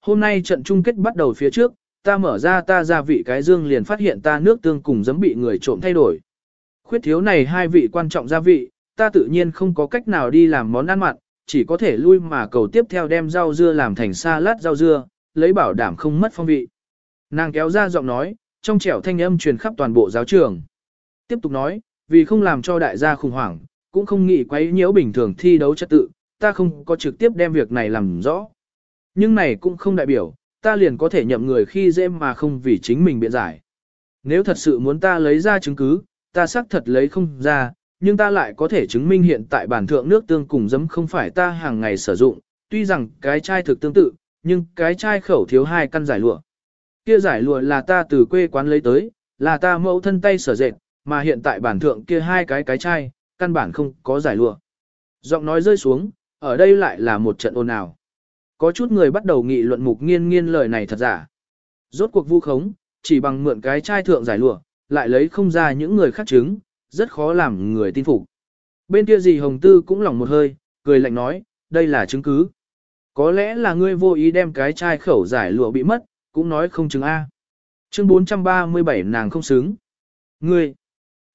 Hôm nay trận chung kết bắt đầu phía trước, ta mở ra ta gia vị cái dương liền phát hiện ta nước tương cùng giấm bị người trộm thay đổi. Khuyết thiếu này hai vị quan trọng gia vị, ta tự nhiên không có cách nào đi làm món ăn mặn, chỉ có thể lui mà cầu tiếp theo đem rau dưa làm thành salad rau dưa, lấy bảo đảm không mất phong vị. Nàng kéo ra giọng nói, trong trẻo thanh âm truyền khắp toàn bộ giáo trường. Tiếp tục nói, vì không làm cho đại gia khủng hoảng, cũng không nghĩ quấy nhiễu bình thường thi đấu trật tự, ta không có trực tiếp đem việc này làm rõ. Nhưng này cũng không đại biểu, ta liền có thể nhậm người khi dễ mà không vì chính mình biện giải. Nếu thật sự muốn ta lấy ra chứng cứ, ta xác thật lấy không ra, nhưng ta lại có thể chứng minh hiện tại bản thượng nước tương cùng giấm không phải ta hàng ngày sử dụng, tuy rằng cái chai thực tương tự, nhưng cái chai khẩu thiếu hai căn giải lụa. Kia giải lụa là ta từ quê quán lấy tới, là ta mẫu thân tay sở dệt, mà hiện tại bản thượng kia hai cái cái chai, căn bản không có giải lụa. Giọng nói rơi xuống, ở đây lại là một trận ồn ào. Có chút người bắt đầu nghị luận mục nghiên nghiên lời này thật giả. Rốt cuộc vu khống, chỉ bằng mượn cái chai thượng giải lụa, lại lấy không ra những người khác chứng, rất khó làm người tin phục. Bên kia gì Hồng Tư cũng lỏng một hơi, cười lạnh nói, đây là chứng cứ. Có lẽ là ngươi vô ý đem cái chai khẩu giải lụa bị mất, cũng nói không chứng A. Chương 437 nàng không xứng. Ngươi,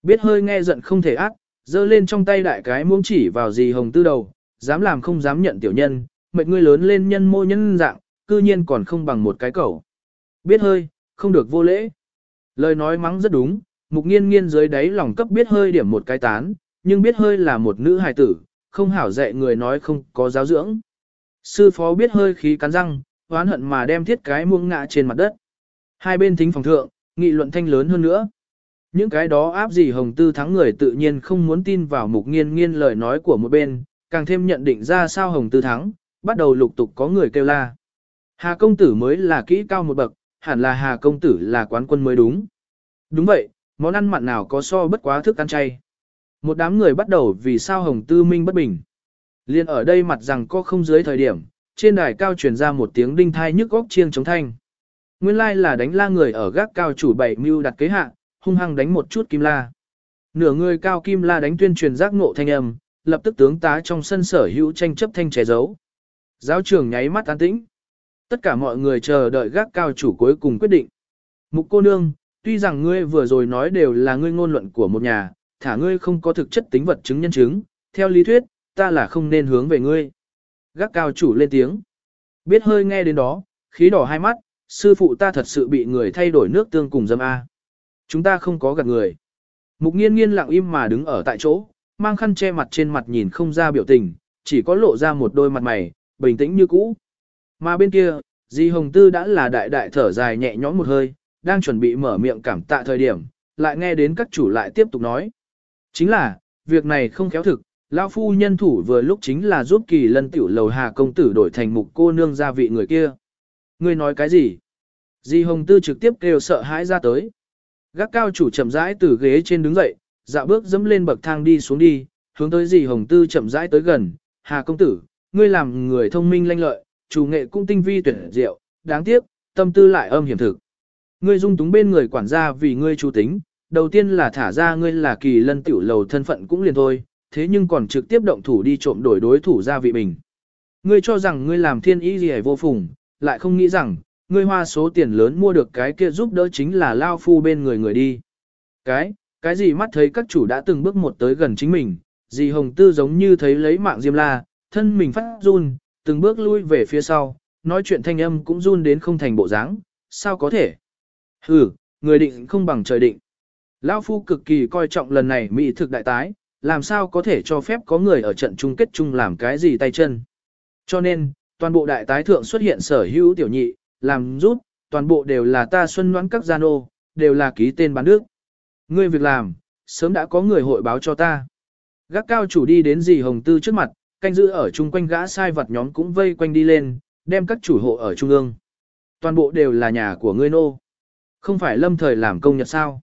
biết hơi nghe giận không thể ác, giơ lên trong tay đại cái muỗng chỉ vào gì Hồng Tư đầu, dám làm không dám nhận tiểu nhân, mệt ngươi lớn lên nhân mô nhân dạng, cư nhiên còn không bằng một cái cẩu. Biết hơi, không được vô lễ. Lời nói mắng rất đúng, mục nghiên nghiên dưới đáy lòng cấp biết hơi điểm một cái tán, nhưng biết hơi là một nữ hài tử, không hảo dạy người nói không có giáo dưỡng. Sư phó biết hơi khí cắn răng, oán hận mà đem thiết cái muông ngã trên mặt đất. Hai bên thính phòng thượng, nghị luận thanh lớn hơn nữa. Những cái đó áp gì hồng tư thắng người tự nhiên không muốn tin vào mục nghiên nghiên lời nói của một bên, càng thêm nhận định ra sao hồng tư thắng, bắt đầu lục tục có người kêu la. Hà công tử mới là kỹ cao một bậc, hẳn là Hà công tử là quán quân mới đúng. Đúng vậy, món ăn mặn nào có so bất quá thức ăn chay. Một đám người bắt đầu vì sao hồng tư minh bất bình. Liên ở đây mặt rằng có không dưới thời điểm, trên đài cao truyền ra một tiếng đinh thai nhức góc chiêng chống thanh. Nguyên lai là đánh la người ở gác cao chủ bảy mưu đặt kế hạ, hung hăng đánh một chút kim la. Nửa người cao kim la đánh tuyên truyền giác ngộ thanh âm, lập tức tướng tá trong sân sở hữu tranh chấp thanh trẻ giấu. Giáo trường nháy mắt an tĩnh. Tất cả mọi người chờ đợi gác cao chủ cuối cùng quyết định. Mục cô nương, tuy rằng ngươi vừa rồi nói đều là ngươi ngôn luận của một nhà, thả ngươi không có thực chất tính vật chứng nhân chứng, theo lý thuyết, ta là không nên hướng về ngươi. Gác cao chủ lên tiếng. Biết hơi nghe đến đó, khí đỏ hai mắt, sư phụ ta thật sự bị người thay đổi nước tương cùng dâm A. Chúng ta không có gạt người. Mục nghiên nghiên lặng im mà đứng ở tại chỗ, mang khăn che mặt trên mặt nhìn không ra biểu tình, chỉ có lộ ra một đôi mặt mày, bình tĩnh như cũ. Mà bên kia, Di Hồng Tư đã là đại đại thở dài nhẹ nhõm một hơi, đang chuẩn bị mở miệng cảm tạ thời điểm, lại nghe đến các chủ lại tiếp tục nói. Chính là, việc này không khéo thực, lão phu nhân thủ vừa lúc chính là giúp kỳ lân tiểu lầu hà công tử đổi thành mục cô nương gia vị người kia. Ngươi nói cái gì? Di Hồng Tư trực tiếp kêu sợ hãi ra tới. Gác cao chủ chậm rãi từ ghế trên đứng dậy, dạo bước dẫm lên bậc thang đi xuống đi, hướng tới Di Hồng Tư chậm rãi tới gần. Hà công tử, ngươi làm người thông minh lanh lợi, chủ nghệ cũng tinh vi tuyệt diệu, đáng tiếc, tâm tư lại âm hiểm thực. Ngươi dung túng bên người quản gia vì ngươi chủ tính, đầu tiên là thả ra ngươi là kỳ lân tiểu lầu thân phận cũng liền thôi, thế nhưng còn trực tiếp động thủ đi trộm đổi đối thủ ra vị bình. Ngươi cho rằng ngươi làm thiên ý gì vô phùng, lại không nghĩ rằng, ngươi hoa số tiền lớn mua được cái kia giúp đỡ chính là lao phu bên người người đi. Cái, cái gì mắt thấy các chủ đã từng bước một tới gần chính mình, dì hồng tư giống như thấy lấy mạng diêm la, thân mình phát run, từng bước lui về phía sau, nói chuyện thanh âm cũng run đến không thành bộ dáng, sao có thể? Hừ, người định không bằng trời định. Lão phu cực kỳ coi trọng lần này mỹ thực đại tái, làm sao có thể cho phép có người ở trận chung kết chung làm cái gì tay chân. Cho nên, toàn bộ đại tái thượng xuất hiện sở hữu tiểu nhị, làm rút, toàn bộ đều là ta xuân noãn các gian ô, đều là ký tên bán nước. Ngươi việc làm, sớm đã có người hội báo cho ta. Gác cao chủ đi đến dì hồng tư trước mặt, canh giữ ở chung quanh gã sai vật nhóm cũng vây quanh đi lên, đem các chủ hộ ở trung ương. Toàn bộ đều là nhà của ngươi nô. Không phải lâm thời làm công nhật sao.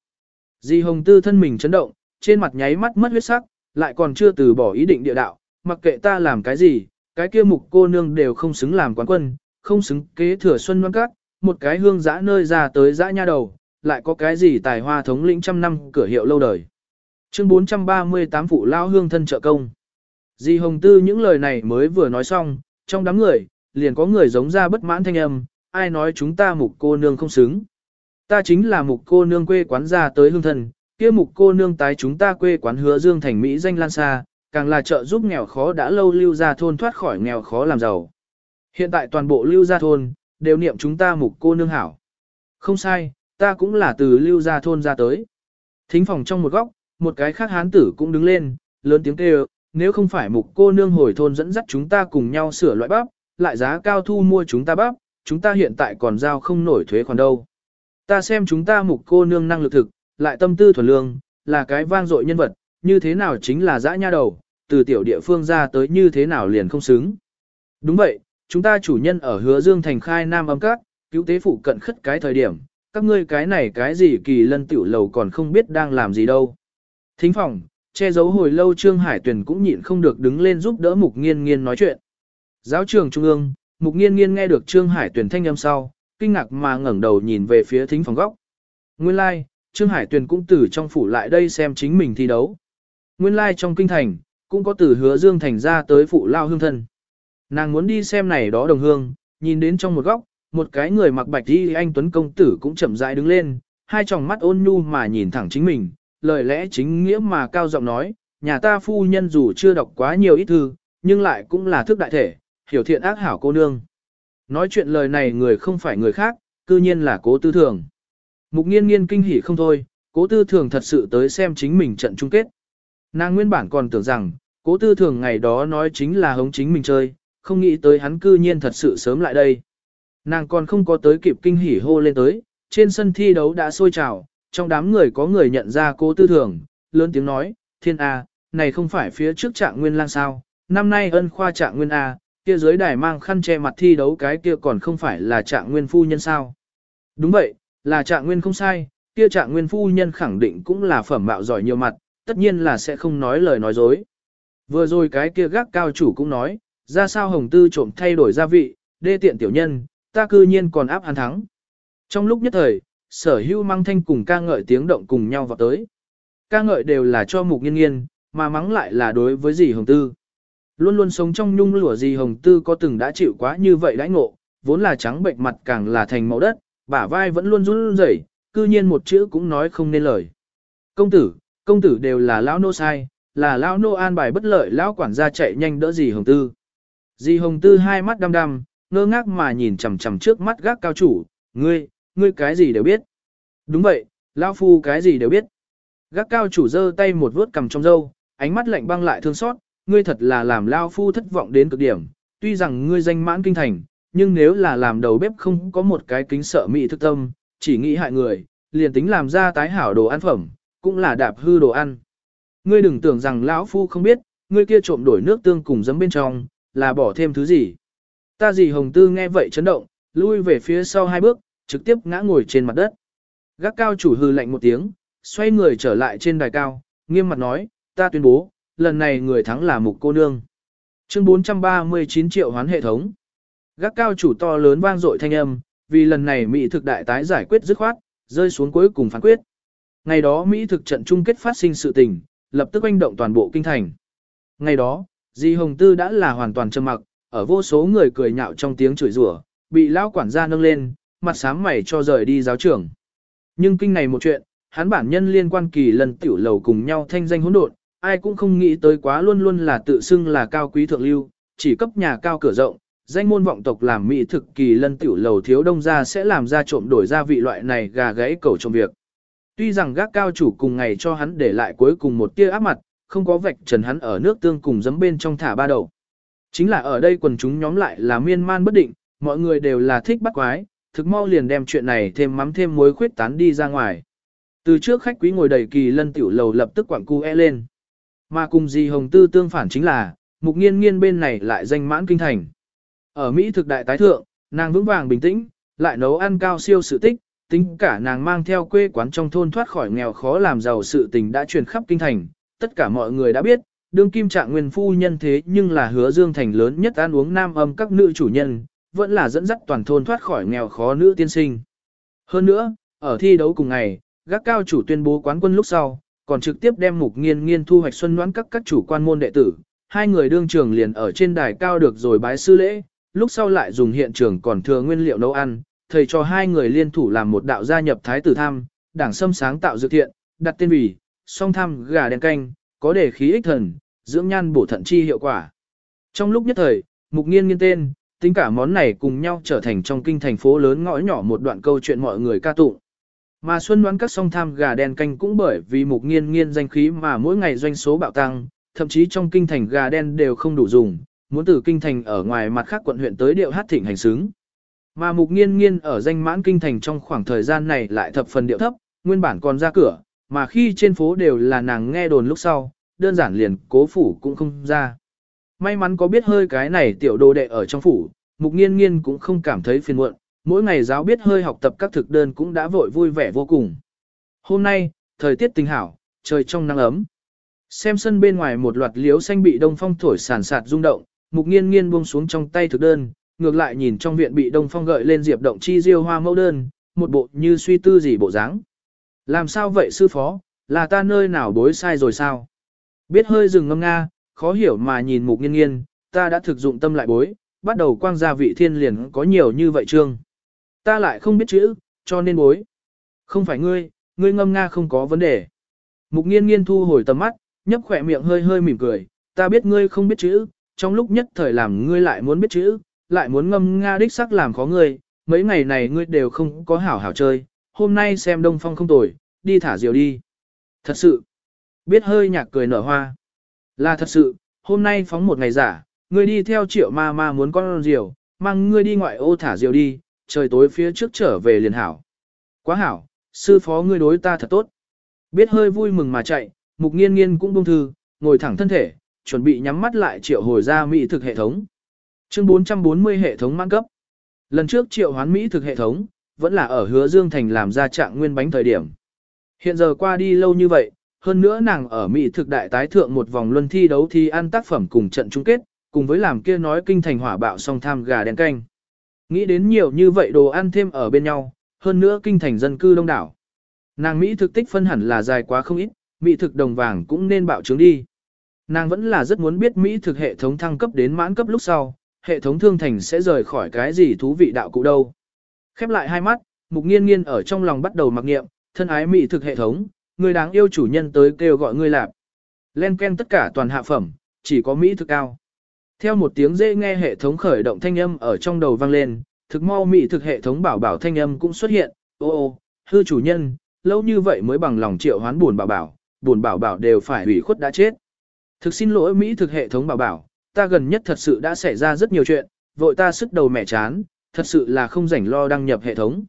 Di Hồng Tư thân mình chấn động, trên mặt nháy mắt mất huyết sắc, lại còn chưa từ bỏ ý định địa đạo, mặc kệ ta làm cái gì, cái kia mục cô nương đều không xứng làm quán quân, không xứng kế thừa xuân ngoan cát, một cái hương dã nơi ra tới dã nha đầu, lại có cái gì tài hoa thống lĩnh trăm năm cửa hiệu lâu đời. Chương 438 phụ lao hương thân trợ công. Di Hồng Tư những lời này mới vừa nói xong, trong đám người, liền có người giống ra bất mãn thanh âm, ai nói chúng ta mục cô nương không xứng. Ta chính là mục cô nương quê quán ra tới hương thần, kia mục cô nương tái chúng ta quê quán hứa dương thành Mỹ danh lan xa, càng là trợ giúp nghèo khó đã lâu lưu ra thôn thoát khỏi nghèo khó làm giàu. Hiện tại toàn bộ lưu ra thôn, đều niệm chúng ta mục cô nương hảo. Không sai, ta cũng là từ lưu ra thôn ra tới. Thính phòng trong một góc, một cái khác hán tử cũng đứng lên, lớn tiếng kêu, nếu không phải mục cô nương hồi thôn dẫn dắt chúng ta cùng nhau sửa loại bắp, lại giá cao thu mua chúng ta bắp, chúng ta hiện tại còn giao không nổi thuế khoản đâu. Ta xem chúng ta mục cô nương năng lực thực, lại tâm tư thuần lương, là cái vang dội nhân vật, như thế nào chính là dã nha đầu, từ tiểu địa phương ra tới như thế nào liền không xứng. Đúng vậy, chúng ta chủ nhân ở hứa dương thành khai nam âm các, cứu tế phụ cận khất cái thời điểm, các ngươi cái này cái gì kỳ lân tiểu lầu còn không biết đang làm gì đâu. Thính phòng, che giấu hồi lâu Trương Hải Tuyền cũng nhịn không được đứng lên giúp đỡ Mục Nghiên Nghiên nói chuyện. Giáo trường Trung ương, Mục Nghiên Nghiên nghe được Trương Hải Tuyền thanh âm sau, kinh ngạc mà ngẩng đầu nhìn về phía thính phòng góc. Nguyên lai, like, Trương Hải Tuyền cũng từ trong phủ lại đây xem chính mình thi đấu. Nguyên lai like trong kinh thành, cũng có từ hứa dương thành ra tới phụ lao hương thân. Nàng muốn đi xem này đó đồng hương, nhìn đến trong một góc, một cái người mặc bạch đi anh Tuấn Công Tử cũng chậm rãi đứng lên, hai tròng mắt ôn nhu mà nhìn thẳng chính mình, lời lẽ chính nghĩa mà cao giọng nói, nhà ta phu nhân dù chưa đọc quá nhiều ít thư, nhưng lại cũng là thức đại thể, hiểu thiện ác hảo cô nương. Nói chuyện lời này người không phải người khác, cư nhiên là cố tư thường. Mục nghiên nghiên kinh hỉ không thôi, cố tư thường thật sự tới xem chính mình trận chung kết. Nàng nguyên bản còn tưởng rằng, cố tư thường ngày đó nói chính là hống chính mình chơi, không nghĩ tới hắn cư nhiên thật sự sớm lại đây. Nàng còn không có tới kịp kinh hỉ hô lên tới, trên sân thi đấu đã sôi trào, trong đám người có người nhận ra cố tư thường, lớn tiếng nói, thiên A, này không phải phía trước trạng nguyên lang sao, năm nay ân khoa trạng nguyên A, kia dưới đài mang khăn che mặt thi đấu cái kia còn không phải là trạng nguyên phu nhân sao. Đúng vậy, là trạng nguyên không sai, kia trạng nguyên phu nhân khẳng định cũng là phẩm mạo giỏi nhiều mặt, tất nhiên là sẽ không nói lời nói dối. Vừa rồi cái kia gác cao chủ cũng nói, ra sao hồng tư trộm thay đổi gia vị, đê tiện tiểu nhân, ta cư nhiên còn áp hắn thắng. Trong lúc nhất thời, sở hưu mang thanh cùng ca ngợi tiếng động cùng nhau vào tới. Ca ngợi đều là cho mục nghiên nghiên, mà mắng lại là đối với dì hồng tư. Luôn luôn sống trong nhung lụa dì hồng tư có từng đã chịu quá như vậy đãi ngộ, vốn là trắng bệnh mặt càng là thành màu đất, bả vai vẫn luôn run rẩy, cư nhiên một chữ cũng nói không nên lời. Công tử, công tử đều là lão nô sai, là lão nô an bài bất lợi lão quản gia chạy nhanh đỡ dì hồng tư. Dì hồng tư hai mắt đăm đăm, ngơ ngác mà nhìn chằm chằm trước mắt gác cao chủ, ngươi, ngươi cái gì đều biết. Đúng vậy, lão phu cái gì đều biết. Gác cao chủ giơ tay một vớt cầm trong râu, ánh mắt lạnh băng lại thương xót, ngươi thật là làm lão phu thất vọng đến cực điểm, tuy rằng ngươi danh mãn kinh thành, nhưng nếu là làm đầu bếp không có một cái kính sợ mỹ thức tâm, chỉ nghĩ hại người, liền tính làm ra tái hảo đồ ăn phẩm, cũng là đạp hư đồ ăn. Ngươi đừng tưởng rằng lão phu không biết, ngươi kia trộm đổi nước tương cùng giấm bên trong, là bỏ thêm thứ gì. Ta gì hồng tư nghe vậy chấn động, lui về phía sau hai bước, trực tiếp ngã ngồi trên mặt đất. Gác cao chủ hư lạnh một tiếng, xoay người trở lại trên đài cao, nghiêm mặt nói, ta tuyên bố, lần này người thắng là mục cô nương. Chương 439 triệu hoán hệ thống. Gác cao chủ to lớn vang dội thanh âm, vì lần này Mỹ thực đại tái giải quyết dứt khoát, rơi xuống cuối cùng phán quyết. Ngày đó Mỹ thực trận chung kết phát sinh sự tình, lập tức oanh động toàn bộ kinh thành. Ngày đó, Di Hồng Tư đã là hoàn toàn trầm mặc, ở vô số người cười nhạo trong tiếng chửi rủa, bị lão quản gia nâng lên, mặt sám mày cho rời đi giáo trưởng. Nhưng kinh này một chuyện, hắn bản nhân liên quan kỳ lần tiểu lầu cùng nhau thanh danh hỗn độn, ai cũng không nghĩ tới quá luôn luôn là tự xưng là cao quý thượng lưu, chỉ cấp nhà cao cửa rộng, danh môn vọng tộc làm mỹ thực kỳ lân tiểu lầu thiếu đông ra sẽ làm ra trộm đổi gia vị loại này gà gãy cầu trong việc. Tuy rằng gác cao chủ cùng ngày cho hắn để lại cuối cùng một tia áp mặt, không có vạch trần hắn ở nước tương cùng giấm bên trong thả ba đầu. Chính là ở đây quần chúng nhóm lại là miên man bất định, mọi người đều là thích bắt quái, thực mau liền đem chuyện này thêm mắm thêm muối khuyết tán đi ra ngoài. Từ trước khách quý ngồi đầy kỳ lân tiểu lầu lập tức quảng cu e lên. Mà cùng gì hồng tư tương phản chính là, mục nghiên nghiên bên này lại danh mãn kinh thành. Ở Mỹ thực đại tái thượng, nàng vững vàng bình tĩnh, lại nấu ăn cao siêu sự tích, tính cả nàng mang theo quê quán trong thôn thoát khỏi nghèo khó làm giàu sự tình đã truyền khắp kinh thành, tất cả mọi người đã biết, đương kim trạng nguyên phu nhân thế nhưng là hứa dương thành lớn nhất ăn uống nam âm các nữ chủ nhân, vẫn là dẫn dắt toàn thôn thoát khỏi nghèo khó nữ tiên sinh. Hơn nữa, ở thi đấu cùng ngày, gác cao chủ tuyên bố quán quân lúc sau, còn trực tiếp đem mục nghiên nghiên thu hoạch xuân đoán các các chủ quan môn đệ tử, hai người đương trường liền ở trên đài cao được rồi bái sư lễ, lúc sau lại dùng hiện trường còn thừa nguyên liệu nấu ăn, thầy cho hai người liên thủ làm một đạo gia nhập thái tử tham, đảng sâm sáng tạo dự thiện, đặt tên vì, song tham gà đen canh, có để khí ích thần, dưỡng nhan bổ thận chi hiệu quả. Trong lúc nhất thời, mục nghiên nghiên tên, tính cả món này cùng nhau trở thành trong kinh thành phố lớn ngõ nhỏ một đoạn câu chuyện mọi người ca tụng. Mà xuân đoán các song tham gà đen canh cũng bởi vì mục nghiên nghiên danh khí mà mỗi ngày doanh số bạo tăng, thậm chí trong kinh thành gà đen đều không đủ dùng, muốn từ kinh thành ở ngoài mặt khác quận huyện tới điệu hát thịnh hành xứng. Mà mục nghiên nghiên ở danh mãn kinh thành trong khoảng thời gian này lại thập phần điệu thấp, nguyên bản còn ra cửa, mà khi trên phố đều là nàng nghe đồn lúc sau, đơn giản liền cố phủ cũng không ra. May mắn có biết hơi cái này tiểu đồ đệ ở trong phủ, mục nghiên nghiên cũng không cảm thấy phiền muộn, mỗi ngày giáo biết hơi học tập các thực đơn cũng đã vội vui vẻ vô cùng. Hôm nay, thời tiết tình hảo, trời trong nắng ấm. Xem sân bên ngoài một loạt liếu xanh bị đông phong thổi sàn sạt rung động, mục nghiên nghiên buông xuống trong tay thực đơn, ngược lại nhìn trong viện bị đông phong gợi lên diệp động chi diêu hoa mẫu đơn, một bộ như suy tư gì bộ dáng. Làm sao vậy sư phó, là ta nơi nào bối sai rồi sao? Biết hơi dừng ngâm nga, khó hiểu mà nhìn mục nghiên nghiên, ta đã thực dụng tâm lại bối, bắt đầu quang gia vị thiên liền có nhiều như vậy trương. Ta lại không biết chữ, cho nên bối. Không phải ngươi, ngươi ngâm nga không có vấn đề. Mục nghiên nghiên thu hồi tầm mắt, nhấp khỏe miệng hơi hơi mỉm cười, ta biết ngươi không biết chữ, trong lúc nhất thời làm ngươi lại muốn biết chữ, lại muốn ngâm nga đích sắc làm khó ngươi, mấy ngày này ngươi đều không có hảo hảo chơi, hôm nay xem đông phong không tồi, đi thả diều đi. Thật sự, biết hơi nhạc cười nở hoa. Là thật sự, hôm nay phóng một ngày giả, ngươi đi theo triệu ma ma muốn con diều, mang ngươi đi ngoại ô thả diều đi, trời tối phía trước trở về liền hảo. Quá hảo, sư phó ngươi đối ta thật tốt. Biết hơi vui mừng mà chạy, mục nghiên nghiên cũng bông thư, ngồi thẳng thân thể, chuẩn bị nhắm mắt lại triệu hồi ra mỹ thực hệ thống. Chương 440 hệ thống mãn cấp. Lần trước triệu hoán mỹ thực hệ thống, vẫn là ở hứa Dương Thành làm ra trạng nguyên bánh thời điểm. Hiện giờ qua đi lâu như vậy, hơn nữa nàng ở mỹ thực đại tái thượng một vòng luân thi đấu thi ăn tác phẩm cùng trận chung kết, cùng với làm kia nói kinh thành hỏa bạo song tham gà đen canh. Nghĩ đến nhiều như vậy đồ ăn thêm ở bên nhau, hơn nữa kinh thành dân cư đông đảo. Nàng Mỹ thực tích phân hẳn là dài quá không ít, Mỹ thực đồng vàng cũng nên bạo trướng đi. Nàng vẫn là rất muốn biết Mỹ thực hệ thống thăng cấp đến mãn cấp lúc sau, hệ thống thương thành sẽ rời khỏi cái gì thú vị đạo cụ đâu. Khép lại hai mắt, mục nghiên nghiên ở trong lòng bắt đầu mặc nghiệm, thân ái Mỹ thực hệ thống, người đáng yêu chủ nhân tới kêu gọi ngươi lạp. Len ken tất cả toàn hạ phẩm, chỉ có Mỹ thực cao. Theo một tiếng dễ nghe hệ thống khởi động thanh âm ở trong đầu vang lên, thực mau Mỹ thực hệ thống bảo bảo thanh âm cũng xuất hiện, ô ô, hư chủ nhân, lâu như vậy mới bằng lòng triệu hoán buồn bảo bảo, buồn bảo bảo đều phải hủy khuất đã chết. Thực xin lỗi Mỹ thực hệ thống bảo bảo, ta gần nhất thật sự đã xảy ra rất nhiều chuyện, vội ta sức đầu mẹ chán, thật sự là không rảnh lo đăng nhập hệ thống.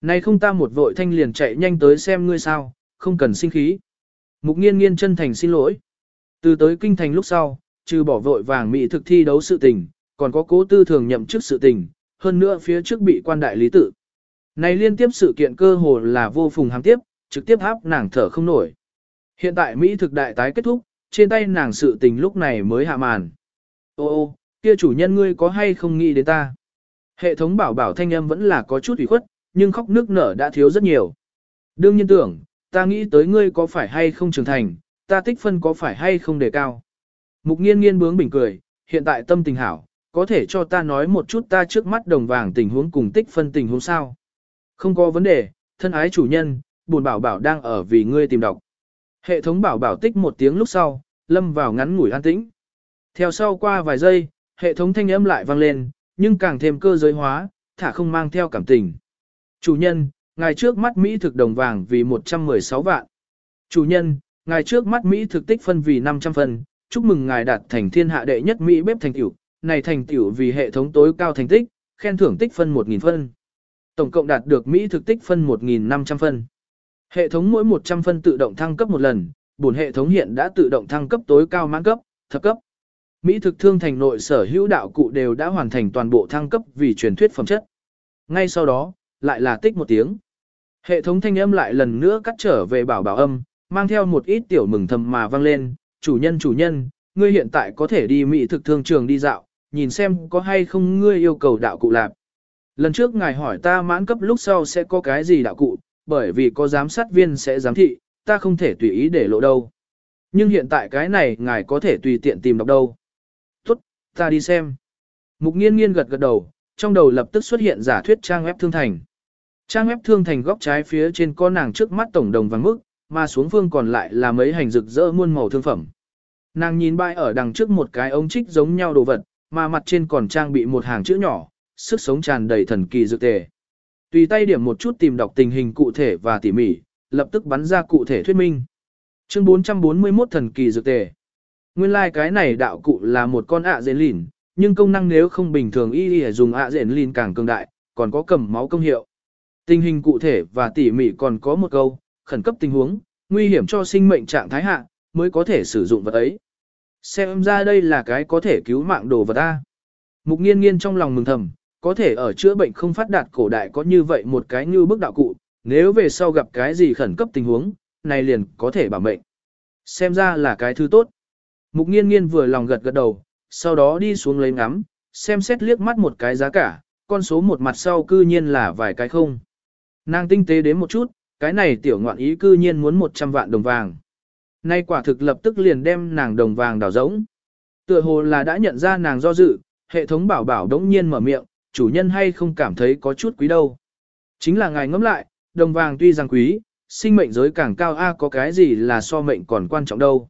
Này không ta một vội thanh liền chạy nhanh tới xem ngươi sao, không cần sinh khí. Mục nghiên nghiên chân thành xin lỗi. Từ tới kinh thành lúc sau, trừ bỏ vội vàng Mỹ thực thi đấu sự tình, còn có cố tư thường nhậm chức sự tình, hơn nữa phía trước bị quan đại lý tự. Này liên tiếp sự kiện cơ hồ là vô phùng hàng tiếp, trực tiếp áp nàng thở không nổi. Hiện tại Mỹ thực đại tái kết thúc, trên tay nàng sự tình lúc này mới hạ màn. Ô ô, kia chủ nhân ngươi có hay không nghĩ đến ta? Hệ thống bảo bảo thanh âm vẫn là có chút ủy khuất, nhưng khóc nước nở đã thiếu rất nhiều. Đương nhiên tưởng, ta nghĩ tới ngươi có phải hay không trưởng thành, ta tích phân có phải hay không đề cao. Mục nghiên nghiên bướng bình cười, hiện tại tâm tình hảo, có thể cho ta nói một chút ta trước mắt đồng vàng tình huống cùng tích phân tình huống sao. Không có vấn đề, thân ái chủ nhân, buồn bảo bảo đang ở vì ngươi tìm đọc. Hệ thống bảo bảo tích một tiếng lúc sau, lâm vào ngắn ngủi an tĩnh. Theo sau qua vài giây, hệ thống thanh âm lại vang lên, nhưng càng thêm cơ giới hóa, thả không mang theo cảm tình. Chủ nhân, ngài trước mắt Mỹ thực đồng vàng vì 116 vạn. Chủ nhân, ngài trước mắt Mỹ thực tích phân vì 500 phần, chúc mừng ngài đạt thành thiên hạ đệ nhất Mỹ bếp thành tiểu, này thành tiểu vì hệ thống tối cao thành tích, khen thưởng tích phân 1.000 phân. Tổng cộng đạt được Mỹ thực tích phân 1.500 phân. Hệ thống mỗi 100 phân tự động thăng cấp một lần, bổn hệ thống hiện đã tự động thăng cấp tối cao mãn cấp, thập cấp. Mỹ thực thương thành nội sở hữu đạo cụ đều đã hoàn thành toàn bộ thăng cấp vì truyền thuyết phẩm chất. Ngay sau đó, lại là tích một tiếng. Hệ thống thanh âm lại lần nữa cắt trở về bảo bảo âm, mang theo một ít tiểu mừng thầm mà vang lên, chủ nhân chủ nhân, ngươi hiện tại có thể đi Mỹ thực thương trường đi dạo, nhìn xem có hay không ngươi yêu cầu đạo cụ lạp. Lần trước ngài hỏi ta mãn cấp lúc sau sẽ có cái gì đạo cụ, bởi vì có giám sát viên sẽ giám thị, ta không thể tùy ý để lộ đâu. Nhưng hiện tại cái này ngài có thể tùy tiện tìm đọc đâu. Tốt, ta đi xem. Mục nghiên nghiên gật gật đầu, trong đầu lập tức xuất hiện giả thuyết trang web thương thành. Trang web thương thành góc trái phía trên có nàng trước mắt tổng đồng vàng mức, mà xuống phương còn lại là mấy hành rực rỡ muôn màu thương phẩm. Nàng nhìn bãi ở đằng trước một cái ống trích giống nhau đồ vật, mà mặt trên còn trang bị một hàng chữ nhỏ, sức sống tràn đầy thần kỳ dược tề. Tùy tay điểm một chút tìm đọc tình hình cụ thể và tỉ mỉ, lập tức bắn ra cụ thể thuyết minh. Chương 441 thần kỳ dược tề. Nguyên lai like cái này đạo cụ là một con ạ dền lìn, nhưng công năng nếu không bình thường y y dùng ạ dền lìn càng cường đại, còn có cầm máu công hiệu. Tình hình cụ thể và tỉ mỉ còn có một câu, khẩn cấp tình huống, nguy hiểm cho sinh mệnh trạng thái hạ, mới có thể sử dụng vật ấy. Xem ra đây là cái có thể cứu mạng đồ vật ta. Mục nghiên nghiên trong lòng mừng thầm, có thể ở chữa bệnh không phát đạt cổ đại có như vậy một cái như bức đạo cụ, nếu về sau gặp cái gì khẩn cấp tình huống, này liền có thể bảo mệnh. Xem ra là cái thứ tốt. Mục nghiên nghiên vừa lòng gật gật đầu, sau đó đi xuống lấy ngắm, xem xét liếc mắt một cái giá cả, con số một mặt sau cư nhiên là vài cái không. Nàng tinh tế đến một chút, cái này tiểu ngoạn ý cư nhiên muốn 100 vạn đồng vàng. Nay quả thực lập tức liền đem nàng đồng vàng đảo rỗng. Tựa hồ là đã nhận ra nàng do dự, hệ thống bảo bảo đống nhiên mở miệng, chủ nhân hay không cảm thấy có chút quý đâu. Chính là ngài ngẫm lại, đồng vàng tuy rằng quý, sinh mệnh giới càng cao A có cái gì là so mệnh còn quan trọng đâu.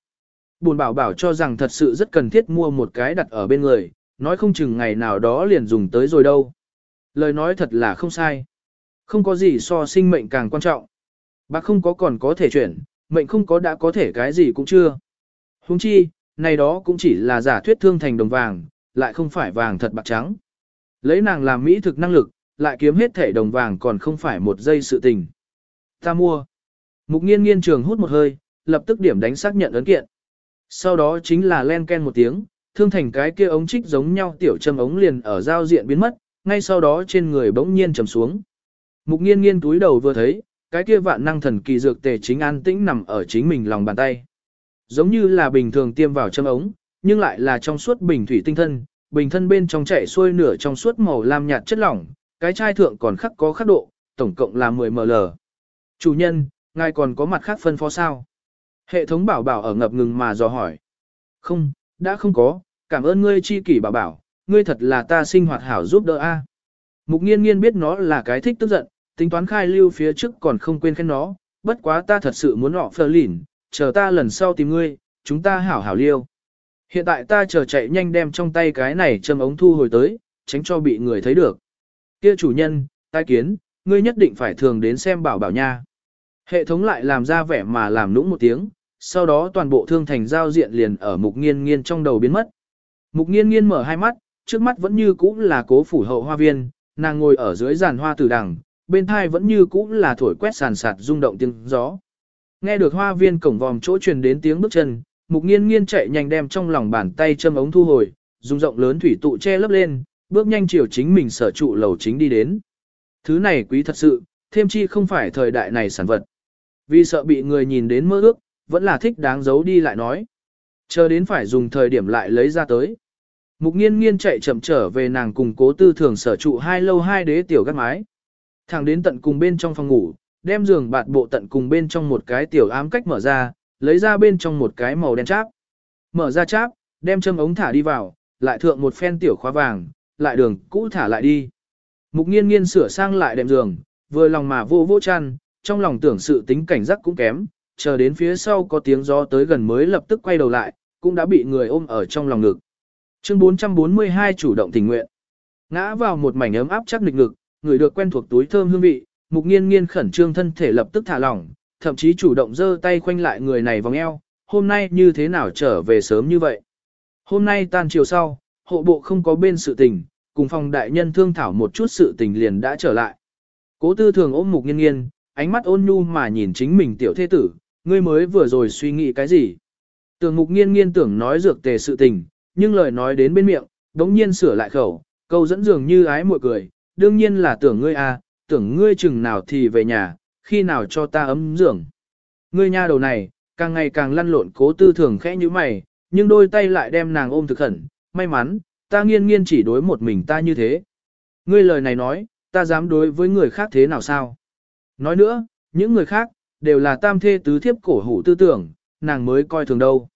Buồn bảo bảo cho rằng thật sự rất cần thiết mua một cái đặt ở bên người, nói không chừng ngày nào đó liền dùng tới rồi đâu. Lời nói thật là không sai. Không có gì so sinh mệnh càng quan trọng. Bạc không có còn có thể chuyển, mệnh không có đã có thể cái gì cũng chưa. Huống chi, này đó cũng chỉ là giả thuyết thương thành đồng vàng, lại không phải vàng thật bạc trắng. Lấy nàng làm mỹ thực năng lực, lại kiếm hết thể đồng vàng còn không phải một giây sự tình. Ta mua. Mục nghiên nghiên trường hút một hơi, lập tức điểm đánh xác nhận ấn kiện. Sau đó chính là len ken một tiếng, thương thành cái kia ống trích giống nhau tiểu châm ống liền ở giao diện biến mất, ngay sau đó trên người bỗng nhiên trầm xuống. Mục nghiên nghiên túi đầu vừa thấy, cái kia vạn năng thần kỳ dược tề chính an tĩnh nằm ở chính mình lòng bàn tay. Giống như là bình thường tiêm vào châm ống, nhưng lại là trong suốt bình thủy tinh thân, bình thân bên trong chảy xuôi nửa trong suốt màu lam nhạt chất lỏng, cái chai thượng còn khắc có khắc độ, tổng cộng là 10 ml. Chủ nhân, ngài còn có mặt khác phân phó sao? Hệ thống bảo bảo ở ngập ngừng mà dò hỏi. Không, đã không có, cảm ơn ngươi chi kỷ bảo bảo, ngươi thật là ta sinh hoạt hảo giúp đỡ a. Mục nghiên nghiên biết nó là cái thích tức giận, tính toán khai lưu phía trước còn không quên khen nó, bất quá ta thật sự muốn họ phờ lỉn, chờ ta lần sau tìm ngươi, chúng ta hảo hảo liêu. Hiện tại ta chờ chạy nhanh đem trong tay cái này châm ống thu hồi tới, tránh cho bị người thấy được. Kia chủ nhân, tai kiến, ngươi nhất định phải thường đến xem bảo bảo nha. Hệ thống lại làm ra vẻ mà làm nũng một tiếng, sau đó toàn bộ thương thành giao diện liền ở mục nghiên nghiên trong đầu biến mất. Mục nghiên nghiên mở hai mắt, trước mắt vẫn như cũ là cố phủ hậu hoa viên, nàng ngồi ở dưới giàn hoa tử đằng, bên thai vẫn như cũ là thổi quét sàn sạt rung động tiếng gió. Nghe được hoa viên cổng vòm chỗ truyền đến tiếng bước chân, mục nghiên nghiên chạy nhanh đem trong lòng bàn tay châm ống thu hồi, dùng rộng lớn thủy tụ che lấp lên, bước nhanh chiều chính mình sở trụ lầu chính đi đến. Thứ này quý thật sự, thêm chi không phải thời đại này sản vật. Vì sợ bị người nhìn đến mơ ước, vẫn là thích đáng giấu đi lại nói. Chờ đến phải dùng thời điểm lại lấy ra tới. Mục nghiên nghiên chạy chậm trở về nàng cùng cố tư thường sở trụ hai lâu hai đế tiểu gác mái. Thẳng đến tận cùng bên trong phòng ngủ, đem giường bạt bộ tận cùng bên trong một cái tiểu ám cách mở ra, lấy ra bên trong một cái màu đen cháp. Mở ra cháp, đem châm ống thả đi vào, lại thượng một phen tiểu khóa vàng, lại đường cũ thả lại đi. Mục nghiên nghiên sửa sang lại đệm giường, vừa lòng mà vô vô chăn, trong lòng tưởng sự tính cảnh giác cũng kém, chờ đến phía sau có tiếng gió tới gần mới lập tức quay đầu lại, cũng đã bị người ôm ở trong lòng ngực. Chương 442 chủ động tình nguyện. Ngã vào một mảnh ấm áp chắc nghịch ngực, người được quen thuộc túi thơm hương vị, mục nghiên nghiên khẩn trương thân thể lập tức thả lỏng, thậm chí chủ động giơ tay khoanh lại người này vòng eo, hôm nay như thế nào trở về sớm như vậy. Hôm nay tan chiều sau, hộ bộ không có bên sự tình, cùng phòng đại nhân thương thảo một chút sự tình liền đã trở lại. Cố tư thường ôm mục nghiên nghiên, ánh mắt ôn nhu mà nhìn chính mình tiểu thế tử, ngươi mới vừa rồi suy nghĩ cái gì. Tưởng mục nghiên nghiên tưởng nói dược tề sự tình, nhưng lời nói đến bên miệng, đống nhiên sửa lại khẩu, câu dẫn dường như ái muội cười, đương nhiên là tưởng ngươi à, tưởng ngươi chừng nào thì về nhà, khi nào cho ta ấm giường. Ngươi nha đầu này, càng ngày càng lăn lộn cố tư thường khẽ như mày, nhưng đôi tay lại đem nàng ôm thực khẩn, may mắn, ta nghiên nghiên chỉ đối một mình ta như thế. Ngươi lời này nói, ta dám đối với người khác thế nào sao? Nói nữa, những người khác, đều là tam thê tứ thiếp cổ hủ tư tưởng, nàng mới coi thường đâu.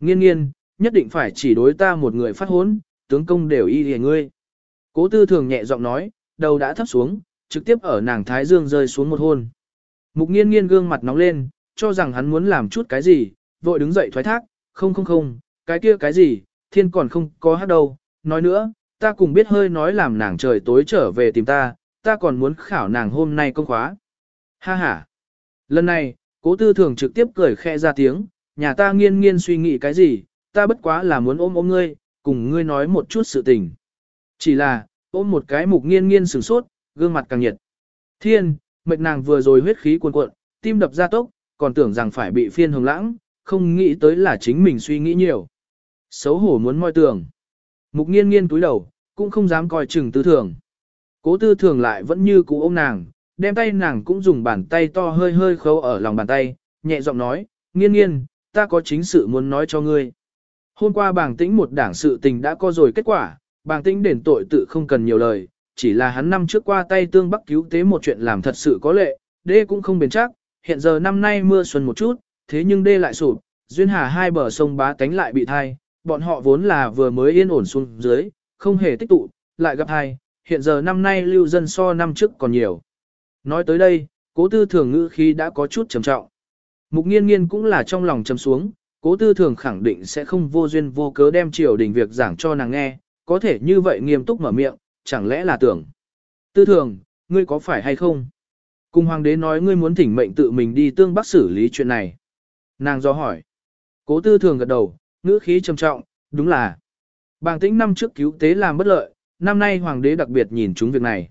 Nghiên nghiên, nhất định phải chỉ đối ta một người phát hốn, tướng công đều y hề ngươi. Cố tư thường nhẹ giọng nói, đầu đã thấp xuống, trực tiếp ở nàng thái dương rơi xuống một hôn. Mục nghiên nghiên gương mặt nóng lên, cho rằng hắn muốn làm chút cái gì, vội đứng dậy thoái thác, không không không, cái kia cái gì, thiên còn không có hát đâu, nói nữa, ta cùng biết hơi nói làm nàng trời tối trở về tìm ta, ta còn muốn khảo nàng hôm nay công khóa. Ha ha. Lần này, cố tư thường trực tiếp cười khẽ ra tiếng, nhà ta nghiên nghiên suy nghĩ cái gì, ta bất quá là muốn ôm ôm ngươi, cùng ngươi nói một chút sự tình. Chỉ là, ôm một cái mục nghiên nghiên sửng sốt, gương mặt càng nhiệt. Thiên, mệt nàng vừa rồi huyết khí cuồn cuộn, tim đập ra tốc, còn tưởng rằng phải bị phiên hồng lãng, không nghĩ tới là chính mình suy nghĩ nhiều. Xấu hổ muốn moi tường. Mục nghiên nghiên túi đầu, cũng không dám coi chừng tư thường. Cố tư thường lại vẫn như cũ ôm nàng, đem tay nàng cũng dùng bàn tay to hơi hơi khâu ở lòng bàn tay, nhẹ giọng nói, nghiên nghiên, ta có chính sự muốn nói cho ngươi. Hôm qua bảng tĩnh một đảng sự tình đã có rồi kết quả, bàng tĩnh đền tội tự không cần nhiều lời, chỉ là hắn năm trước qua tay tương bắc cứu tế một chuyện làm thật sự có lệ, đê cũng không bền chắc, hiện giờ năm nay mưa xuân một chút, thế nhưng đê lại sụp, duyên hà hai bờ sông bá tánh lại bị thai, bọn họ vốn là vừa mới yên ổn xuống dưới, không hề tích tụ, lại gặp thai, hiện giờ năm nay lưu dân so năm trước còn nhiều. Nói tới đây, cố tư thường ngữ khi đã có chút trầm trọng. Mục nghiên nghiên cũng là trong lòng trầm xuống, cố tư thường khẳng định sẽ không vô duyên vô cớ đem triều đình việc giảng cho nàng nghe, có thể như vậy nghiêm túc mở miệng, chẳng lẽ là tưởng. Tư thường, ngươi có phải hay không? Cùng hoàng đế nói ngươi muốn thỉnh mệnh tự mình đi tương bắc xử lý chuyện này. Nàng do hỏi. Cố tư thường gật đầu, ngữ khí trầm trọng, đúng là. Bàng tĩnh năm trước cứu tế làm bất lợi, năm nay hoàng đế đặc biệt nhìn chúng việc này.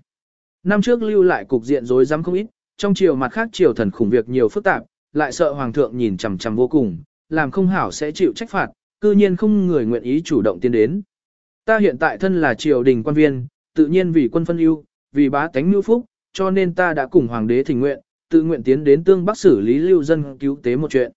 Năm trước lưu lại cục diện rối rắm không ít, trong triều mặt khác triều thần khủng việc nhiều phức tạp, lại sợ hoàng thượng nhìn chằm chằm vô cùng, làm không hảo sẽ chịu trách phạt, cư nhiên không người nguyện ý chủ động tiến đến. Ta hiện tại thân là triều đình quan viên, tự nhiên vì quân phân ưu, vì bá tánh nhu phúc, cho nên ta đã cùng hoàng đế thỉnh nguyện, tự nguyện tiến đến tương bắc xử lý lưu dân cứu tế một chuyện.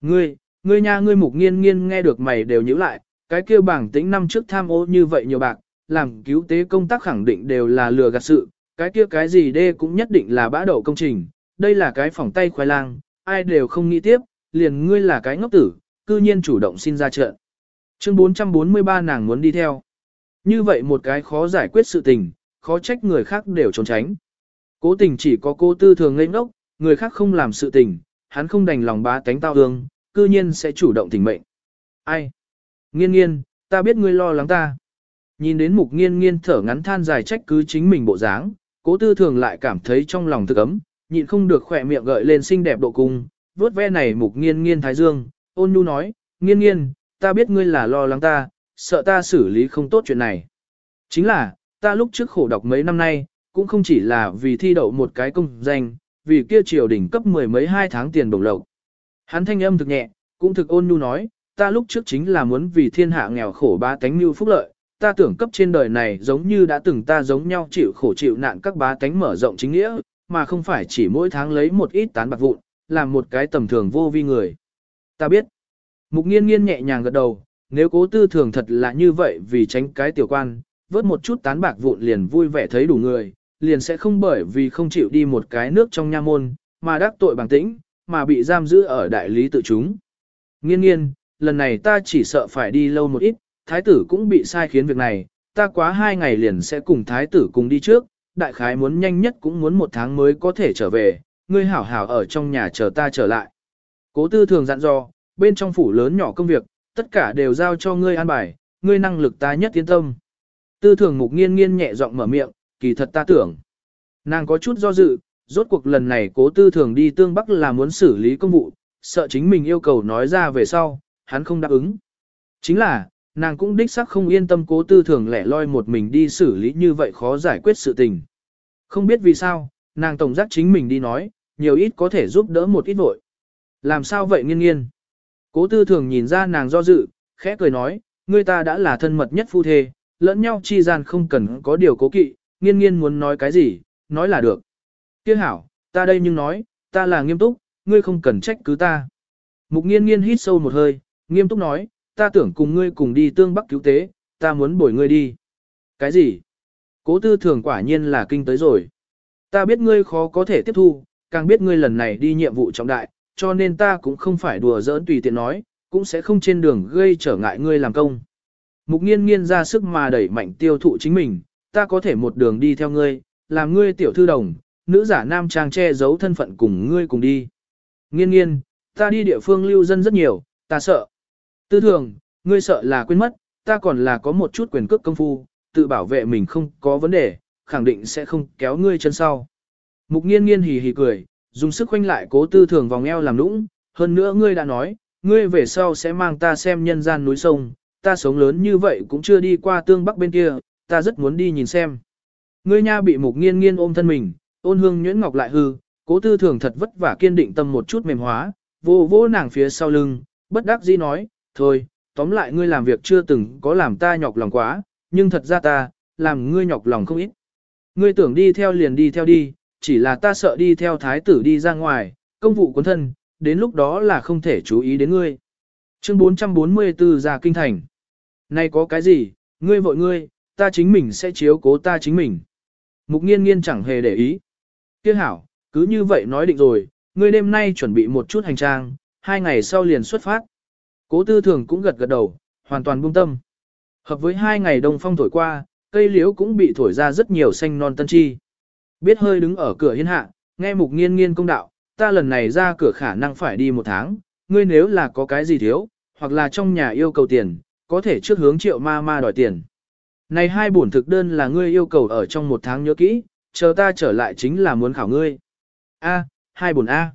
Ngươi, ngươi nha ngươi mục nghiên nghiên nghe được mày đều nhíu lại, cái kia bảng tính năm trước tham ô như vậy nhiều bạc, làm cứu tế công tác khẳng định đều là lừa gạt sự, cái kia cái gì đê cũng nhất định là bã đậu công trình, đây là cái phòng tay khoai lang, ai đều không nghĩ tiếp, liền ngươi là cái ngốc tử, cư nhiên chủ động xin ra trận. Chương 443 nàng muốn đi theo. Như vậy một cái khó giải quyết sự tình, khó trách người khác đều trốn tránh. Cố tình chỉ có cô tư thường ngây ngốc, người khác không làm sự tình, hắn không đành lòng bá tánh tao hương, cư nhiên sẽ chủ động tình mệnh. Ai? Nghiên nghiên, ta biết ngươi lo lắng ta. Nhìn đến mục nghiên nghiên thở ngắn than dài trách cứ chính mình bộ dáng, cố tư thường lại cảm thấy trong lòng thực ấm, nhịn không được khỏe miệng gợi lên xinh đẹp độ cung, vuốt ve này mục nghiên nghiên thái dương, ôn nhu nói, nghiên nghiên, ta biết ngươi là lo lắng ta, sợ ta xử lý không tốt chuyện này. Chính là, ta lúc trước khổ đọc mấy năm nay, cũng không chỉ là vì thi đậu một cái công danh, vì kia triều đỉnh cấp mười mấy hai tháng tiền đồng lộc. Hắn thanh âm thực nhẹ, cũng thực ôn nhu nói, ta lúc trước chính là muốn vì thiên hạ nghèo khổ ba tánh mưu phúc lợi, ta tưởng cấp trên đời này giống như đã từng ta giống nhau chịu khổ chịu nạn các bá tánh mở rộng chính nghĩa, mà không phải chỉ mỗi tháng lấy một ít tán bạc vụn, làm một cái tầm thường vô vi người. Ta biết. Mục nghiên nghiên nhẹ nhàng gật đầu, nếu cố tư thường thật là như vậy vì tránh cái tiểu quan, vớt một chút tán bạc vụn liền vui vẻ thấy đủ người, liền sẽ không bởi vì không chịu đi một cái nước trong nha môn, mà đắc tội bằng tĩnh, mà bị giam giữ ở đại lý tự chúng. Nghiên nghiên, lần này ta chỉ sợ phải đi lâu một ít, thái tử cũng bị sai khiến việc này, ta quá hai ngày liền sẽ cùng thái tử cùng đi trước, đại khái muốn nhanh nhất cũng muốn một tháng mới có thể trở về, ngươi hảo hảo ở trong nhà chờ ta trở lại. Cố tư thường dặn dò, bên trong phủ lớn nhỏ công việc, tất cả đều giao cho ngươi an bài, ngươi năng lực ta nhất tiến tâm. Tư thường mục nghiên nghiên nhẹ giọng mở miệng, kỳ thật ta tưởng. Nàng có chút do dự, rốt cuộc lần này cố tư thường đi tương bắc là muốn xử lý công vụ, sợ chính mình yêu cầu nói ra về sau, hắn không đáp ứng. Chính là, nàng cũng đích xác không yên tâm cố tư thường lẻ loi một mình đi xử lý như vậy khó giải quyết sự tình. Không biết vì sao, nàng tổng giác chính mình đi nói, nhiều ít có thể giúp đỡ một ít vội. Làm sao vậy nghiên nghiên? Cố tư thường nhìn ra nàng do dự, khẽ cười nói, người ta đã là thân mật nhất phu thê, lẫn nhau chi gian không cần có điều cố kỵ, nghiên nghiên muốn nói cái gì, nói là được. Tiếc hảo, ta đây nhưng nói, ta là nghiêm túc, ngươi không cần trách cứ ta. Mục nghiên nghiên hít sâu một hơi, nghiêm túc nói, ta tưởng cùng ngươi cùng đi tương bắc cứu tế, ta muốn bồi ngươi đi. Cái gì? Cố tư thường quả nhiên là kinh tới rồi. Ta biết ngươi khó có thể tiếp thu, càng biết ngươi lần này đi nhiệm vụ trọng đại, cho nên ta cũng không phải đùa giỡn tùy tiện nói, cũng sẽ không trên đường gây trở ngại ngươi làm công. Mục nghiên nghiên ra sức mà đẩy mạnh tiêu thụ chính mình, ta có thể một đường đi theo ngươi, làm ngươi tiểu thư đồng, nữ giả nam trang che giấu thân phận cùng ngươi cùng đi. Nghiên nghiên, ta đi địa phương lưu dân rất nhiều, ta sợ. Tư thường, ngươi sợ là quên mất, ta còn là có một chút quyền cước công phu, tự bảo vệ mình không có vấn đề, khẳng định sẽ không kéo ngươi chân sau. Mục nghiên nghiên hì hì cười, dùng sức khoanh lại cố tư thường vòng eo làm nũng, hơn nữa ngươi đã nói, ngươi về sau sẽ mang ta xem nhân gian núi sông, ta sống lớn như vậy cũng chưa đi qua tương bắc bên kia, ta rất muốn đi nhìn xem. Ngươi nha bị mục nghiên nghiên ôm thân mình, ôn hương nhuyễn ngọc lại hư, cố tư thường thật vất vả kiên định tâm một chút mềm hóa, vô vô nàng phía sau lưng, bất đắc dĩ nói, thôi, tóm lại ngươi làm việc chưa từng có làm ta nhọc lòng quá, nhưng thật ra ta, làm ngươi nhọc lòng không ít. Ngươi tưởng đi theo liền đi theo đi, chỉ là ta sợ đi theo thái tử đi ra ngoài, công vụ quân thân, đến lúc đó là không thể chú ý đến ngươi. Chương 444 ra kinh thành. nay có cái gì, ngươi vội ngươi, ta chính mình sẽ chiếu cố ta chính mình. Mục nghiên nghiên chẳng hề để ý. Tiếc hảo, cứ như vậy nói định rồi, ngươi đêm nay chuẩn bị một chút hành trang, hai ngày sau liền xuất phát. Cố tư thường cũng gật gật đầu, hoàn toàn buông tâm. Hợp với hai ngày đông phong thổi qua, cây liễu cũng bị thổi ra rất nhiều xanh non tân chi. Biết hơi đứng ở cửa hiên hạ, nghe mục nghiên nghiên công đạo, ta lần này ra cửa khả năng phải đi một tháng, ngươi nếu là có cái gì thiếu, hoặc là trong nhà yêu cầu tiền, có thể trước hướng triệu ma ma đòi tiền. Này hai bổn thực đơn là ngươi yêu cầu ở trong một tháng nhớ kỹ, chờ ta trở lại chính là muốn khảo ngươi. A, hai bổn A.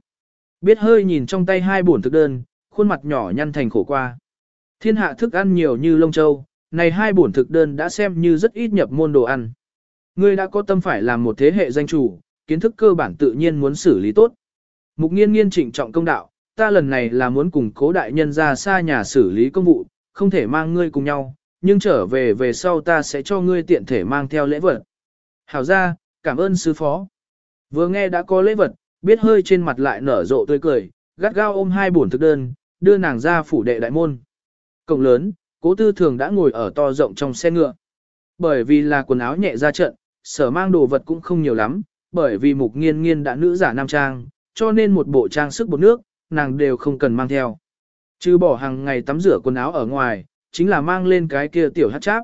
Biết hơi nhìn trong tay hai bổn thực đơn, khuôn mặt nhỏ nhăn thành khổ qua. Thiên hạ thức ăn nhiều như lông châu, này hai bổn thực đơn đã xem như rất ít nhập môn đồ ăn. Ngươi đã có tâm phải làm một thế hệ danh chủ, kiến thức cơ bản tự nhiên muốn xử lý tốt. Mục nghiên nghiên trịnh trọng công đạo, ta lần này là muốn cùng cố đại nhân ra xa nhà xử lý công vụ, không thể mang ngươi cùng nhau, nhưng trở về về sau ta sẽ cho ngươi tiện thể mang theo lễ vật. Hảo ra, cảm ơn sư phó. Vừa nghe đã có lễ vật, biết hơi trên mặt lại nở rộ tươi cười, gắt gao ôm hai bổn thực đơn, đưa nàng ra phủ đệ đại môn. Cổng lớn, cố tư thường đã ngồi ở to rộng trong xe ngựa. Bởi vì là quần áo nhẹ ra trận, sở mang đồ vật cũng không nhiều lắm, bởi vì mục nghiên nghiên đã nữ giả nam trang, cho nên một bộ trang sức bột nước, nàng đều không cần mang theo. Chứ bỏ hàng ngày tắm rửa quần áo ở ngoài, chính là mang lên cái kia tiểu hát cháp.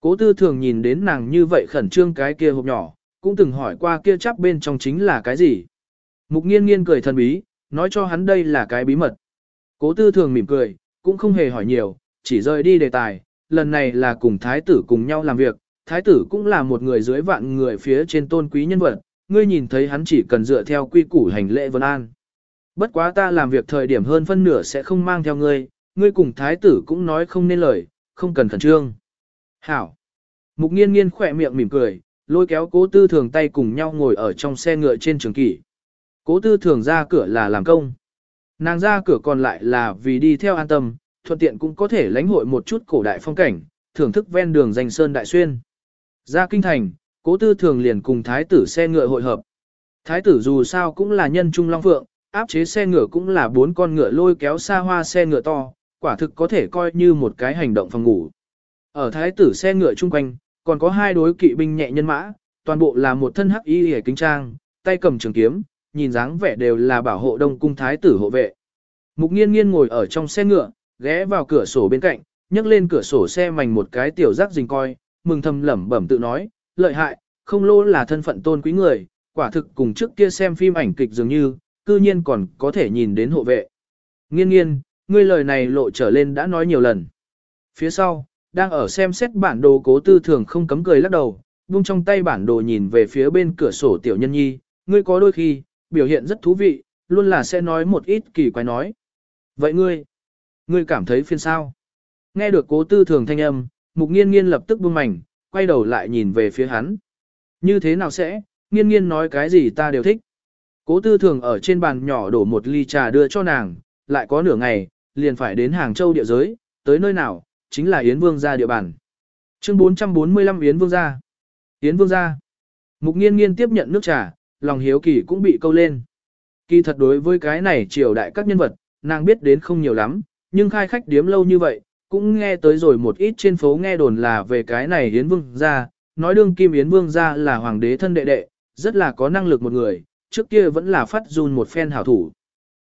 Cố tư thường nhìn đến nàng như vậy khẩn trương cái kia hộp nhỏ, cũng từng hỏi qua kia cháp bên trong chính là cái gì. Mục nghiên nghiên cười thần bí, nói cho hắn đây là cái bí mật. Cố tư thường mỉm cười, cũng không hề hỏi nhiều, chỉ rời đi đề tài, lần này là cùng thái tử cùng nhau làm việc, thái tử cũng là một người dưới vạn người phía trên tôn quý nhân vật, ngươi nhìn thấy hắn chỉ cần dựa theo quy củ hành lễ vân an. Bất quá ta làm việc thời điểm hơn phân nửa sẽ không mang theo ngươi, ngươi cùng thái tử cũng nói không nên lời, không cần khẩn trương. Hảo. Mục nghiên nghiên khỏe miệng mỉm cười, lôi kéo cố tư thường tay cùng nhau ngồi ở trong xe ngựa trên trường kỷ. Cố tư thường ra cửa là làm công. Nàng ra cửa còn lại là vì đi theo an tâm, thuận tiện cũng có thể lãnh hội một chút cổ đại phong cảnh, thưởng thức ven đường danh sơn đại xuyên. Ra kinh thành, cố tư thường liền cùng thái tử xe ngựa hội hợp. Thái tử dù sao cũng là nhân trung long phượng, áp chế xe ngựa cũng là bốn con ngựa lôi kéo xa hoa xe ngựa to, quả thực có thể coi như một cái hành động phòng ngủ. Ở thái tử xe ngựa chung quanh, còn có hai đối kỵ binh nhẹ nhân mã, toàn bộ là một thân hắc y hề kính trang, tay cầm trường kiếm, nhìn dáng vẻ đều là bảo hộ đông cung thái tử hộ vệ. Mục nghiên nghiên ngồi ở trong xe ngựa, ghé vào cửa sổ bên cạnh, nhấc lên cửa sổ xe mảnh một cái tiểu rắc dình coi, mừng thầm lẩm bẩm tự nói, lợi hại, không lô là thân phận tôn quý người, quả thực cùng trước kia xem phim ảnh kịch dường như, cư nhiên còn có thể nhìn đến hộ vệ. Nghiên nghiên, ngươi lời này lộ trở lên đã nói nhiều lần. Phía sau, đang ở xem xét bản đồ cố tư thường không cấm cười lắc đầu, buông trong tay bản đồ nhìn về phía bên cửa sổ tiểu nhân nhi, ngươi có đôi khi, biểu hiện rất thú vị, luôn là sẽ nói một ít kỳ quái nói. Vậy ngươi, ngươi cảm thấy phiền sao? Nghe được cố tư thường thanh âm, mục nghiên nghiên lập tức buông mảnh, quay đầu lại nhìn về phía hắn. Như thế nào sẽ, nghiên nghiên nói cái gì ta đều thích. Cố tư thường ở trên bàn nhỏ đổ một ly trà đưa cho nàng, lại có nửa ngày, liền phải đến Hàng Châu địa giới, tới nơi nào, chính là Yến Vương gia địa bàn. Chương 445 Yến Vương gia. Yến Vương gia. Mục Nghiên Nghiên tiếp nhận nước trà, lòng hiếu kỳ cũng bị câu lên. Kỳ thật đối với cái này triều đại các nhân vật, nàng biết đến không nhiều lắm, nhưng khai khách điếm lâu như vậy, cũng nghe tới rồi một ít trên phố nghe đồn là về cái này Yến Vương gia, nói đương kim Yến Vương gia là hoàng đế thân đệ đệ, rất là có năng lực một người, trước kia vẫn là phát run một phen hảo thủ.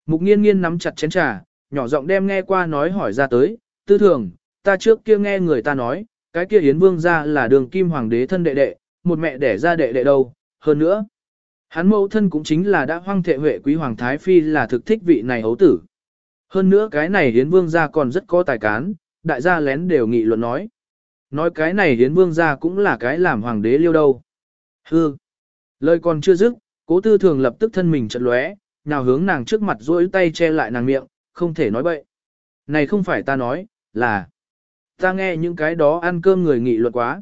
Mục Nghiên Nghiên nắm chặt chén trà, nhỏ giọng đem nghe qua nói hỏi ra tới, tư thường, ta trước kia nghe người ta nói, cái kia Yến Vương gia là đường kim hoàng đế thân đệ đệ, một mẹ đẻ ra đệ đệ đâu, hơn nữa. Hắn mẫu thân cũng chính là đã hoang thệ huệ quý hoàng thái phi là thực thích vị này hấu tử. Hơn nữa cái này Yến Vương gia còn rất có tài cán, đại gia lén đều nghị luận nói. Nói cái này hiến Vương gia cũng là cái làm hoàng đế liêu đâu. Hư. Lời còn chưa dứt, cố tư thường lập tức thân mình trật lóe, nào hướng nàng trước mặt duỗi tay che lại nàng miệng, không thể nói bậy. Này không phải ta nói, là ta nghe những cái đó ăn cơm người nghị luận quá.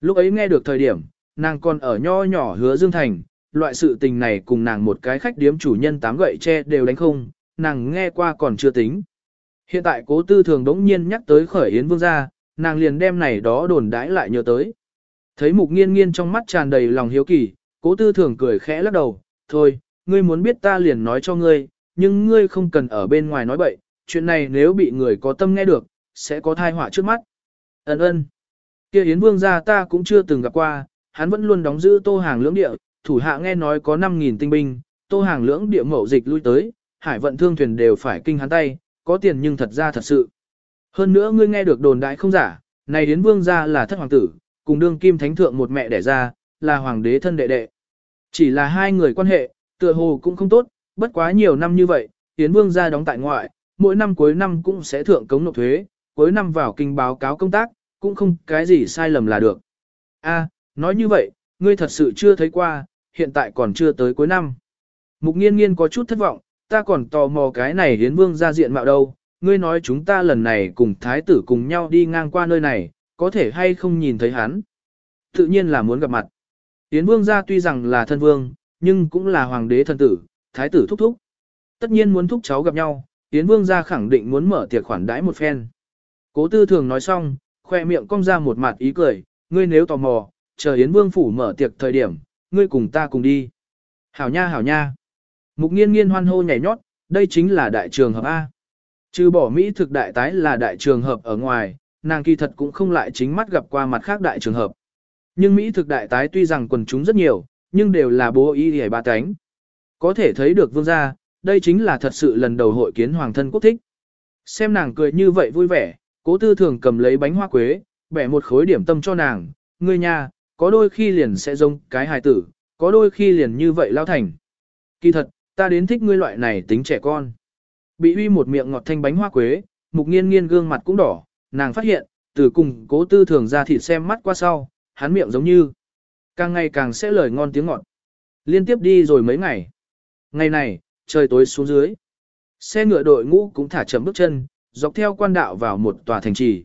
Lúc ấy nghe được thời điểm, nàng còn ở nho nhỏ hứa Dương Thành, loại sự tình này cùng nàng một cái khách điếm chủ nhân tám gậy che đều đánh không, nàng nghe qua còn chưa tính. Hiện tại cố tư thường đống nhiên nhắc tới khởi Yến Vương gia, nàng liền đem này đó đồn đãi lại nhớ tới. Thấy mục nghiên nghiên trong mắt tràn đầy lòng hiếu kỳ, cố tư thường cười khẽ lắc đầu, thôi, ngươi muốn biết ta liền nói cho ngươi, nhưng ngươi không cần ở bên ngoài nói bậy, chuyện này nếu bị người có tâm nghe được, sẽ có thai họa trước mắt. Ấn ơn, kia Yến Vương gia ta cũng chưa từng gặp qua, hắn vẫn luôn đóng giữ tô hàng lưỡng địa, thủ hạ nghe nói có 5.000 tinh binh, tô hàng lưỡng địa mậu dịch lui tới, hải vận thương thuyền đều phải kinh hắn tay, có tiền nhưng thật ra thật sự. Hơn nữa ngươi nghe được đồn đại không giả, này Yến Vương gia là thất hoàng tử, cùng đương kim thánh thượng một mẹ đẻ ra, là hoàng đế thân đệ đệ. Chỉ là hai người quan hệ, tựa hồ cũng không tốt, bất quá nhiều năm như vậy, Yến Vương gia đóng tại ngoại, mỗi năm cuối năm cũng sẽ thượng cống nộp thuế, cuối năm vào kinh báo cáo công tác, cũng không cái gì sai lầm là được. A, nói như vậy, ngươi thật sự chưa thấy qua, hiện tại còn chưa tới cuối năm. Mục nghiên nghiên có chút thất vọng, ta còn tò mò cái này hiến vương ra diện mạo đâu, ngươi nói chúng ta lần này cùng thái tử cùng nhau đi ngang qua nơi này, có thể hay không nhìn thấy hắn. Tự nhiên là muốn gặp mặt. Hiến vương gia tuy rằng là thân vương, nhưng cũng là hoàng đế thân tử, thái tử thúc thúc. Tất nhiên muốn thúc cháu gặp nhau, Yến Vương gia khẳng định muốn mở tiệc khoản đãi một phen. Cố tư thường nói xong, khoe miệng cong ra một mặt ý cười, ngươi nếu tò mò, chờ Yến Vương phủ mở tiệc thời điểm, ngươi cùng ta cùng đi. Hảo nha hảo nha. Mục nghiên nghiên hoan hô nhảy nhót, đây chính là đại trường hợp A. Trừ bỏ Mỹ thực đại tái là đại trường hợp ở ngoài, nàng kỳ thật cũng không lại chính mắt gặp qua mặt khác đại trường hợp. Nhưng Mỹ thực đại tái tuy rằng quần chúng rất nhiều, nhưng đều là bố ý hề ba cánh. Có thể thấy được vương gia, đây chính là thật sự lần đầu hội kiến hoàng thân quốc thích. Xem nàng cười như vậy vui vẻ, cố tư thường cầm lấy bánh hoa quế, bẻ một khối điểm tâm cho nàng, ngươi nha, có đôi khi liền sẽ giống cái hài tử, có đôi khi liền như vậy lao thành. Kỳ thật, ta đến thích ngươi loại này tính trẻ con. Bị uy một miệng ngọt thanh bánh hoa quế, mục nghiên nghiên gương mặt cũng đỏ, nàng phát hiện, từ cùng cố tư thường ra thịt xem mắt qua sau, hắn miệng giống như, càng ngày càng sẽ lời ngon tiếng ngọt. Liên tiếp đi rồi mấy ngày. Ngày này, trời tối xuống dưới. Xe ngựa đội ngũ cũng thả chậm bước chân, dọc theo quan đạo vào một tòa thành trì.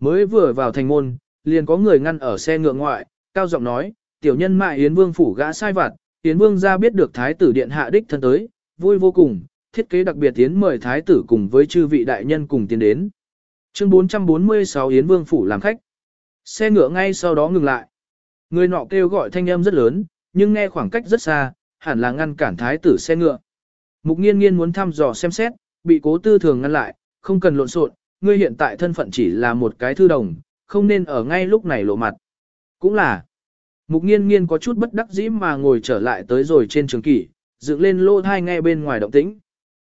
Mới vừa vào thành môn, liền có người ngăn ở xe ngựa ngoại, cao giọng nói, tiểu nhân mại Yến Vương phủ gã sai vặt, Yến Vương ra biết được Thái tử điện hạ đích thân tới, vui vô cùng, thiết kế đặc biệt tiến mời Thái tử cùng với chư vị đại nhân cùng tiến đến. Chương 446 Yến Vương phủ làm khách. Xe ngựa ngay sau đó ngừng lại. Người nọ kêu gọi thanh âm rất lớn, nhưng nghe khoảng cách rất xa, hẳn là ngăn cản Thái tử xe ngựa. Mục nghiên nghiên muốn thăm dò xem xét, bị cố tư thường ngăn lại, không cần lộn xộn, ngươi hiện tại thân phận chỉ là một cái thư đồng, không nên ở ngay lúc này lộ mặt. Cũng là, mục nghiên nghiên có chút bất đắc dĩ mà ngồi trở lại tới rồi trên trường kỷ, dựng lên lô thai nghe bên ngoài động tĩnh.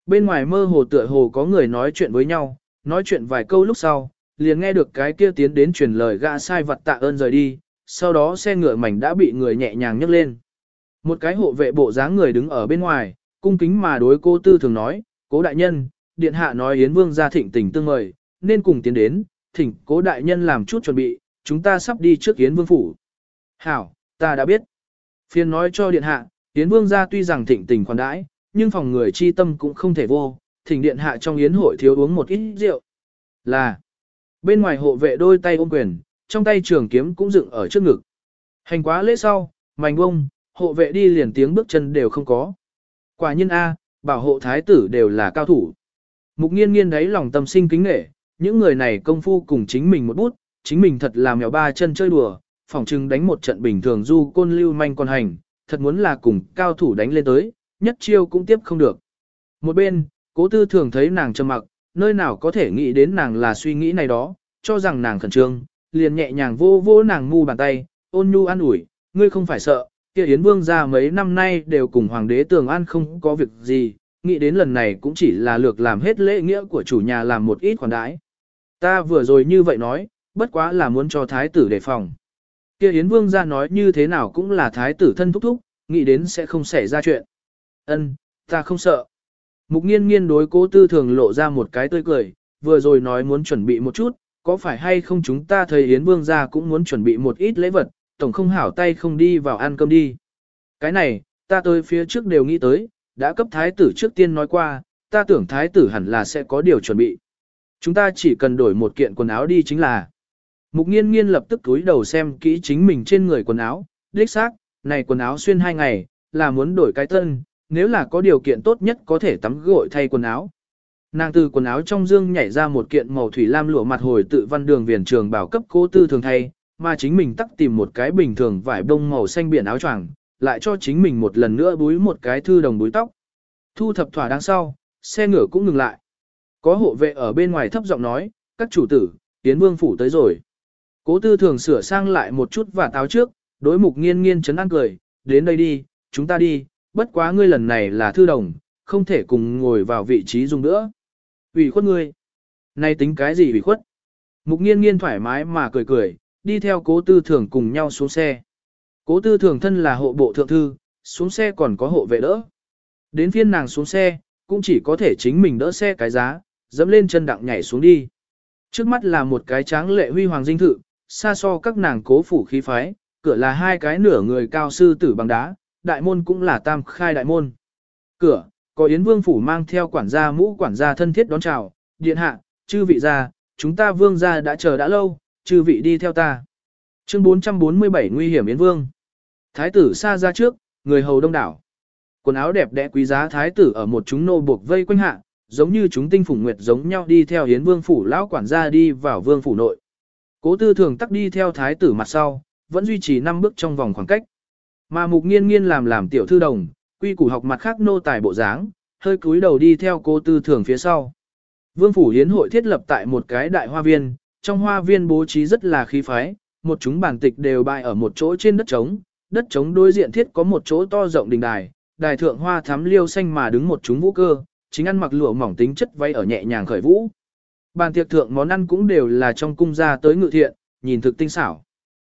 Bên ngoài mơ hồ tựa hồ có người nói chuyện với nhau, nói chuyện vài câu lúc sau, liền nghe được cái kia tiến đến truyền lời gã sai vật tạ ơn rời đi, sau đó xe ngựa mảnh đã bị người nhẹ nhàng nhấc lên. Một cái hộ vệ bộ dáng người đứng ở bên ngoài, cung kính mà đối cô tư thường nói, cố đại nhân, điện hạ nói Yến Vương ra thịnh tình tương mời, nên cùng tiến đến, thỉnh cố đại nhân làm chút chuẩn bị, chúng ta sắp đi trước Yến Vương phủ. Hảo, ta đã biết. Phiên nói cho điện hạ, Yến Vương gia tuy rằng thịnh tình khoản đãi, nhưng phòng người chi tâm cũng không thể vô, thỉnh điện hạ trong yến hội thiếu uống một ít rượu. Là, bên ngoài hộ vệ đôi tay ôm quyền, trong tay trường kiếm cũng dựng ở trước ngực. Hành quá lễ sau, mảnh bông, hộ vệ đi liền tiếng bước chân đều không có. Quả nhân A, bảo hộ thái tử đều là cao thủ. Mục nghiên nghiên đấy lòng tâm sinh kính nghệ, những người này công phu cùng chính mình một bút, chính mình thật là mèo ba chân chơi đùa, phỏng chừng đánh một trận bình thường du côn lưu manh con hành, thật muốn là cùng cao thủ đánh lên tới, nhất chiêu cũng tiếp không được. Một bên, cố tư thường thấy nàng trầm mặc, nơi nào có thể nghĩ đến nàng là suy nghĩ này đó, cho rằng nàng khẩn trương, liền nhẹ nhàng vô vô nàng mu bàn tay, ôn nhu an ủi, ngươi không phải sợ, kia Yến Vương ra mấy năm nay đều cùng Hoàng đế Tường An không có việc gì, nghĩ đến lần này cũng chỉ là lược làm hết lễ nghĩa của chủ nhà làm một ít khoản đãi. Ta vừa rồi như vậy nói, bất quá là muốn cho thái tử đề phòng. Kia Yến Vương ra nói như thế nào cũng là thái tử thân thúc thúc, nghĩ đến sẽ không xảy ra chuyện. Ân, ta không sợ. Mục nghiên nghiên đối cố tư thường lộ ra một cái tươi cười, vừa rồi nói muốn chuẩn bị một chút, có phải hay không chúng ta thầy Yến Vương ra cũng muốn chuẩn bị một ít lễ vật, tổng không hảo tay không đi vào ăn cơm đi. Cái này, ta tới phía trước đều nghĩ tới, đã cấp thái tử trước tiên nói qua, ta tưởng thái tử hẳn là sẽ có điều chuẩn bị. Chúng ta chỉ cần đổi một kiện quần áo đi chính là. Mục nghiên nghiên lập tức túi đầu xem kỹ chính mình trên người quần áo, đích xác, này quần áo xuyên hai ngày, là muốn đổi cái thân. nếu là có điều kiện tốt nhất có thể tắm gội thay quần áo. Nàng từ quần áo trong dương nhảy ra một kiện màu thủy lam lụa mặt hồi tự văn đường viền trường bảo cấp cố tư thường thay, mà chính mình tắt tìm một cái bình thường vải bông màu xanh biển áo choàng, lại cho chính mình một lần nữa búi một cái thư đồng búi tóc. Thu thập thỏa đáng sau, xe ngựa cũng ngừng lại. Có hộ vệ ở bên ngoài thấp giọng nói, các chủ tử, tiến vương phủ tới rồi. Cố tư thường sửa sang lại một chút và táo trước, đối mục nghiên nghiên chấn an cười, đến đây đi, chúng ta đi, bất quá ngươi lần này là thư đồng, không thể cùng ngồi vào vị trí dùng nữa. ủy khuất ngươi. Nay tính cái gì ủy khuất? Mục nghiên nghiên thoải mái mà cười cười, đi theo cố tư thường cùng nhau xuống xe. Cố tư thường thân là hộ bộ thượng thư, xuống xe còn có hộ vệ đỡ. Đến phiên nàng xuống xe, cũng chỉ có thể chính mình đỡ xe cái giá, dẫm lên chân đặng nhảy xuống đi. Trước mắt là một cái tráng lệ huy hoàng dinh thự, xa so các nàng cố phủ khí phái, cửa là hai cái nửa người cao sư tử bằng đá, đại môn cũng là tam khai đại môn. Cửa, có Yến Vương phủ mang theo quản gia mũ quản gia thân thiết đón chào, điện hạ, chư vị gia, chúng ta vương gia đã chờ đã lâu, chư vị đi theo ta. Chương 447 nguy hiểm Yến Vương. Thái tử xa ra trước, người hầu đông đảo. Quần áo đẹp đẽ quý giá thái tử ở một chúng nô buộc vây quanh hạ, giống như chúng tinh phủ nguyệt giống nhau đi theo Yến Vương phủ lão quản gia đi vào vương phủ nội. Cố tư thường tắc đi theo thái tử mặt sau, vẫn duy trì 5 bước trong vòng khoảng cách. Mà mục nghiên nghiên làm làm tiểu thư đồng, quy củ học mặt khác nô tài bộ dáng, hơi cúi đầu đi theo cố tư thường phía sau. Vương phủ hiến hội thiết lập tại một cái đại hoa viên, trong hoa viên bố trí rất là khí phái, một chúng bản tịch đều bày ở một chỗ trên đất trống, đất trống đối diện thiết có một chỗ to rộng đình đài, đài thượng hoa thắm liêu xanh mà đứng một chúng vũ cơ, chính ăn mặc lụa mỏng tính chất vay ở nhẹ nhàng khởi vũ. Bàn tiệc thượng món ăn cũng đều là trong cung ra tới ngự thiện, nhìn thực tinh xảo.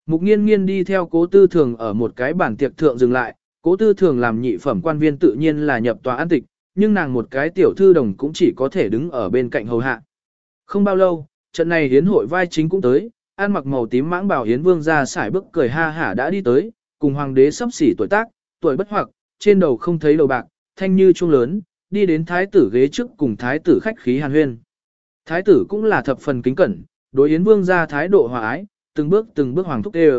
Mục nghiên nghiên đi theo cố tư thường ở một cái bàn tiệc thượng dừng lại, cố tư thường làm nhị phẩm quan viên tự nhiên là nhập tòa an tịch, nhưng nàng một cái tiểu thư đồng cũng chỉ có thể đứng ở bên cạnh hầu hạ. Không bao lâu, trận này hiến hội vai chính cũng tới, ăn mặc màu tím mãng bảo hiến vương ra xải bước cười ha hả đã đi tới, cùng hoàng đế sắp xỉ tuổi tác, tuổi bất hoặc, trên đầu không thấy đầu bạc, thanh như trung lớn, đi đến thái tử ghế trước cùng thái tử khách khí hàn huyên. Thái tử cũng là thập phần kính cẩn, đối yến vương ra thái độ hòa ái, từng bước từng bước hoàng thúc đê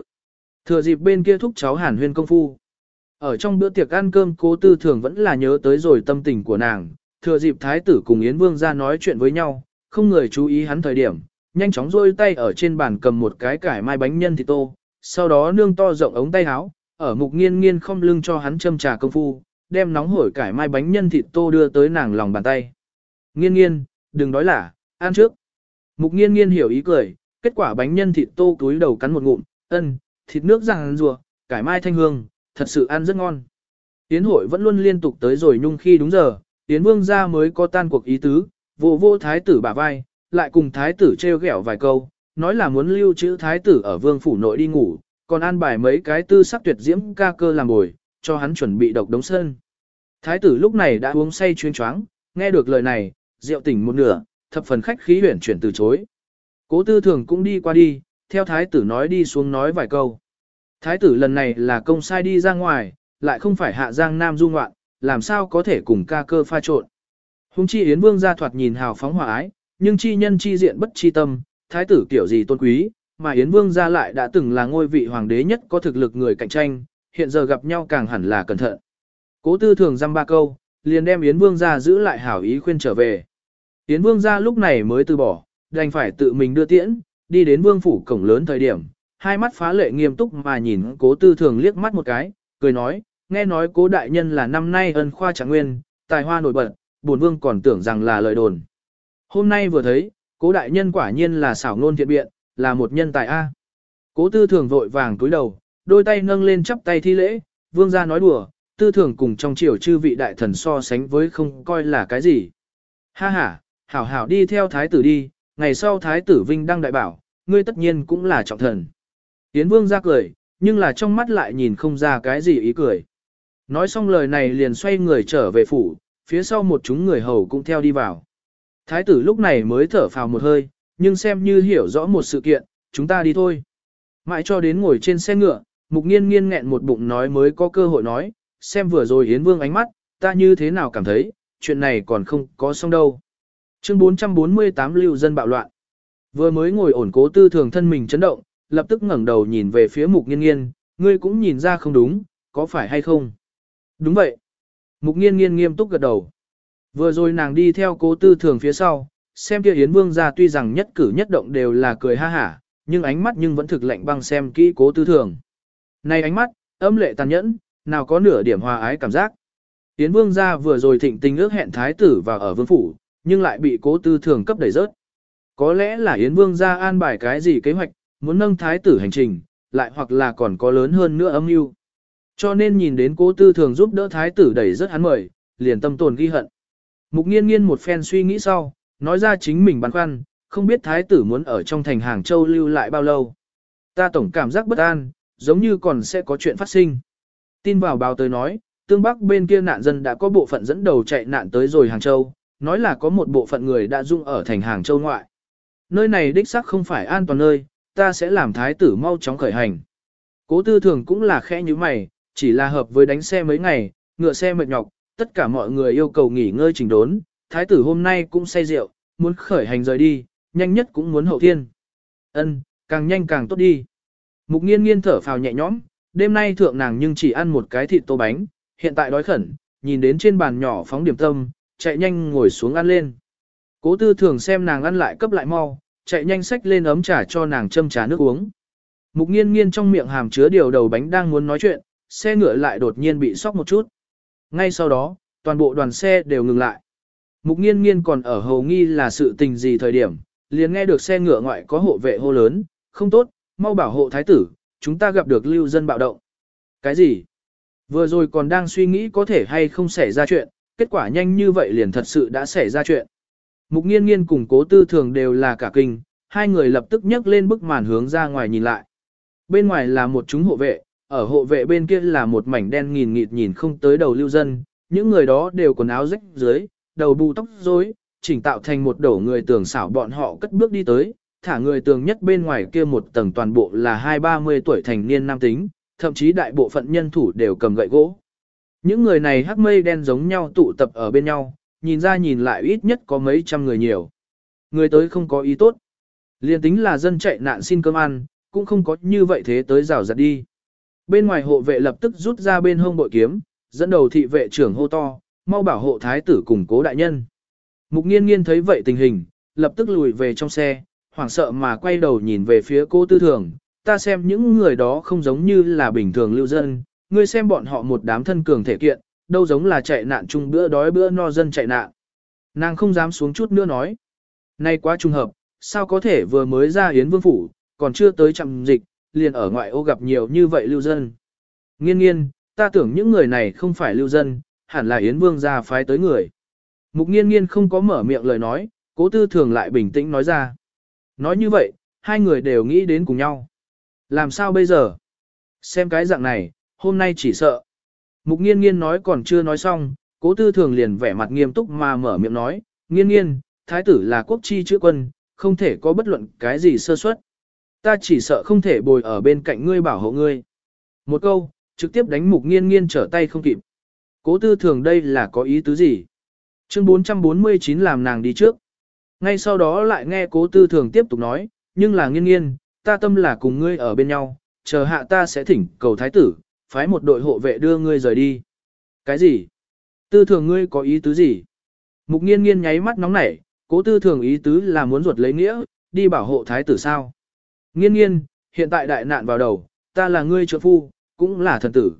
Thừa dịp bên kia thúc cháu hàn huyên công phu. Ở trong bữa tiệc ăn cơm cố tư thường vẫn là nhớ tới rồi tâm tình của nàng, thừa dịp thái tử cùng Yến Vương ra nói chuyện với nhau, không người chú ý hắn thời điểm, nhanh chóng rôi tay ở trên bàn cầm một cái cải mai bánh nhân thịt tô, sau đó nương to rộng ống tay áo, ở mục nghiên nghiên không lưng cho hắn châm trà công phu, đem nóng hổi cải mai bánh nhân thịt tô đưa tới nàng lòng bàn tay. Nghiên nghiên, đừng đói lả, ăn trước. Mục nghiên nghiên hiểu ý cười, kết quả bánh nhân thịt tô túi đầu cắn một ngụm, ân, thịt nước ràng rùa, cải mai thanh hương, thật sự ăn rất ngon. Tiến hội vẫn luôn liên tục tới rồi nhung khi đúng giờ, Tiến vương ra mới có tan cuộc ý tứ, vô vô thái tử bả vai, lại cùng thái tử treo ghẹo vài câu, nói là muốn lưu trữ thái tử ở vương phủ nội đi ngủ, còn an bài mấy cái tư sắc tuyệt diễm ca cơ làm bồi, cho hắn chuẩn bị độc đống sơn. Thái tử lúc này đã uống say chuyên choáng, nghe được lời này, rượu tỉnh một nửa, thập phần khách khí huyển chuyển từ chối. Cố tư thường cũng đi qua đi, theo thái tử nói đi xuống nói vài câu. Thái tử lần này là công sai đi ra ngoài, lại không phải hạ giang nam du ngoạn, làm sao có thể cùng ca cơ pha trộn. Hùng chi Yến Vương ra thoạt nhìn hào phóng hòa ái, nhưng chi nhân chi diện bất chi tâm, thái tử kiểu gì tôn quý, mà Yến Vương ra lại đã từng là ngôi vị hoàng đế nhất có thực lực người cạnh tranh, hiện giờ gặp nhau càng hẳn là cẩn thận. Cố tư thường dăm ba câu, liền đem Yến Vương ra giữ lại hảo ý khuyên trở về. Yến Vương ra lúc này mới từ bỏ, đành phải tự mình đưa tiễn, đi đến Vương phủ cổng lớn thời điểm, hai mắt phá lệ nghiêm túc mà nhìn cố tư thường liếc mắt một cái, cười nói, nghe nói cố đại nhân là năm nay ân khoa trạng nguyên, tài hoa nổi bật, bổn vương còn tưởng rằng là lời đồn. Hôm nay vừa thấy, cố đại nhân quả nhiên là xảo ngôn thiện biện, là một nhân tài A. Cố tư thường vội vàng cúi đầu, đôi tay nâng lên chắp tay thi lễ, vương gia nói đùa, tư thường cùng trong triều chư vị đại thần so sánh với không coi là cái gì. Ha ha, hảo hảo đi theo thái tử đi, ngày sau thái tử Vinh đăng đại bảo, ngươi tất nhiên cũng là trọng thần. Yến Vương ra cười, nhưng là trong mắt lại nhìn không ra cái gì ý cười. Nói xong lời này liền xoay người trở về phủ, phía sau một chúng người hầu cũng theo đi vào. Thái tử lúc này mới thở phào một hơi, nhưng xem như hiểu rõ một sự kiện, chúng ta đi thôi. Mãi cho đến ngồi trên xe ngựa, mục nghiên nghiên nghẹn một bụng nói mới có cơ hội nói, xem vừa rồi Yến Vương ánh mắt, ta như thế nào cảm thấy, chuyện này còn không có xong đâu. Chương 448 lưu dân bạo loạn. Vừa mới ngồi ổn cố tư thường thân mình chấn động, lập tức ngẩng đầu nhìn về phía mục nghiên nghiên, ngươi cũng nhìn ra không đúng, có phải hay không? Đúng vậy. Mục nghiên nghiên nghiêm túc gật đầu. Vừa rồi nàng đi theo cố tư thường phía sau, xem kia Yến Vương ra tuy rằng nhất cử nhất động đều là cười ha hả, nhưng ánh mắt nhưng vẫn thực lạnh băng xem kỹ cố tư thường. Này ánh mắt, âm lệ tàn nhẫn, nào có nửa điểm hòa ái cảm giác. Yến Vương ra vừa rồi thịnh tình ước hẹn thái tử vào ở vương phủ, nhưng lại bị cố tư thường cấp đẩy rớt. Có lẽ là Yến Vương ra an bài cái gì kế hoạch, muốn nâng thái tử hành trình, lại hoặc là còn có lớn hơn nữa âm mưu. Cho nên nhìn đến cố tư thường giúp đỡ thái tử đẩy rất hắn mời, liền tâm tồn ghi hận. Mục nghiên nghiên một phen suy nghĩ sau, nói ra chính mình băn khoăn, không biết thái tử muốn ở trong thành Hàng Châu lưu lại bao lâu. Ta tổng cảm giác bất an, giống như còn sẽ có chuyện phát sinh. Tin vào báo tới nói, tương bắc bên kia nạn dân đã có bộ phận dẫn đầu chạy nạn tới rồi Hàng Châu, nói là có một bộ phận người đã dung ở thành Hàng Châu ngoại. Nơi này đích xác không phải an toàn nơi, ta sẽ làm thái tử mau chóng khởi hành. Cố tư thường cũng là khẽ như mày, chỉ là hợp với đánh xe mấy ngày, ngựa xe mệt nhọc, tất cả mọi người yêu cầu nghỉ ngơi chỉnh đốn, thái tử hôm nay cũng say rượu, muốn khởi hành rời đi, nhanh nhất cũng muốn hậu thiên. Ân, càng nhanh càng tốt đi. Mục nghiên nghiên thở phào nhẹ nhõm, đêm nay thượng nàng nhưng chỉ ăn một cái thịt tô bánh, hiện tại đói khẩn, nhìn đến trên bàn nhỏ phóng điểm tâm, chạy nhanh ngồi xuống ăn lên. Cố tư thường xem nàng ăn lại cấp lại mau, chạy nhanh xách lên ấm trà cho nàng châm trà nước uống. Mục nghiên nghiên trong miệng hàm chứa điều đầu bánh đang muốn nói chuyện, xe ngựa lại đột nhiên bị sóc một chút. Ngay sau đó, toàn bộ đoàn xe đều ngừng lại. Mục nghiên nghiên còn ở hầu nghi là sự tình gì thời điểm, liền nghe được xe ngựa ngoại có hộ vệ hô lớn, không tốt, mau bảo hộ thái tử, chúng ta gặp được lưu dân bạo động. Cái gì? Vừa rồi còn đang suy nghĩ có thể hay không xảy ra chuyện, kết quả nhanh như vậy liền thật sự đã xảy ra chuyện. Mục nghiên nghiên cùng cố tư thường đều là cả kinh, hai người lập tức nhấc lên bức màn hướng ra ngoài nhìn lại. Bên ngoài là một chúng hộ vệ, ở hộ vệ bên kia là một mảnh đen nghìn nghịt nhìn không tới đầu lưu dân, những người đó đều quần áo rách dưới, đầu bù tóc rối, chỉnh tạo thành một đổ người tường xảo bọn họ cất bước đi tới, thả người tường nhất bên ngoài kia một tầng toàn bộ là hai ba mươi tuổi thành niên nam tính, thậm chí đại bộ phận nhân thủ đều cầm gậy gỗ. Những người này hắc mây đen giống nhau tụ tập ở bên nhau, nhìn ra nhìn lại ít nhất có mấy trăm người nhiều. Người tới không có ý tốt. Liên tính là dân chạy nạn xin cơm ăn, cũng không có như vậy thế tới rào giặt đi. Bên ngoài hộ vệ lập tức rút ra bên hông bội kiếm, dẫn đầu thị vệ trưởng hô to, mau bảo hộ thái tử cùng cố đại nhân. Mục nghiên nghiên thấy vậy tình hình, lập tức lùi về trong xe, hoảng sợ mà quay đầu nhìn về phía cô tư thường, ta xem những người đó không giống như là bình thường lưu dân, ngươi xem bọn họ một đám thân cường thể kiện, đâu giống là chạy nạn chung bữa đói bữa no dân chạy nạn. Nàng không dám xuống chút nữa nói. Nay quá trùng hợp, sao có thể vừa mới ra Yến Vương Phủ, còn chưa tới chậm dịch, liền ở ngoại ô gặp nhiều như vậy lưu dân. Nghiên nghiên, ta tưởng những người này không phải lưu dân, hẳn là Yến Vương gia phái tới người. Mục nghiên nghiên không có mở miệng lời nói, cố tư thường lại bình tĩnh nói ra. Nói như vậy, hai người đều nghĩ đến cùng nhau. Làm sao bây giờ? Xem cái dạng này, hôm nay chỉ sợ. Mục nghiên nghiên nói còn chưa nói xong, cố tư thường liền vẻ mặt nghiêm túc mà mở miệng nói, nghiên nghiên, thái tử là quốc chi chữ quân, không thể có bất luận cái gì sơ suất. Ta chỉ sợ không thể bồi ở bên cạnh ngươi bảo hộ ngươi. Một câu, trực tiếp đánh mục nghiên nghiên trở tay không kịp. Cố tư thường đây là có ý tứ gì? Chương 449 làm nàng đi trước. Ngay sau đó lại nghe cố tư thường tiếp tục nói, nhưng là nghiên nghiên, ta tâm là cùng ngươi ở bên nhau, chờ hạ ta sẽ thỉnh cầu thái tử, phái một đội hộ vệ đưa ngươi rời đi. Cái gì? Tư thường ngươi có ý tứ gì? Mục nghiên nghiên nháy mắt nóng nảy, cố tư thường ý tứ là muốn ruột lấy nghĩa, đi bảo hộ thái tử sao? Nghiên nghiên, hiện tại đại nạn vào đầu, ta là ngươi trợ phu, cũng là thần tử.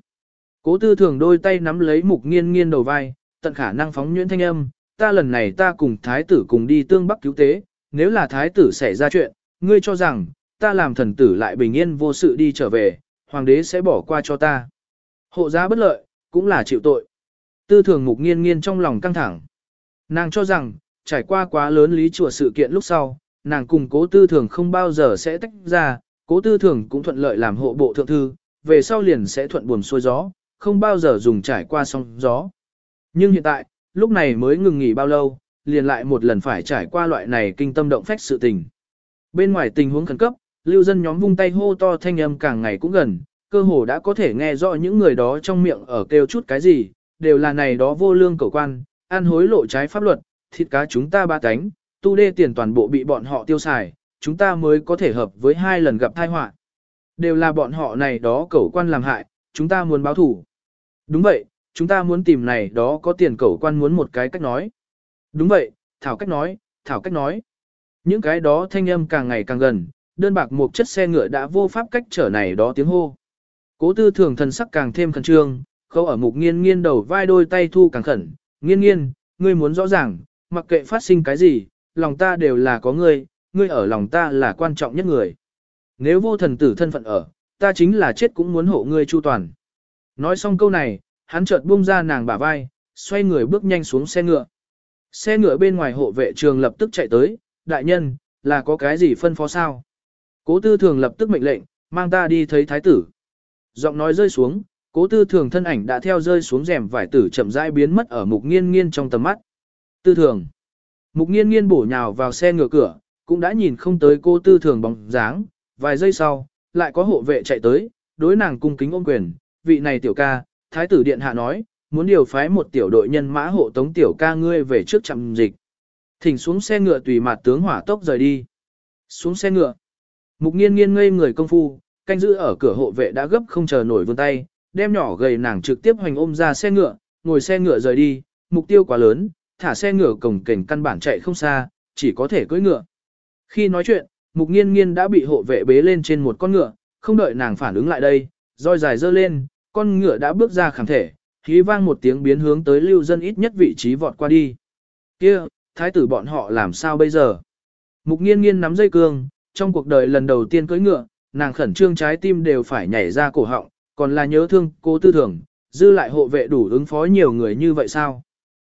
Cố tư thường đôi tay nắm lấy mục nghiên nghiên đầu vai, tận khả năng phóng nhuyễn thanh âm, ta lần này ta cùng thái tử cùng đi tương bắc cứu tế, nếu là thái tử xảy ra chuyện, ngươi cho rằng, ta làm thần tử lại bình yên vô sự đi trở về, hoàng đế sẽ bỏ qua cho ta. Hộ giá bất lợi, cũng là chịu tội. Tư thường mục nghiên nghiên trong lòng căng thẳng. Nàng cho rằng, trải qua quá lớn lý chùa sự kiện lúc sau, nàng cùng cố tư thường không bao giờ sẽ tách ra, cố tư thường cũng thuận lợi làm hộ bộ thượng thư, về sau liền sẽ thuận buồm xuôi gió, không bao giờ dùng trải qua sóng gió. Nhưng hiện tại, lúc này mới ngừng nghỉ bao lâu, liền lại một lần phải trải qua loại này kinh tâm động phách sự tình. Bên ngoài tình huống khẩn cấp, lưu dân nhóm vung tay hô to thanh âm càng ngày cũng gần, cơ hồ đã có thể nghe rõ những người đó trong miệng ở kêu chút cái gì, đều là này đó vô lương cầu quan, ăn hối lộ trái pháp luật, thịt cá chúng ta ba cánh, tu đê tiền toàn bộ bị bọn họ tiêu xài, chúng ta mới có thể hợp với hai lần gặp tai họa. Đều là bọn họ này đó cầu quan làm hại, chúng ta muốn báo thủ. Đúng vậy, chúng ta muốn tìm này đó có tiền cầu quan muốn một cái cách nói. Đúng vậy, thảo cách nói, thảo cách nói. Những cái đó thanh âm càng ngày càng gần, đơn bạc một chất xe ngựa đã vô pháp cách trở này đó tiếng hô. Cố tư thường thần sắc càng thêm khẩn trương, khâu ở mục nghiên nghiên đầu vai đôi tay thu càng khẩn, nghiên nghiên, ngươi muốn rõ ràng, mặc kệ phát sinh cái gì, lòng ta đều là có ngươi, ngươi ở lòng ta là quan trọng nhất người. Nếu vô thần tử thân phận ở, ta chính là chết cũng muốn hộ ngươi chu toàn. Nói xong câu này, hắn chợt buông ra nàng bả vai, xoay người bước nhanh xuống xe ngựa. Xe ngựa bên ngoài hộ vệ trường lập tức chạy tới, đại nhân, là có cái gì phân phó sao? Cố tư thường lập tức mệnh lệnh, mang ta đi thấy thái tử. Giọng nói rơi xuống, cố tư thường thân ảnh đã theo rơi xuống rèm vải tử chậm rãi biến mất ở mục nghiên nghiên trong tầm mắt. Tư thường. Mục nghiên nghiên bổ nhào vào xe ngựa cửa, cũng đã nhìn không tới cô tư thường bóng dáng, vài giây sau, lại có hộ vệ chạy tới, đối nàng cung kính ôm quyền, vị này tiểu ca, thái tử điện hạ nói, muốn điều phái một tiểu đội nhân mã hộ tống tiểu ca ngươi về trước trạm dịch. Thỉnh xuống xe ngựa tùy mặt tướng hỏa tốc rời đi. Xuống xe ngựa. Mục nghiên nghiên ngây người công phu, canh giữ ở cửa hộ vệ đã gấp không chờ nổi vươn tay, đem nhỏ gầy nàng trực tiếp hoành ôm ra xe ngựa, ngồi xe ngựa rời đi, mục tiêu quá lớn, thả xe ngựa cổng cảnh căn bản chạy không xa, chỉ có thể cưỡi ngựa. Khi nói chuyện, mục nghiên nghiên đã bị hộ vệ bế lên trên một con ngựa, không đợi nàng phản ứng lại đây, roi dài dơ lên, con ngựa đã bước ra khẳng thể, khí vang một tiếng biến hướng tới lưu dân ít nhất vị trí vọt qua đi. Kia, thái tử bọn họ làm sao bây giờ? Mục nghiên nghiên nắm dây cương, trong cuộc đời lần đầu tiên cưỡi ngựa, nàng khẩn trương trái tim đều phải nhảy ra cổ họng, còn là nhớ thương cô tư thường, dư lại hộ vệ đủ ứng phó nhiều người như vậy sao?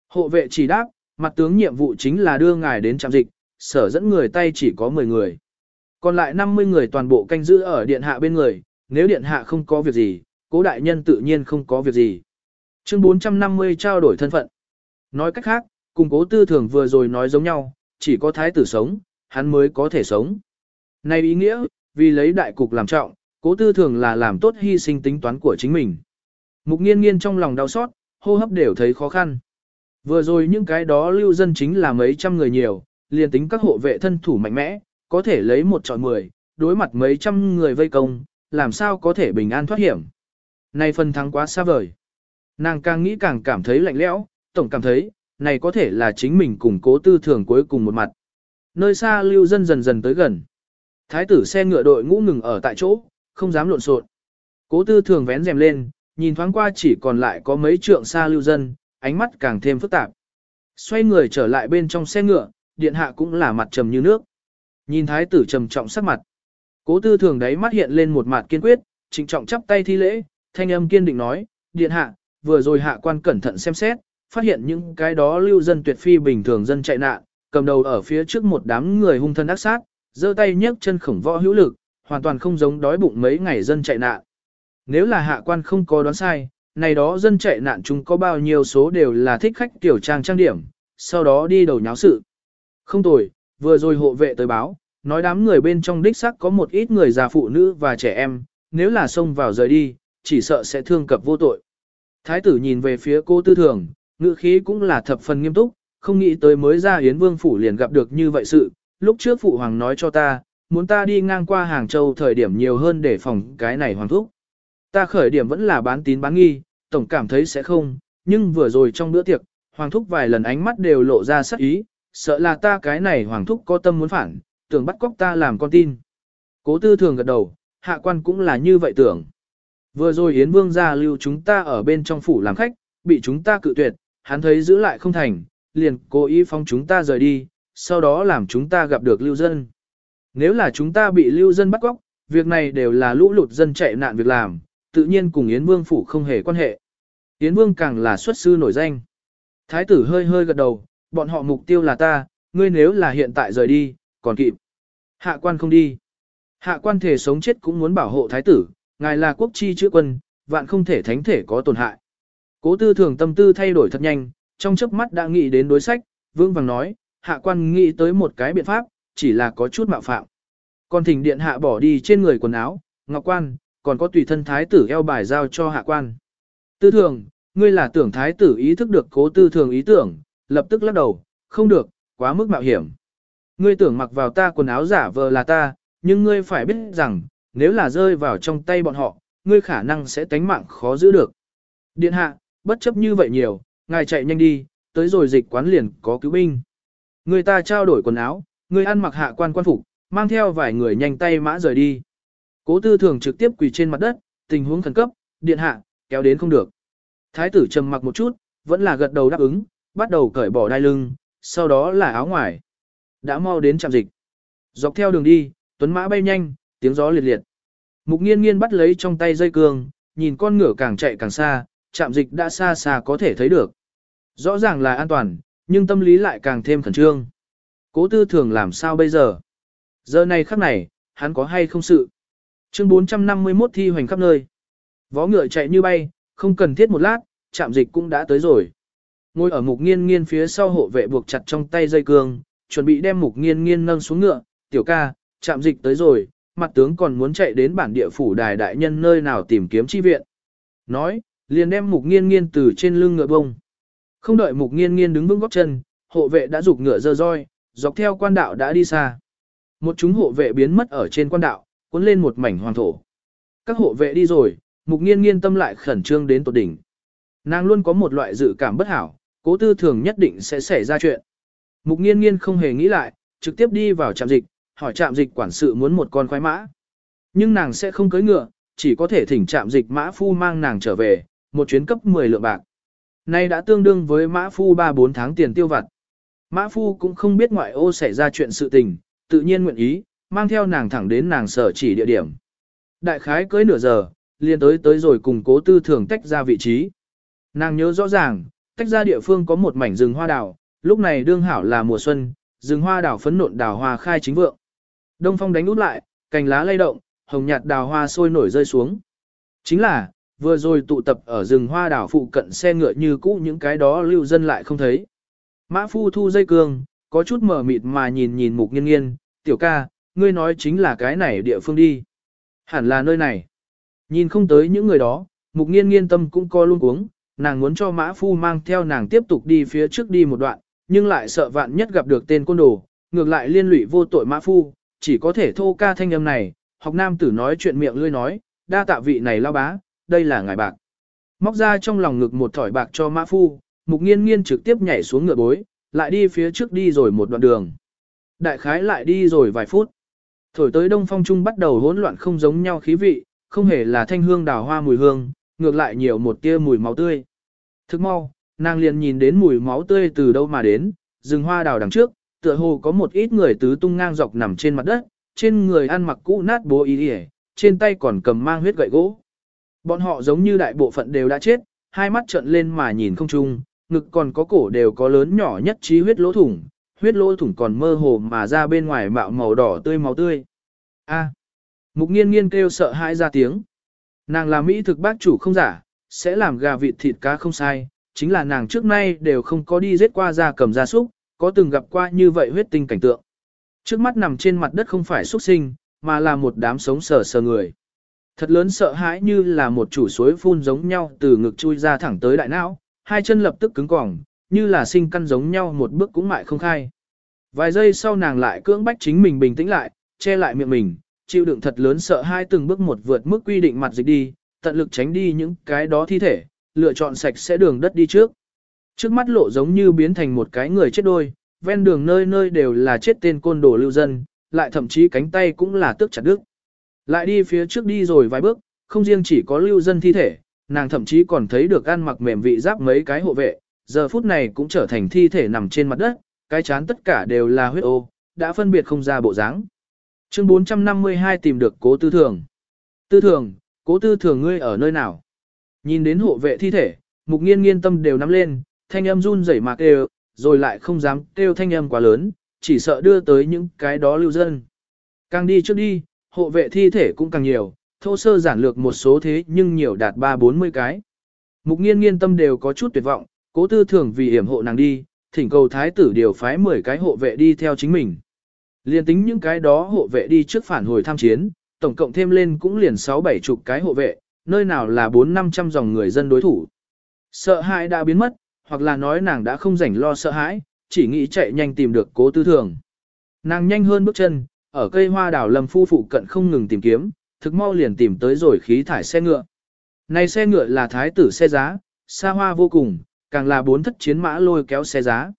Hộ vệ chỉ đáp, mặt tướng nhiệm vụ chính là đưa ngài đến trạm dịch, sở dẫn người tay chỉ có 10 người. Còn lại 50 người toàn bộ canh giữ ở điện hạ bên người, nếu điện hạ không có việc gì, cố đại nhân tự nhiên không có việc gì. Chương 450 trao đổi thân phận. Nói cách khác, cùng cố tư thường vừa rồi nói giống nhau, chỉ có thái tử sống, hắn mới có thể sống. Này ý nghĩa, vì lấy đại cục làm trọng, cố tư thường là làm tốt hy sinh tính toán của chính mình. Mục nghiên nghiên trong lòng đau xót, hô hấp đều thấy khó khăn. Vừa rồi những cái đó lưu dân chính là mấy trăm người nhiều, liền tính các hộ vệ thân thủ mạnh mẽ, có thể lấy một trọi mười, đối mặt mấy trăm người vây công, làm sao có thể bình an thoát hiểm. Này phần thắng quá xa vời. Nàng càng nghĩ càng cảm thấy lạnh lẽo, tổng cảm thấy, này có thể là chính mình cùng cố tư thường cuối cùng một mặt. Nơi xa lưu dân dần dần tới gần. Thái tử xe ngựa đội ngũ ngừng ở tại chỗ, không dám lộn xộn. Cố tư thường vén rèm lên, nhìn thoáng qua chỉ còn lại có mấy trượng xa lưu dân, ánh mắt càng thêm phức tạp. Xoay người trở lại bên trong xe ngựa, điện hạ cũng là mặt trầm như nước. Nhìn thái tử trầm trọng sắc mặt. Cố tư thường đấy mắt hiện lên một mặt kiên quyết, trịnh trọng chắp tay thi lễ, thanh âm kiên định nói, điện hạ, vừa rồi hạ quan cẩn thận xem xét, phát hiện những cái đó lưu dân tuyệt phi bình thường dân chạy nạn, cầm đầu ở phía trước một đám người hung thân ác sát, giơ tay nhấc chân khổng võ hữu lực, hoàn toàn không giống đói bụng mấy ngày dân chạy nạn. Nếu là hạ quan không có đoán sai, này đó dân chạy nạn chúng có bao nhiêu số đều là thích khách tiểu trang trang điểm, sau đó đi đầu nháo sự. Không tồi, vừa rồi hộ vệ tới báo, nói đám người bên trong đích xác có một ít người già phụ nữ và trẻ em, nếu là xông vào rời đi, chỉ sợ sẽ thương cập vô tội. Thái tử nhìn về phía cô tư thường, ngữ khí cũng là thập phần nghiêm túc, không nghĩ tới mới ra Yến Vương Phủ liền gặp được như vậy sự, lúc trước Phụ Hoàng nói cho ta, muốn ta đi ngang qua Hàng Châu thời điểm nhiều hơn để phòng cái này Hoàng Thúc. Ta khởi điểm vẫn là bán tín bán nghi, tổng cảm thấy sẽ không, nhưng vừa rồi trong bữa tiệc, Hoàng Thúc vài lần ánh mắt đều lộ ra sắc ý, sợ là ta cái này Hoàng Thúc có tâm muốn phản, tưởng bắt cóc ta làm con tin. Cố tư thường gật đầu, hạ quan cũng là như vậy tưởng. Vừa rồi Yến Vương gia lưu chúng ta ở bên trong phủ làm khách, bị chúng ta cự tuyệt, hắn thấy giữ lại không thành, liền cố ý phong chúng ta rời đi, sau đó làm chúng ta gặp được lưu dân. Nếu là chúng ta bị lưu dân bắt cóc, việc này đều là lũ lụt dân chạy nạn việc làm, tự nhiên cùng Yến Vương phủ không hề quan hệ. Yến Vương càng là xuất sư nổi danh. Thái tử hơi hơi gật đầu, bọn họ mục tiêu là ta, ngươi nếu là hiện tại rời đi, còn kịp. Hạ quan không đi. Hạ quan thể sống chết cũng muốn bảo hộ thái tử, ngài là quốc chi chữa quân, vạn không thể thánh thể có tổn hại. Cố tư thường tâm tư thay đổi thật nhanh, trong chớp mắt đã nghĩ đến đối sách, vương vàng nói, hạ quan nghĩ tới một cái biện pháp, chỉ là có chút mạo phạm. Còn thỉnh điện hạ bỏ đi trên người quần áo, ngọc quan, còn có tùy thân thái tử eo bài giao cho hạ quan. Tư thường, ngươi là tưởng thái tử ý thức được cố tư thường ý tưởng, lập tức lắc đầu, không được, quá mức mạo hiểm. Ngươi tưởng mặc vào ta quần áo giả vờ là ta, nhưng ngươi phải biết rằng, nếu là rơi vào trong tay bọn họ, ngươi khả năng sẽ tánh mạng khó giữ được. Điện hạ, bất chấp như vậy nhiều, ngài chạy nhanh đi, tới rồi dịch quán liền có cứu binh. Người ta trao đổi quần áo, người ăn mặc hạ quan quan phục, mang theo vài người nhanh tay mã rời đi. Cố tư thường trực tiếp quỳ trên mặt đất, tình huống khẩn cấp, điện hạ, kéo đến không được. Thái tử trầm mặc một chút, vẫn là gật đầu đáp ứng, bắt đầu cởi bỏ đai lưng, sau đó là áo ngoài. Đã mau đến trạm dịch. Dọc theo đường đi, tuấn mã bay nhanh, tiếng gió liệt liệt. Mục nghiên nghiên bắt lấy trong tay dây cương, nhìn con ngựa càng chạy càng xa, trạm dịch đã xa xa có thể thấy được. Rõ ràng là an toàn, nhưng tâm lý lại càng thêm khẩn trương. Cố tư thường làm sao bây giờ? Giờ này khắc này, hắn có hay không sự? Chương 451 thi hoành khắp nơi. Vó ngựa chạy như bay, không cần thiết một lát, trạm dịch cũng đã tới rồi. Ngồi ở mục nghiên nghiên phía sau hộ vệ buộc chặt trong tay dây cương, chuẩn bị đem mục nghiên nghiên nâng xuống ngựa, tiểu ca, trạm dịch tới rồi, mặt tướng còn muốn chạy đến bản địa phủ đài đại nhân nơi nào tìm kiếm chi viện. Nói, liền đem mục nghiên nghiên từ trên lưng ngựa bông. Không đợi mục nghiên nghiên đứng vững góc chân, hộ vệ đã giục ngựa dơ roi, dọc theo quan đạo đã đi xa. Một chúng hộ vệ biến mất ở trên quan đạo, cuốn lên một mảnh hoàng thổ. Các hộ vệ đi rồi, mục nghiên nghiên tâm lại khẩn trương đến tột đỉnh. Nàng luôn có một loại dự cảm bất hảo, cố tư thường nhất định sẽ xảy ra chuyện. Mục nghiên nghiên không hề nghĩ lại, trực tiếp đi vào trạm dịch, hỏi trạm dịch quản sự muốn một con khoái mã. Nhưng nàng sẽ không cưới ngựa, chỉ có thể thỉnh trạm dịch mã phu mang nàng trở về, một chuyến cấp 10 lượng bạc. Nay đã tương đương với mã phu 3-4 tháng tiền tiêu vặt. Mã phu cũng không biết ngoại ô xảy ra chuyện sự tình, tự nhiên nguyện ý, mang theo nàng thẳng đến nàng sở chỉ địa điểm. Đại khái cưới nửa giờ, liền tới tới rồi cùng cố tư thường tách ra vị trí. Nàng nhớ rõ ràng, tách ra địa phương có một mảnh rừng hoa đào, lúc này đương hảo là mùa xuân, rừng hoa đào phấn nộn đào hoa khai chính vượng. Đông phong đánh út lại, cành lá lay động, hồng nhạt đào hoa sôi nổi rơi xuống. Chính là, vừa rồi tụ tập ở rừng hoa đảo phụ cận xe ngựa như cũ những cái đó lưu dân lại không thấy. Mã phu thu dây cương, có chút mở mịt mà nhìn nhìn mục nghiên nghiên, tiểu ca, ngươi nói chính là cái này địa phương đi. Hẳn là nơi này. Nhìn không tới những người đó, mục nghiên nghiên tâm cũng co luôn cuống, nàng muốn cho mã phu mang theo nàng tiếp tục đi phía trước đi một đoạn, nhưng lại sợ vạn nhất gặp được tên côn đồ, ngược lại liên lụy vô tội mã phu, chỉ có thể thô ca thanh âm này, học nam tử nói chuyện miệng lươi nói, đa tạ vị này lao bá, đây là ngài bạc. Móc ra trong lòng ngực một thỏi bạc cho mã phu, mục nghiên nghiên trực tiếp nhảy xuống ngựa bối, lại đi phía trước đi rồi một đoạn đường. Đại khái lại đi rồi vài phút. Thổi tới đông phong trung bắt đầu hỗn loạn không giống nhau khí vị, không hề là thanh hương đào hoa mùi hương, ngược lại nhiều một tia mùi máu tươi. Thức mau, nàng liền nhìn đến mùi máu tươi từ đâu mà đến, rừng hoa đào đằng trước, tựa hồ có một ít người tứ tung ngang dọc nằm trên mặt đất, trên người ăn mặc cũ nát bố ý đi trên tay còn cầm mang huyết gậy gỗ. Bọn họ giống như đại bộ phận đều đã chết, hai mắt trợn lên mà nhìn không chung, ngực còn có cổ đều có lớn nhỏ nhất trí huyết lỗ thủng, huyết lỗ thủng còn mơ hồ mà ra bên ngoài mạo màu đỏ tươi máu tươi. A. Mục nghiên nghiên kêu sợ hãi ra tiếng. Nàng là Mỹ thực bác chủ không giả, sẽ làm gà vịt thịt cá không sai, chính là nàng trước nay đều không có đi giết qua ra cầm gia súc, có từng gặp qua như vậy huyết tinh cảnh tượng. Trước mắt nằm trên mặt đất không phải xuất sinh, mà là một đám sống sờ sờ người. Thật lớn sợ hãi như là một chủ suối phun giống nhau từ ngực chui ra thẳng tới đại não, hai chân lập tức cứng cỏng, như là sinh căn giống nhau một bước cũng mại không khai. Vài giây sau nàng lại cưỡng bách chính mình bình tĩnh lại, che lại miệng mình, chịu đựng thật lớn sợ hai từng bước một vượt mức quy định mặt dịch đi, tận lực tránh đi những cái đó thi thể, lựa chọn sạch sẽ đường đất đi trước. Trước mắt lộ giống như biến thành một cái người chết đôi, ven đường nơi nơi đều là chết tên côn đồ lưu dân, lại thậm chí cánh tay cũng là tước chặt đứt. Lại đi phía trước đi rồi vài bước, không riêng chỉ có lưu dân thi thể, nàng thậm chí còn thấy được ăn mặc mềm vị giáp mấy cái hộ vệ, giờ phút này cũng trở thành thi thể nằm trên mặt đất, cái chán tất cả đều là huyết ô, đã phân biệt không ra bộ dáng. Chương 452 tìm được cố tư thường. Tư thường, cố tư thường ngươi ở nơi nào? Nhìn đến hộ vệ thi thể, mục nghiên nghiên tâm đều nắm lên, thanh âm run rẩy mạc đều, rồi lại không dám kêu thanh âm quá lớn, chỉ sợ đưa tới những cái đó lưu dân. Càng đi trước đi, hộ vệ thi thể cũng càng nhiều, thô sơ giản lược một số thế nhưng nhiều đạt 3-40 cái. Mục nghiên nghiên tâm đều có chút tuyệt vọng, cố tư thường vì hiểm hộ nàng đi, thỉnh cầu thái tử điều phái 10 cái hộ vệ đi theo chính mình. Liên tính những cái đó hộ vệ đi trước phản hồi tham chiến, tổng cộng thêm lên cũng liền 6-7 chục cái hộ vệ, nơi nào là 4-500 dòng người dân đối thủ. Sợ hãi đã biến mất, hoặc là nói nàng đã không rảnh lo sợ hãi, chỉ nghĩ chạy nhanh tìm được cố tư thường. Nàng nhanh hơn bước chân, ở cây hoa đào lâm phu phụ cận không ngừng tìm kiếm, thực mau liền tìm tới rồi khí thải xe ngựa. Này xe ngựa là thái tử xe giá, xa hoa vô cùng, càng là bốn thất chiến mã lôi kéo xe giá.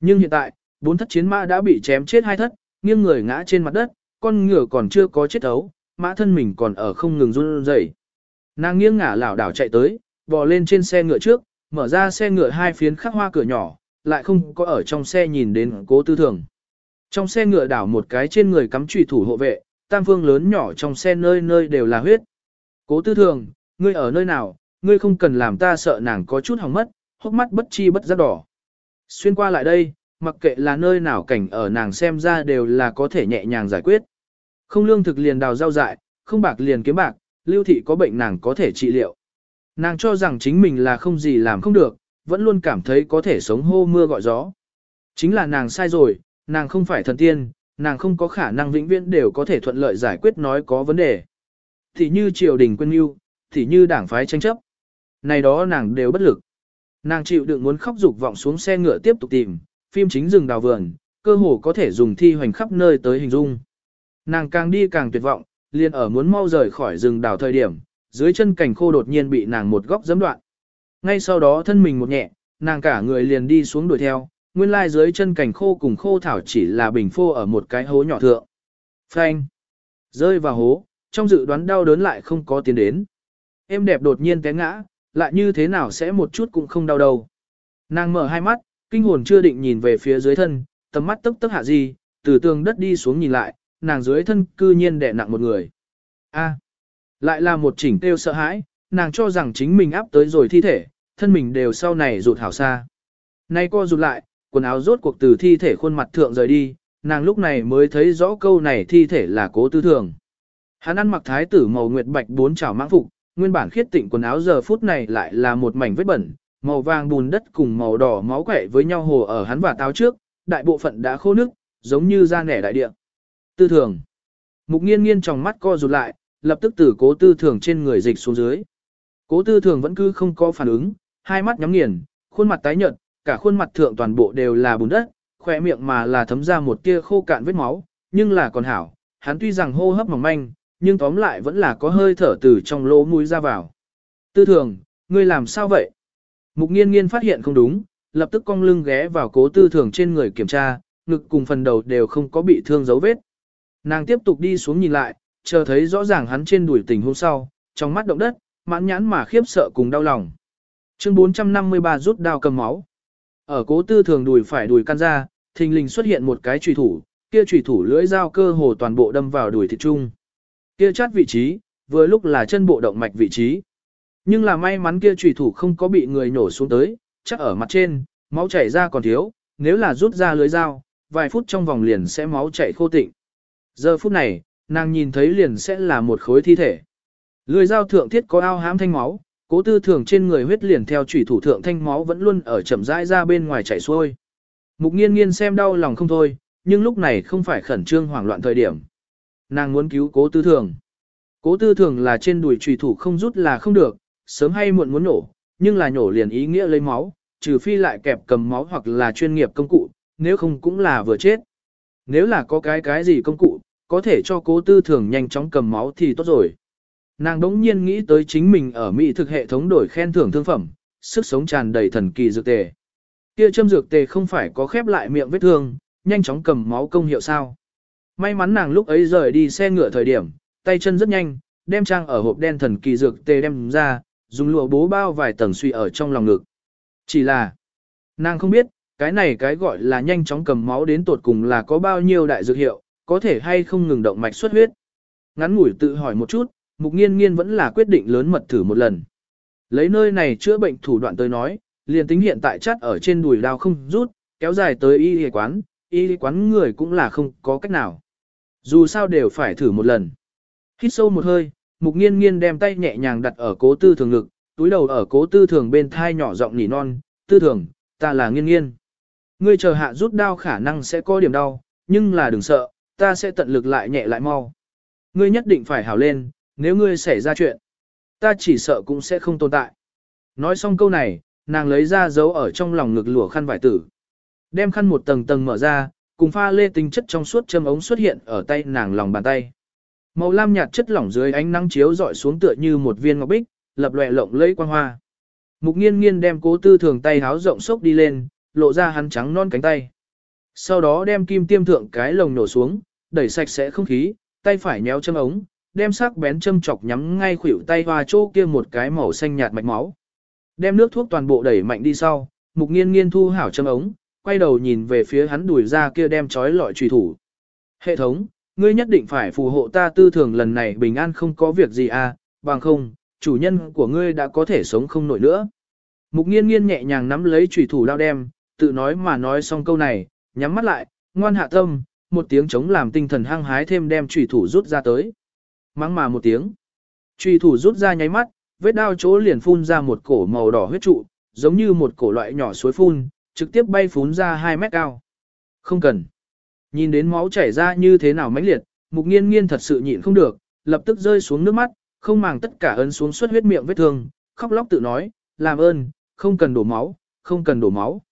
Nhưng hiện tại, bốn thất chiến mã đã bị chém chết hai thất, nghiêng người ngã trên mặt đất, con ngựa còn chưa có chết ấu, mã thân mình còn ở không ngừng run rẩy. Nàng nghiêng ngả lảo đảo chạy tới, bò lên trên xe ngựa trước, mở ra xe ngựa hai phiến khắc hoa cửa nhỏ, lại không có ở trong xe nhìn đến cố tư thường. Trong xe ngựa đảo một cái trên người cắm trùy thủ hộ vệ, tam phương lớn nhỏ trong xe nơi nơi đều là huyết. Cố tư thường, ngươi ở nơi nào, ngươi không cần làm ta sợ nàng có chút hỏng mất, hốc mắt bất chi bất giác đỏ. Xuyên qua lại đây, mặc kệ là nơi nào cảnh ở nàng xem ra đều là có thể nhẹ nhàng giải quyết. Không lương thực liền đào rau dại, không bạc liền kiếm bạc, lưu thị có bệnh nàng có thể trị liệu. Nàng cho rằng chính mình là không gì làm không được, vẫn luôn cảm thấy có thể sống hô mưa gọi gió. Chính là nàng sai rồi, nàng không phải thần tiên, nàng không có khả năng vĩnh viễn đều có thể thuận lợi giải quyết nói có vấn đề. Thì như triều đình quân yêu, thì như đảng phái tranh chấp. Này đó nàng đều bất lực. Nàng chịu đựng muốn khóc dục vọng xuống xe ngựa tiếp tục tìm, phim chính rừng đào vườn, cơ hồ có thể dùng thi hoành khắp nơi tới hình dung. Nàng càng đi càng tuyệt vọng, liền ở muốn mau rời khỏi rừng đào thời điểm, dưới chân cảnh khô đột nhiên bị nàng một góc giẫm đoạn. Ngay sau đó thân mình một nhẹ, nàng cả người liền đi xuống đuổi theo, nguyên lai dưới chân cảnh khô cùng khô thảo chỉ là bình phô ở một cái hố nhỏ thượng. Phanh! Rơi vào hố, trong dự đoán đau đớn lại không có tiến đến. Em đẹp đột nhiên té ngã, lại như thế nào sẽ một chút cũng không đau đầu. Nàng mở hai mắt, kinh hồn chưa định nhìn về phía dưới thân, tầm mắt tức tức hạ gì, từ tường đất đi xuống nhìn lại, nàng dưới thân cư nhiên đè nặng một người. A, lại là một chỉnh tiêu sợ hãi, nàng cho rằng chính mình áp tới rồi thi thể, thân mình đều sau này rụt hảo xa. Nay co rụt lại, quần áo rốt cuộc từ thi thể khuôn mặt thượng rời đi, nàng lúc này mới thấy rõ câu này thi thể là cố tư thường. Hắn ăn mặc thái tử màu nguyệt bạch bốn trảo mãng phục, nguyên bản khiết tịnh quần áo giờ phút này lại là một mảnh vết bẩn, màu vàng bùn đất cùng màu đỏ máu quẻ với nhau hồ ở hắn và táo trước, đại bộ phận đã khô nước, giống như da nẻ đại địa. Tư thường. Mục nghiên nghiên trong mắt co rụt lại, lập tức từ cố tư thường trên người dịch xuống dưới. Cố tư thường vẫn cứ không có phản ứng, hai mắt nhắm nghiền, khuôn mặt tái nhợt, cả khuôn mặt thượng toàn bộ đều là bùn đất, khỏe miệng mà là thấm ra một tia khô cạn vết máu, nhưng là còn hảo, hắn tuy rằng hô hấp mỏng manh, nhưng tóm lại vẫn là có hơi thở từ trong lỗ mũi ra vào. Tư thường, ngươi làm sao vậy? Mục nghiên nghiên phát hiện không đúng, lập tức cong lưng ghé vào cố tư thường trên người kiểm tra, ngực cùng phần đầu đều không có bị thương dấu vết. Nàng tiếp tục đi xuống nhìn lại, chờ thấy rõ ràng hắn trên đùi tình hôm sau, trong mắt động đất, mãn nhãn mà khiếp sợ cùng đau lòng. Chương 453 rút đao cầm máu. Ở cố tư thường đùi phải đùi căn ra, thình lình xuất hiện một cái trùy thủ, kia trùy thủ lưỡi dao cơ hồ toàn bộ đâm vào đùi thịt trung. Kia chát vị trí, vừa lúc là chân bộ động mạch vị trí. Nhưng là may mắn kia trùy thủ không có bị người nổ xuống tới, chắc ở mặt trên, máu chảy ra còn thiếu, nếu là rút ra lưới dao, vài phút trong vòng liền sẽ máu chảy khô tịnh. Giờ phút này, nàng nhìn thấy liền sẽ là một khối thi thể. Lưới dao thượng thiết có ao hãm thanh máu, cố tư thường trên người huyết liền theo chủy thủ thượng thanh máu vẫn luôn ở chậm rãi ra bên ngoài chảy xuôi. Mục nghiên nghiên xem đau lòng không thôi, nhưng lúc này không phải khẩn trương hoảng loạn thời điểm. Nàng muốn cứu cố tư thường. Cố tư thường là trên đùi trùy thủ không rút là không được, sớm hay muộn muốn nổ, nhưng là nổ liền ý nghĩa lấy máu, trừ phi lại kẹp cầm máu hoặc là chuyên nghiệp công cụ, nếu không cũng là vừa chết. Nếu là có cái cái gì công cụ, có thể cho cố tư thường nhanh chóng cầm máu thì tốt rồi. Nàng đống nhiên nghĩ tới chính mình ở Mỹ thực hệ thống đổi khen thưởng thương phẩm, sức sống tràn đầy thần kỳ dược tề. Kia châm dược tề không phải có khép lại miệng vết thương, nhanh chóng cầm máu công hiệu sao. May mắn nàng lúc ấy rời đi xe ngựa thời điểm, tay chân rất nhanh, đem trang ở hộp đen thần kỳ dược tề đem ra, dùng lụa bố bao vài tầng suy ở trong lòng ngực. Chỉ là, nàng không biết, cái này cái gọi là nhanh chóng cầm máu đến tột cùng là có bao nhiêu đại dược hiệu, có thể hay không ngừng động mạch xuất huyết. Ngắn ngủi tự hỏi một chút, mục nghiên nghiên vẫn là quyết định lớn mật thử một lần. Lấy nơi này chữa bệnh thủ đoạn tới nói, liền tính hiện tại chắt ở trên đùi đao không rút, kéo dài tới y y quán, y quán người cũng là không có cách nào. Dù sao đều phải thử một lần. Hít sâu một hơi, mục nghiên nghiên đem tay nhẹ nhàng đặt ở cố tư thường ngực, túi đầu ở cố tư thường bên thai nhỏ giọng nỉ non, tư thường, ta là nghiên nghiên. Ngươi chờ hạ rút đau khả năng sẽ có điểm đau, nhưng là đừng sợ, ta sẽ tận lực lại nhẹ lại mau. Ngươi nhất định phải hảo lên, nếu ngươi xảy ra chuyện, ta chỉ sợ cũng sẽ không tồn tại. Nói xong câu này, nàng lấy ra dấu ở trong lòng ngực lụa khăn vải tử. Đem khăn một tầng tầng mở ra, cùng pha lê tinh chất trong suốt châm ống xuất hiện ở tay nàng lòng bàn tay. Màu lam nhạt chất lỏng dưới ánh nắng chiếu dọi xuống tựa như một viên ngọc bích, lập lòe lộng lẫy quang hoa. Mục nghiên nghiên đem cố tư thường tay háo rộng sốc đi lên, lộ ra hắn trắng non cánh tay. Sau đó đem kim tiêm thượng cái lồng nổ xuống, đẩy sạch sẽ không khí, tay phải nhéo châm ống, đem sắc bén châm chọc nhắm ngay khuỷu tay hoa chỗ kia một cái màu xanh nhạt mạch máu. Đem nước thuốc toàn bộ đẩy mạnh đi sau, mục nghiên nghiên thu hảo châm ống, quay đầu nhìn về phía hắn đuổi ra kia đem chói lọi trùy thủ. Hệ thống, ngươi nhất định phải phù hộ ta tư thường lần này bình an không có việc gì à, bằng không, chủ nhân của ngươi đã có thể sống không nổi nữa. Mục nghiên nghiên nhẹ nhàng nắm lấy trùy thủ lao đem, tự nói mà nói xong câu này, nhắm mắt lại, ngoan hạ tâm, một tiếng chống làm tinh thần hăng hái thêm đem trùy thủ rút ra tới. Mắng mà một tiếng. Trùy thủ rút ra nháy mắt, vết đao chỗ liền phun ra một cổ màu đỏ huyết trụ, giống như một cổ loại nhỏ suối phun, trực tiếp bay phún ra 2 mét cao. Không cần. Nhìn đến máu chảy ra như thế nào mãnh liệt, mục nghiên nghiên thật sự nhịn không được, lập tức rơi xuống nước mắt, không màng tất cả ấn xuống suốt huyết miệng vết thương, khóc lóc tự nói, làm ơn, không cần đổ máu, không cần đổ máu.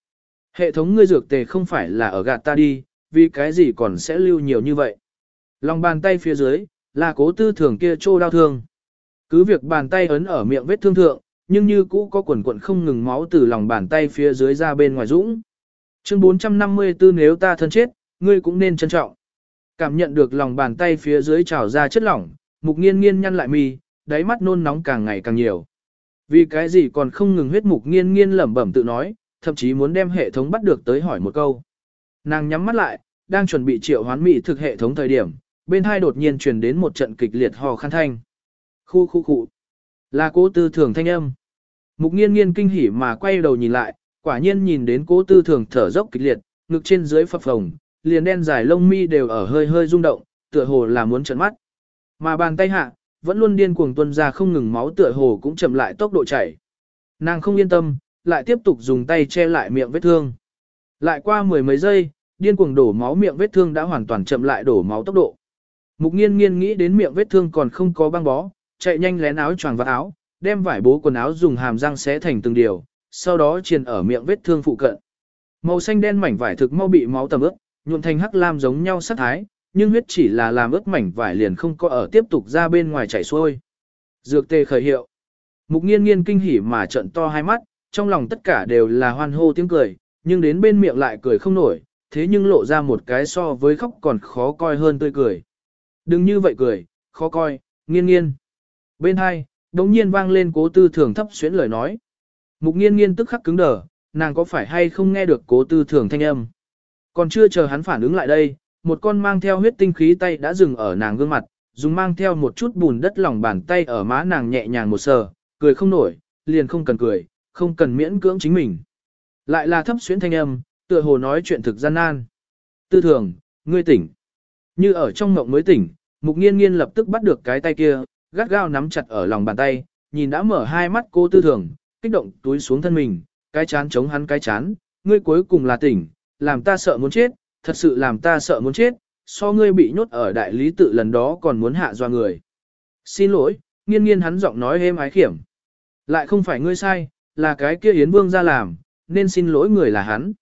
Hệ thống ngươi dược tề không phải là ở gạt ta đi, vì cái gì còn sẽ lưu nhiều như vậy. Lòng bàn tay phía dưới, là cố tư thường kia trô đau thương. Cứ việc bàn tay ấn ở miệng vết thương thượng, nhưng như cũ có quần quần không ngừng máu từ lòng bàn tay phía dưới ra bên ngoài dũng. Chương 454 nếu ta thân chết, ngươi cũng nên trân trọng. Cảm nhận được lòng bàn tay phía dưới trào ra chất lỏng, mục nghiên nghiên nhăn lại mi, đáy mắt nôn nóng càng ngày càng nhiều. Vì cái gì còn không ngừng huyết mục nghiên nghiên lẩm bẩm tự nói, thậm chí muốn đem hệ thống bắt được tới hỏi một câu. Nàng nhắm mắt lại, đang chuẩn bị triệu hoán mỹ thực hệ thống thời điểm, bên hai đột nhiên truyền đến một trận kịch liệt hò khăn thanh. Khu khu khu. Là cố tư thường thanh âm. Mục nghiên nghiên kinh hỉ mà quay đầu nhìn lại, quả nhiên nhìn đến cố tư thường thở dốc kịch liệt, ngực trên dưới phập phồng, liền đen dài lông mi đều ở hơi hơi rung động, tựa hồ là muốn trợn mắt. Mà bàn tay hạ, vẫn luôn điên cuồng tuôn ra không ngừng máu tựa hồ cũng chậm lại tốc độ chảy. Nàng không yên tâm, lại tiếp tục dùng tay che lại miệng vết thương. Lại qua mười mấy giây, điên cuồng đổ máu miệng vết thương đã hoàn toàn chậm lại đổ máu tốc độ. Mục nghiên nghiên nghĩ đến miệng vết thương còn không có băng bó, chạy nhanh lén áo choàng vào áo, đem vải bố quần áo dùng hàm răng xé thành từng điều, sau đó triền ở miệng vết thương phụ cận. Màu xanh đen mảnh vải thực mau bị máu tầm ướt, nhuộm thành hắc lam giống nhau sắc thái, nhưng huyết chỉ là làm ướt mảnh vải liền không có ở tiếp tục ra bên ngoài chảy xuôi. Dược tê khởi hiệu. Mục nghiên nghiên kinh hỉ mà trận to hai mắt, trong lòng tất cả đều là hoan hô tiếng cười, nhưng đến bên miệng lại cười không nổi, thế nhưng lộ ra một cái so với khóc còn khó coi hơn tươi cười. Đừng như vậy cười, khó coi, nghiên nghiên. Bên hai, đống nhiên vang lên cố tư thường thấp xuyến lời nói. Mục nghiên nghiên tức khắc cứng đờ, nàng có phải hay không nghe được cố tư thường thanh âm. Còn chưa chờ hắn phản ứng lại đây, một con mang theo huyết tinh khí tay đã dừng ở nàng gương mặt, dùng mang theo một chút bùn đất lòng bàn tay ở má nàng nhẹ nhàng một sờ, cười không nổi, liền không cần cười, không cần miễn cưỡng chính mình. Lại là thấp xuyến thanh âm, tựa hồ nói chuyện thực gian nan. Tư thường, ngươi tỉnh. Như ở trong mộng mới tỉnh, mục nghiên nghiên lập tức bắt được cái tay kia, gắt gao nắm chặt ở lòng bàn tay, nhìn đã mở hai mắt cô tư thường, kích động túi xuống thân mình, cái chán chống hắn cái chán, ngươi cuối cùng là tỉnh, làm ta sợ muốn chết, thật sự làm ta sợ muốn chết, so ngươi bị nhốt ở đại lý tự lần đó còn muốn hạ doa người. Xin lỗi, nghiên nghiên hắn giọng nói êm ái khiểm. Lại không phải ngươi sai, là cái kia Yến Vương ra làm, nên xin lỗi người là hắn.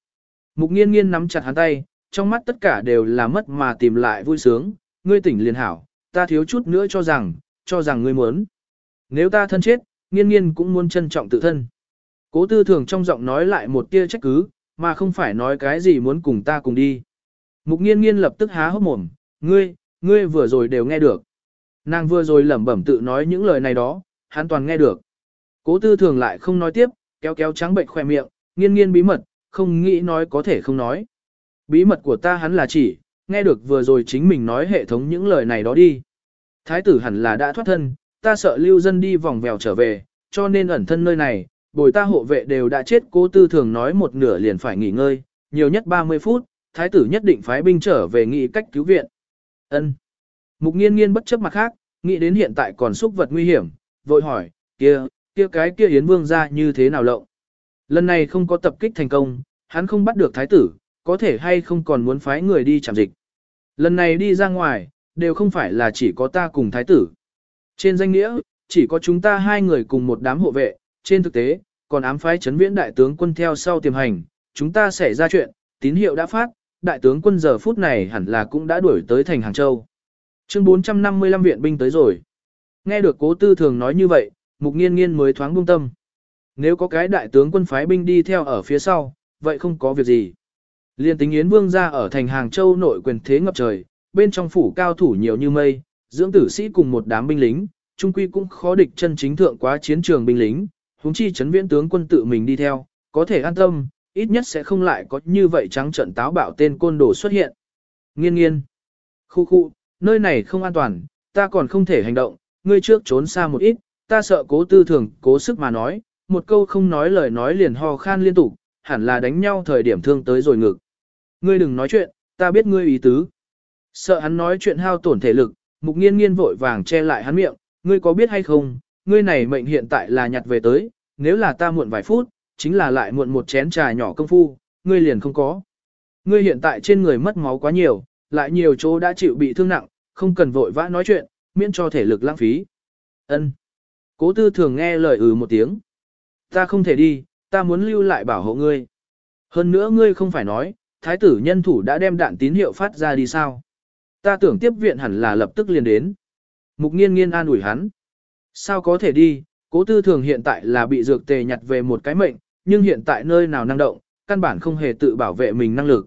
Mục nghiên nghiên nắm chặt hắn tay, trong mắt tất cả đều là mất mà tìm lại vui sướng, ngươi tỉnh liền hảo, ta thiếu chút nữa cho rằng, cho rằng ngươi muốn. Nếu ta thân chết, nghiên nghiên cũng muốn trân trọng tự thân. Cố tư thường trong giọng nói lại một tia trách cứ, mà không phải nói cái gì muốn cùng ta cùng đi. Mục nghiên nghiên lập tức há hốc mồm, ngươi, ngươi vừa rồi đều nghe được. Nàng vừa rồi lẩm bẩm tự nói những lời này đó, hắn toàn nghe được. Cố tư thường lại không nói tiếp, kéo kéo trắng bệnh khoe miệng, nghiên nghiên bí mật, không nghĩ nói có thể không nói. Bí mật của ta hắn là chỉ, nghe được vừa rồi chính mình nói hệ thống những lời này đó đi. Thái tử hẳn là đã thoát thân, ta sợ lưu dân đi vòng vèo trở về, cho nên ẩn thân nơi này, bồi ta hộ vệ đều đã chết cố tư thường nói một nửa liền phải nghỉ ngơi, nhiều nhất 30 phút, thái tử nhất định phái binh trở về nghị cách cứu viện. Ân. Mục nghiên nghiên bất chấp mặt khác, nghĩ đến hiện tại còn xúc vật nguy hiểm, vội hỏi, kia, kia cái kia Yến Vương ra như thế nào lộng? Lần này không có tập kích thành công, hắn không bắt được thái tử, có thể hay không còn muốn phái người đi chạm dịch. Lần này đi ra ngoài, đều không phải là chỉ có ta cùng thái tử. Trên danh nghĩa, chỉ có chúng ta hai người cùng một đám hộ vệ, trên thực tế, còn ám phái chấn viễn đại tướng quân theo sau tiềm hành, chúng ta sẽ ra chuyện, tín hiệu đã phát, đại tướng quân giờ phút này hẳn là cũng đã đuổi tới thành Hàng Châu. Chương 455 viện binh tới rồi. Nghe được cố tư thường nói như vậy, mục nghiên nghiên mới thoáng buông tâm. Nếu có cái đại tướng quân phái binh đi theo ở phía sau, vậy không có việc gì. Liên tính Yến Vương ra ở thành Hàng Châu nội quyền thế ngập trời, bên trong phủ cao thủ nhiều như mây, dưỡng tử sĩ cùng một đám binh lính, trung quy cũng khó địch chân chính thượng quá chiến trường binh lính, huống chi chấn viễn tướng quân tự mình đi theo, có thể an tâm, ít nhất sẽ không lại có như vậy trắng trận táo bạo tên côn đồ xuất hiện. Nghiên nghiên. Khu khu, nơi này không an toàn, ta còn không thể hành động, ngươi trước trốn xa một ít, ta sợ cố tư thường, cố sức mà nói, một câu không nói lời nói liền ho khan liên tục, hẳn là đánh nhau thời điểm thương tới rồi ngực. Ngươi đừng nói chuyện, ta biết ngươi ý tứ. Sợ hắn nói chuyện hao tổn thể lực, mục nghiên nghiên vội vàng che lại hắn miệng, ngươi có biết hay không, ngươi này mệnh hiện tại là nhặt về tới, nếu là ta muộn vài phút, chính là lại muộn một chén trà nhỏ công phu, ngươi liền không có. Ngươi hiện tại trên người mất máu quá nhiều, lại nhiều chỗ đã chịu bị thương nặng, không cần vội vã nói chuyện, miễn cho thể lực lãng phí. Ân. Cố tư thường nghe lời ừ một tiếng. Ta không thể đi, ta muốn lưu lại bảo hộ ngươi. Hơn nữa ngươi không phải nói, thái tử nhân thủ đã đem đạn tín hiệu phát ra đi sao. Ta tưởng tiếp viện hẳn là lập tức liền đến. Mục nghiên nghiên an ủi hắn. Sao có thể đi, cố tư thường hiện tại là bị dược tề nhặt về một cái mệnh, nhưng hiện tại nơi nào năng động, căn bản không hề tự bảo vệ mình năng lực.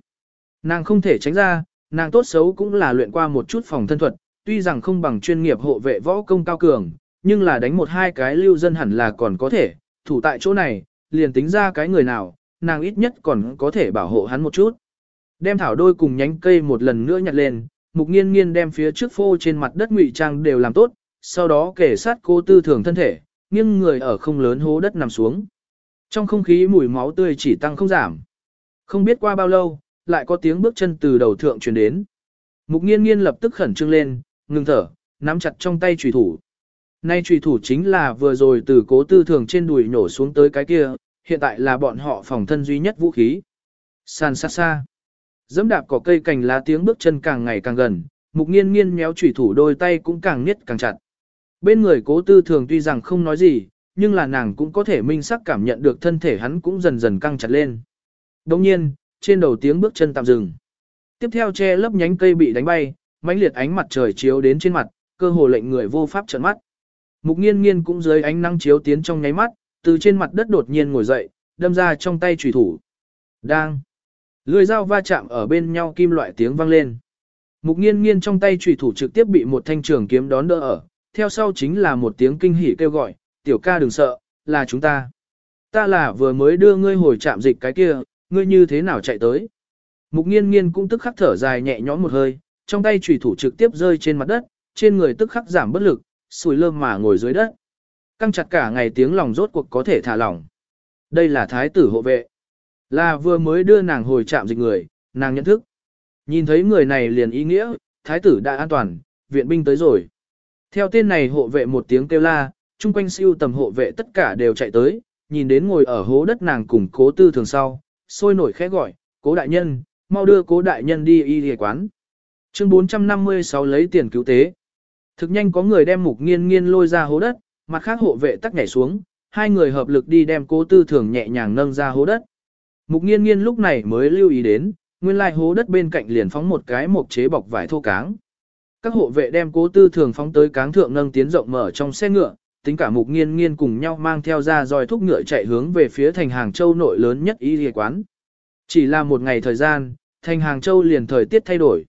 Nàng không thể tránh ra, nàng tốt xấu cũng là luyện qua một chút phòng thân thuật, tuy rằng không bằng chuyên nghiệp hộ vệ võ công cao cường, nhưng là đánh một hai cái lưu dân hẳn là còn có thể, thủ tại chỗ này, liền tính ra cái người nào, nàng ít nhất còn có thể bảo hộ hắn một chút. Đem thảo đôi cùng nhánh cây một lần nữa nhặt lên, mục nghiên nghiên đem phía trước phô trên mặt đất ngụy trang đều làm tốt, sau đó kể sát cô tư thường thân thể, nghiêng người ở không lớn hố đất nằm xuống. Trong không khí mùi máu tươi chỉ tăng không giảm. Không biết qua bao lâu, lại có tiếng bước chân từ đầu thượng truyền đến. Mục nghiên nghiên lập tức khẩn trương lên, ngừng thở, nắm chặt trong tay trùy thủ. Nay trùy thủ chính là vừa rồi từ cố tư thường trên đùi nổ xuống tới cái kia, hiện tại là bọn họ phòng thân duy nhất vũ khí. San xa xa. Dẫm đạp cỏ cây cành lá tiếng bước chân càng ngày càng gần, mục nghiên nghiên méo chủy thủ đôi tay cũng càng niết càng chặt. Bên người cố tư thường tuy rằng không nói gì, nhưng là nàng cũng có thể minh sắc cảm nhận được thân thể hắn cũng dần dần căng chặt lên. Đồng nhiên, trên đầu tiếng bước chân tạm dừng. Tiếp theo che lấp nhánh cây bị đánh bay, mãnh liệt ánh mặt trời chiếu đến trên mặt, cơ hồ lệnh người vô pháp trợn mắt. Mục nghiên nghiên cũng dưới ánh nắng chiếu tiến trong nháy mắt, từ trên mặt đất đột nhiên ngồi dậy, đâm ra trong tay chủy thủ. Đang. Lưỡi dao va chạm ở bên nhau kim loại tiếng vang lên. Mục nghiên nghiên trong tay chủy thủ trực tiếp bị một thanh trường kiếm đón đỡ ở, theo sau chính là một tiếng kinh hỉ kêu gọi, tiểu ca đừng sợ, là chúng ta. Ta là vừa mới đưa ngươi hồi chạm dịch cái kia, ngươi như thế nào chạy tới. Mục nghiên nghiên cũng tức khắc thở dài nhẹ nhõm một hơi, trong tay chủy thủ trực tiếp rơi trên mặt đất, trên người tức khắc giảm bất lực, sùi lơm mà ngồi dưới đất. Căng chặt cả ngày tiếng lòng rốt cuộc có thể thả lỏng. Đây là thái tử hộ vệ. Là vừa mới đưa nàng hồi chạm dịch người, nàng nhận thức. Nhìn thấy người này liền ý nghĩa, thái tử đã an toàn, viện binh tới rồi. Theo tên này hộ vệ một tiếng kêu la, chung quanh siêu tầm hộ vệ tất cả đều chạy tới, nhìn đến ngồi ở hố đất nàng cùng cố tư thường sau, sôi nổi khẽ gọi, cố đại nhân, mau đưa cố đại nhân đi y y quán. Chương 456 lấy tiền cứu tế. Thực nhanh có người đem mục nghiên nghiên lôi ra hố đất, mặt khác hộ vệ tắc nhảy xuống, hai người hợp lực đi đem cố tư thường nhẹ nhàng nâng ra hố đất. Mục nghiên nghiên lúc này mới lưu ý đến, nguyên lai hố đất bên cạnh liền phóng một cái mộc chế bọc vải thô cáng. Các hộ vệ đem cố tư thường phóng tới cáng thượng nâng tiến rộng mở trong xe ngựa, tính cả mục nghiên nghiên cùng nhau mang theo ra dòi thúc ngựa chạy hướng về phía thành hàng châu nội lớn nhất y địa quán. Chỉ là một ngày thời gian, thành hàng châu liền thời tiết thay đổi.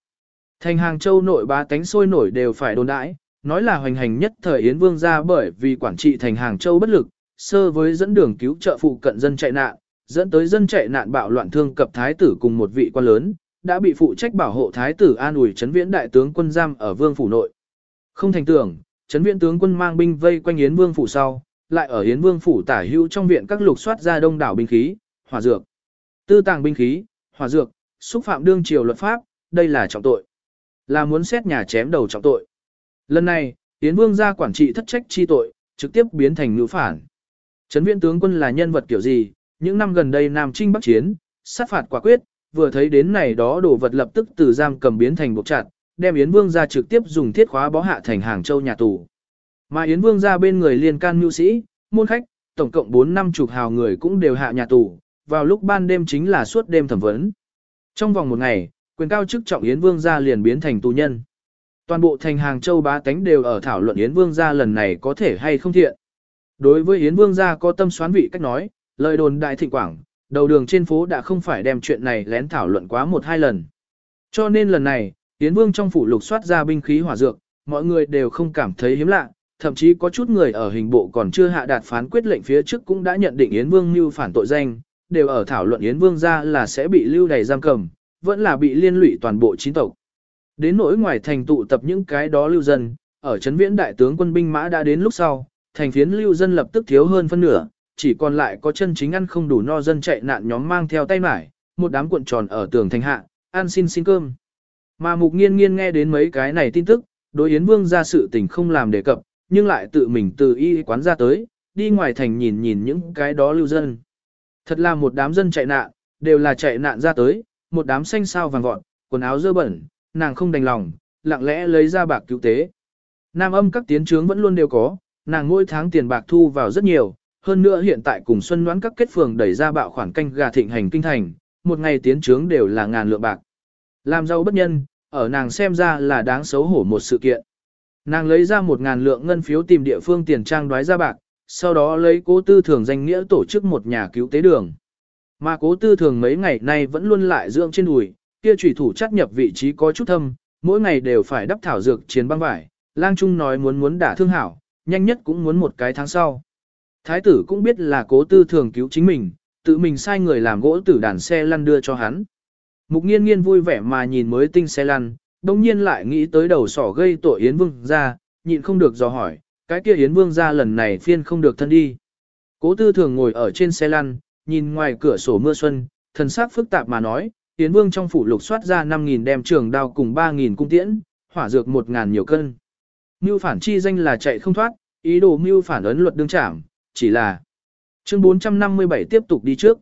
Thành hàng châu nội ba tánh sôi nổi đều phải đồn đãi, nói là hoành hành nhất thời Yến Vương ra bởi vì quản trị thành hàng châu bất lực, sơ với dẫn đường cứu trợ phụ cận dân chạy nạn, dẫn tới dân chạy nạn bạo loạn thương cập thái tử cùng một vị quan lớn, đã bị phụ trách bảo hộ thái tử an ủi chấn viễn đại tướng quân giam ở vương phủ nội. Không thành tưởng, chấn viễn tướng quân mang binh vây quanh Yến Vương phủ sau, lại ở Yến Vương phủ tả hữu trong viện các lục soát ra đông đảo binh khí, hỏa dược, tư tàng binh khí, hỏa dược, xúc phạm đương triều luật pháp, đây là trọng tội. Là muốn xét nhà chém đầu trọng tội. Lần này, Yến Vương ra quản trị thất trách chi tội, trực tiếp biến thành ngữ phản. Trấn viện tướng quân là nhân vật kiểu gì, những năm gần đây Nam Trinh Bắc Chiến, sát phạt quả quyết, vừa thấy đến này đó đồ vật lập tức từ giam cầm biến thành buộc chặt, đem Yến Vương ra trực tiếp dùng thiết khóa bó hạ thành Hàng Châu nhà tù. Mà Yến Vương ra bên người liên can nhu sĩ, môn khách, tổng cộng 4 năm chục hào người cũng đều hạ nhà tù, vào lúc ban đêm chính là suốt đêm thẩm vấn. Trong vòng một ngày, quyền cao chức trọng Yến Vương gia liền biến thành tù nhân. Toàn bộ thành Hàng Châu bá tánh đều ở thảo luận Yến Vương gia lần này có thể hay không thiện. Đối với Yến Vương gia có tâm xoán vị cách nói, lời đồn đại thịnh quảng, đầu đường trên phố đã không phải đem chuyện này lén thảo luận quá một hai lần. Cho nên lần này, Yến Vương trong phủ lục soát ra binh khí hỏa dược, mọi người đều không cảm thấy hiếm lạ, thậm chí có chút người ở hình bộ còn chưa hạ đạt phán quyết lệnh phía trước cũng đã nhận định Yến Vương mưu phản tội danh, đều ở thảo luận Yến Vương ra là sẽ bị lưu đày giam cầm, vẫn là bị liên lụy toàn bộ chính tộc. Đến nỗi ngoài thành tụ tập những cái đó lưu dân, ở Trấn viễn đại tướng quân binh mã đã đến lúc sau, thành phiến lưu dân lập tức thiếu hơn phân nửa, chỉ còn lại có chân chính ăn không đủ no dân chạy nạn nhóm mang theo tay mải, một đám cuộn tròn ở tường thành hạ, ăn xin xin cơm. Mà mục nghiên nghiên nghe đến mấy cái này tin tức, đối Yến Vương ra sự tình không làm đề cập, nhưng lại tự mình từ y quán ra tới, đi ngoài thành nhìn nhìn những cái đó lưu dân. Thật là một đám dân chạy nạn, đều là chạy nạn ra tới, một đám xanh sao vàng vọt, quần áo dơ bẩn, nàng không đành lòng, lặng lẽ lấy ra bạc cứu tế. Nam âm các tiến trướng vẫn luôn đều có, nàng mỗi tháng tiền bạc thu vào rất nhiều, hơn nữa hiện tại cùng Xuân đoán các kết phường đẩy ra bạo khoản canh gà thịnh hành kinh thành, một ngày tiến trướng đều là ngàn lượng bạc. Làm giàu bất nhân, ở nàng xem ra là đáng xấu hổ một sự kiện. Nàng lấy ra một ngàn lượng ngân phiếu tìm địa phương tiền trang đoái ra bạc, sau đó lấy cố tư thường danh nghĩa tổ chức một nhà cứu tế đường. Mà cố tư thường mấy ngày nay vẫn luôn lại dưỡng trên đùi, kia trùy thủ chắc nhập vị trí có chút thâm, mỗi ngày đều phải đắp thảo dược chiến băng vải. Lang Trung nói muốn muốn đả thương hảo, nhanh nhất cũng muốn một cái tháng sau. Thái tử cũng biết là cố tư thường cứu chính mình, tự mình sai người làm gỗ tử đàn xe lăn đưa cho hắn. Mục nghiên nghiên vui vẻ mà nhìn mới tinh xe lăn, đồng nhiên lại nghĩ tới đầu sỏ gây tội Yến Vương ra, nhịn không được dò hỏi, cái kia Yến Vương ra lần này phiên không được thân đi. Cố tư thường ngồi ở trên xe lăn, nhìn ngoài cửa sổ mưa xuân, thần sắc phức tạp mà nói, Yến Vương trong phủ lục soát ra 5.000 đem trường đao cùng 3.000 cung tiễn, hỏa dược 1.000 nhiều cân. Mưu phản chi danh là chạy không thoát, ý đồ mưu phản ấn luật đương trảm, chỉ là chương 457 tiếp tục đi trước.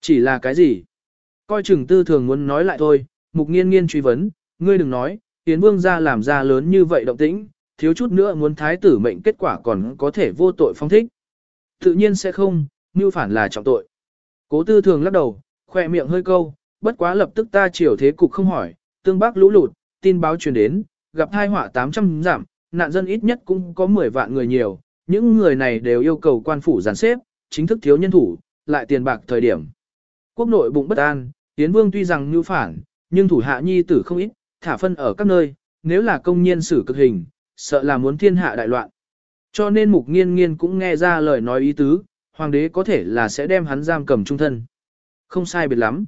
Chỉ là cái gì? Coi chừng tư thường muốn nói lại thôi, mục nghiên nghiên truy vấn, ngươi đừng nói, Yến Vương ra làm ra lớn như vậy động tĩnh, thiếu chút nữa muốn thái tử mệnh kết quả còn có thể vô tội phong thích. Tự nhiên sẽ không, như phản là trọng tội. Cố tư thường lắc đầu, khoe miệng hơi câu, bất quá lập tức ta chiều thế cục không hỏi, tương bắc lũ lụt, tin báo truyền đến, gặp hai họa 800 giảm, nạn dân ít nhất cũng có 10 vạn người nhiều, những người này đều yêu cầu quan phủ giàn xếp, chính thức thiếu nhân thủ, lại tiền bạc thời điểm. Quốc nội bụng bất an, Yến Vương tuy rằng mưu phản, nhưng thủ hạ nhi tử không ít, thả phân ở các nơi, nếu là công nhiên xử cực hình, sợ là muốn thiên hạ đại loạn. Cho nên mục nghiên nghiên cũng nghe ra lời nói ý tứ, hoàng đế có thể là sẽ đem hắn giam cầm trung thân. Không sai biệt lắm.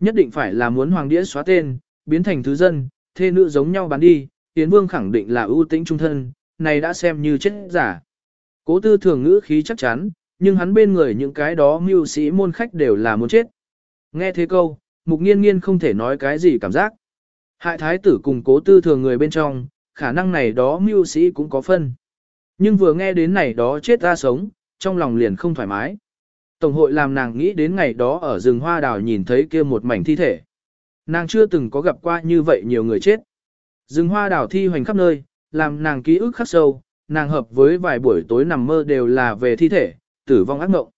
Nhất định phải là muốn hoàng đế xóa tên, biến thành thứ dân, thê nữ giống nhau bán đi, Yến Vương khẳng định là ưu tĩnh trung thân, này đã xem như chết giả. Cố tư thường ngữ khí chắc chắn, nhưng hắn bên người những cái đó mưu sĩ môn khách đều là muốn chết. Nghe thế câu, mục nghiên nghiên không thể nói cái gì cảm giác. Hại thái tử cùng cố tư thường người bên trong, khả năng này đó mưu sĩ cũng có phân. Nhưng vừa nghe đến này đó chết ra sống, trong lòng liền không thoải mái. Tổng hội làm nàng nghĩ đến ngày đó ở rừng hoa đào nhìn thấy kia một mảnh thi thể. Nàng chưa từng có gặp qua như vậy nhiều người chết. Rừng hoa đào thi hoành khắp nơi, làm nàng ký ức khắc sâu, nàng hợp với vài buổi tối nằm mơ đều là về thi thể, tử vong ác mộng.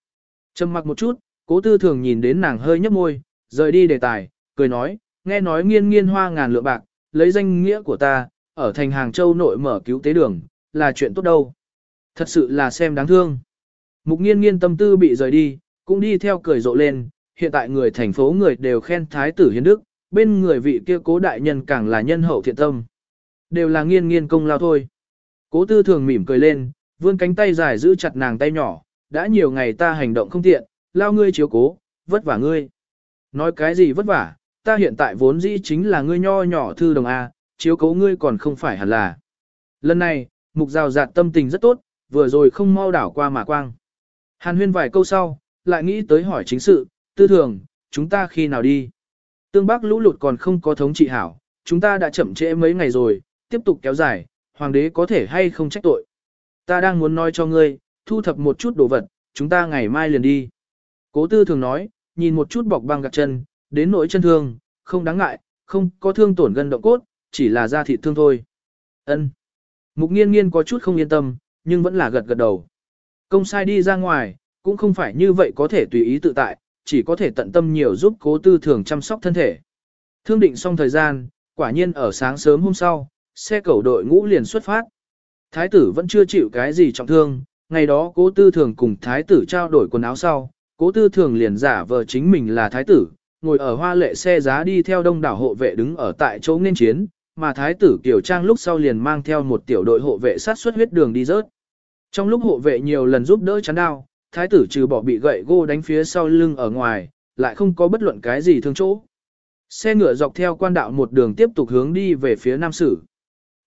Trầm mặc một chút, cố tư thường nhìn đến nàng hơi nhấp môi, rời đi đề tài, cười nói, nghe nói nghiên nghiên hoa ngàn lượng bạc, lấy danh nghĩa của ta, ở thành Hàng Châu nội mở cứu tế đường, là chuyện tốt đâu. Thật sự là xem đáng thương. Mục nghiên nghiên tâm tư bị rời đi, cũng đi theo cười rộ lên, hiện tại người thành phố người đều khen thái tử hiến đức, bên người vị kia cố đại nhân càng là nhân hậu thiện tâm. Đều là nghiên nghiên công lao thôi. Cố tư thường mỉm cười lên, vươn cánh tay dài giữ chặt nàng tay nhỏ, đã nhiều ngày ta hành động không tiện, lao ngươi chiếu cố, vất vả ngươi. Nói cái gì vất vả, ta hiện tại vốn dĩ chính là ngươi nho nhỏ thư đồng A, chiếu cố ngươi còn không phải hẳn là. Lần này, mục rào rạt tâm tình rất tốt, vừa rồi không mau đảo qua mà quang. Hàn huyên vài câu sau, lại nghĩ tới hỏi chính sự, tư thường, chúng ta khi nào đi. Tương Bắc lũ lụt còn không có thống trị hảo, chúng ta đã chậm trễ mấy ngày rồi, tiếp tục kéo dài, hoàng đế có thể hay không trách tội. Ta đang muốn nói cho ngươi, thu thập một chút đồ vật, chúng ta ngày mai liền đi. Cố tư thường nói, nhìn một chút bọc băng gạc chân, đến nỗi chân thương, không đáng ngại, không có thương tổn gần động cốt, chỉ là da thịt thương thôi. Ân. Mục nghiên nghiên có chút không yên tâm, nhưng vẫn là gật gật đầu. Công sai đi ra ngoài, cũng không phải như vậy có thể tùy ý tự tại, chỉ có thể tận tâm nhiều giúp cố tư thường chăm sóc thân thể. Thương định xong thời gian, quả nhiên ở sáng sớm hôm sau, xe cẩu đội ngũ liền xuất phát. Thái tử vẫn chưa chịu cái gì trọng thương, ngày đó cố tư thường cùng thái tử trao đổi quần áo sau, cố tư thường liền giả vờ chính mình là thái tử, ngồi ở hoa lệ xe giá đi theo đông đảo hộ vệ đứng ở tại chỗ nên chiến, mà thái tử Kiều Trang lúc sau liền mang theo một tiểu đội hộ vệ sát xuất huyết đường đi rớt. Trong lúc hộ vệ nhiều lần giúp đỡ chắn đao, thái tử trừ bỏ bị gậy gô đánh phía sau lưng ở ngoài, lại không có bất luận cái gì thương chỗ. Xe ngựa dọc theo quan đạo một đường tiếp tục hướng đi về phía Nam Sử.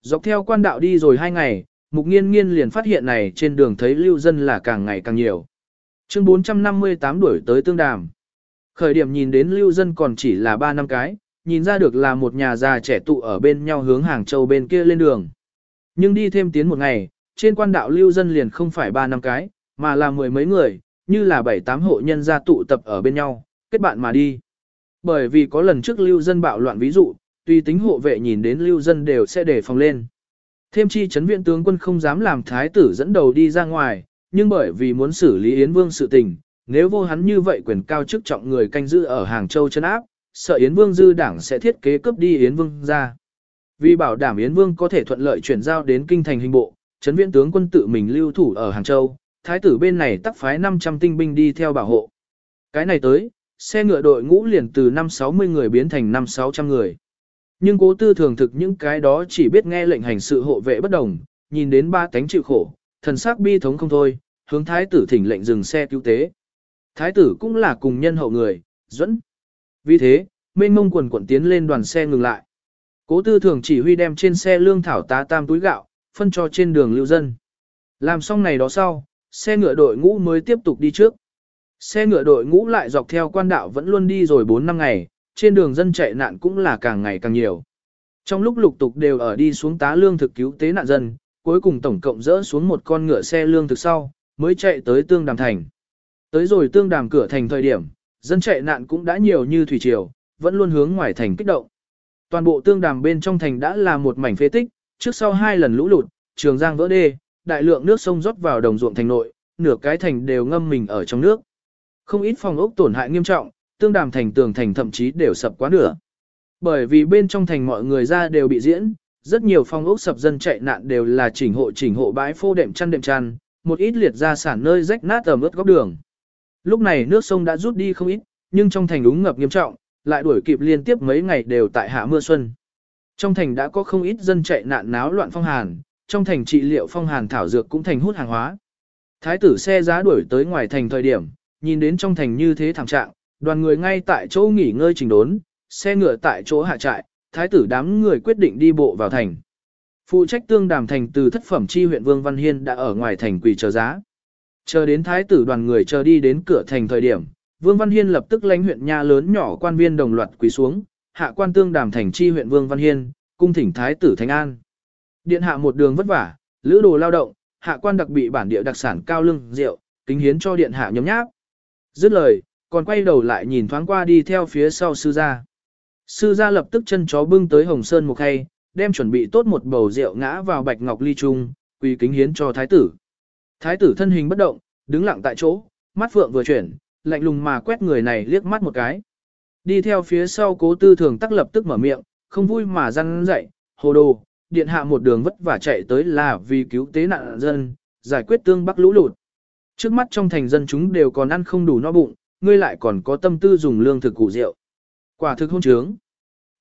Dọc theo quan đạo đi rồi hai ngày, mục nghiên nghiên liền phát hiện này trên đường thấy lưu dân là càng ngày càng nhiều. Chương 458 đuổi tới tương đàm. Khởi điểm nhìn đến lưu dân còn chỉ là 3 năm cái, nhìn ra được là một nhà già trẻ tụ ở bên nhau hướng Hàng Châu bên kia lên đường. Nhưng đi thêm tiến một ngày, trên quan đạo lưu dân liền không phải 3 năm cái, mà là mười mấy người, như là bảy tám hộ nhân gia tụ tập ở bên nhau, kết bạn mà đi. Bởi vì có lần trước lưu dân bạo loạn ví dụ, tùy tính hộ vệ nhìn đến lưu dân đều sẽ để phòng lên. Thêm chi chấn viện tướng quân không dám làm thái tử dẫn đầu đi ra ngoài, nhưng bởi vì muốn xử lý Yến Vương sự tình, nếu vô hắn như vậy quyền cao chức trọng người canh giữ ở Hàng Châu chân áp, sợ Yến Vương dư đảng sẽ thiết kế cướp đi Yến Vương ra. Vì bảo đảm Yến Vương có thể thuận lợi chuyển giao đến kinh thành hình bộ, chấn viện tướng quân tự mình lưu thủ ở Hàng Châu, thái tử bên này tắc phái 500 tinh binh đi theo bảo hộ. Cái này tới, xe ngựa đội ngũ liền từ 5-60 người biến thành 5-600 người. Nhưng cố tư thường thực những cái đó chỉ biết nghe lệnh hành sự hộ vệ bất đồng, nhìn đến ba tánh chịu khổ, thần sắc bi thống không thôi, hướng thái tử thỉnh lệnh dừng xe cứu tế. Thái tử cũng là cùng nhân hậu người, dẫn. Vì thế, mênh mông quần quận tiến lên đoàn xe ngừng lại. Cố tư thường chỉ huy đem trên xe lương thảo tá tam túi gạo, phân cho trên đường lưu dân. Làm xong này đó sau, xe ngựa đội ngũ mới tiếp tục đi trước. Xe ngựa đội ngũ lại dọc theo quan đạo vẫn luôn đi rồi 4 năm ngày, trên đường dân chạy nạn cũng là càng ngày càng nhiều. Trong lúc lục tục đều ở đi xuống tá lương thực cứu tế nạn dân, cuối cùng tổng cộng dỡ xuống một con ngựa xe lương thực sau, mới chạy tới tương đàm thành. Tới rồi tương đàm cửa thành thời điểm, dân chạy nạn cũng đã nhiều như thủy triều, vẫn luôn hướng ngoài thành kích động. Toàn bộ tương đàm bên trong thành đã là một mảnh phế tích, trước sau hai lần lũ lụt, trường giang vỡ đê, đại lượng nước sông rót vào đồng ruộng thành nội, nửa cái thành đều ngâm mình ở trong nước. Không ít phòng ốc tổn hại nghiêm trọng, tương đàm thành tường thành thậm chí đều sập quá nửa. Bởi vì bên trong thành mọi người ra đều bị diễn, rất nhiều phong ốc sập dân chạy nạn đều là chỉnh hộ chỉnh hộ bãi phô đệm chăn đệm chăn, một ít liệt ra sản nơi rách nát ở ướt góc đường. Lúc này nước sông đã rút đi không ít, nhưng trong thành úng ngập nghiêm trọng, lại đuổi kịp liên tiếp mấy ngày đều tại hạ mưa xuân. Trong thành đã có không ít dân chạy nạn náo loạn phong hàn, trong thành trị liệu phong hàn thảo dược cũng thành hút hàng hóa. Thái tử xe giá đuổi tới ngoài thành thời điểm, nhìn đến trong thành như thế thảm trạng, đoàn người ngay tại chỗ nghỉ ngơi trình đốn, xe ngựa tại chỗ hạ trại, thái tử đám người quyết định đi bộ vào thành. Phụ trách tương đàm thành từ thất phẩm chi huyện Vương Văn Hiên đã ở ngoài thành quỳ chờ giá. Chờ đến thái tử đoàn người chờ đi đến cửa thành thời điểm, Vương Văn Hiên lập tức lãnh huyện nha lớn nhỏ quan viên đồng loạt quỳ xuống, hạ quan tương đàm thành chi huyện Vương Văn Hiên, cung thỉnh thái tử Thánh An. Điện hạ một đường vất vả, lữ đồ lao động, hạ quan đặc bị bản địa đặc sản cao lương rượu, kính hiến cho điện hạ nhóm nháp. Dứt lời, còn quay đầu lại nhìn thoáng qua đi theo phía sau sư gia. Sư gia lập tức chân chó bưng tới Hồng Sơn một khay, đem chuẩn bị tốt một bầu rượu ngã vào bạch ngọc ly trung, quỳ kính hiến cho thái tử. Thái tử thân hình bất động, đứng lặng tại chỗ, mắt phượng vừa chuyển, lạnh lùng mà quét người này liếc mắt một cái. Đi theo phía sau cố tư thường tắc lập tức mở miệng, không vui mà răn dậy, hồ đồ, điện hạ một đường vất vả chạy tới là vì cứu tế nạn dân, giải quyết tương bắc lũ lụt. Trước mắt trong thành dân chúng đều còn ăn không đủ no bụng, ngươi lại còn có tâm tư dùng lương thực cụ rượu. Quả thực hôn trướng.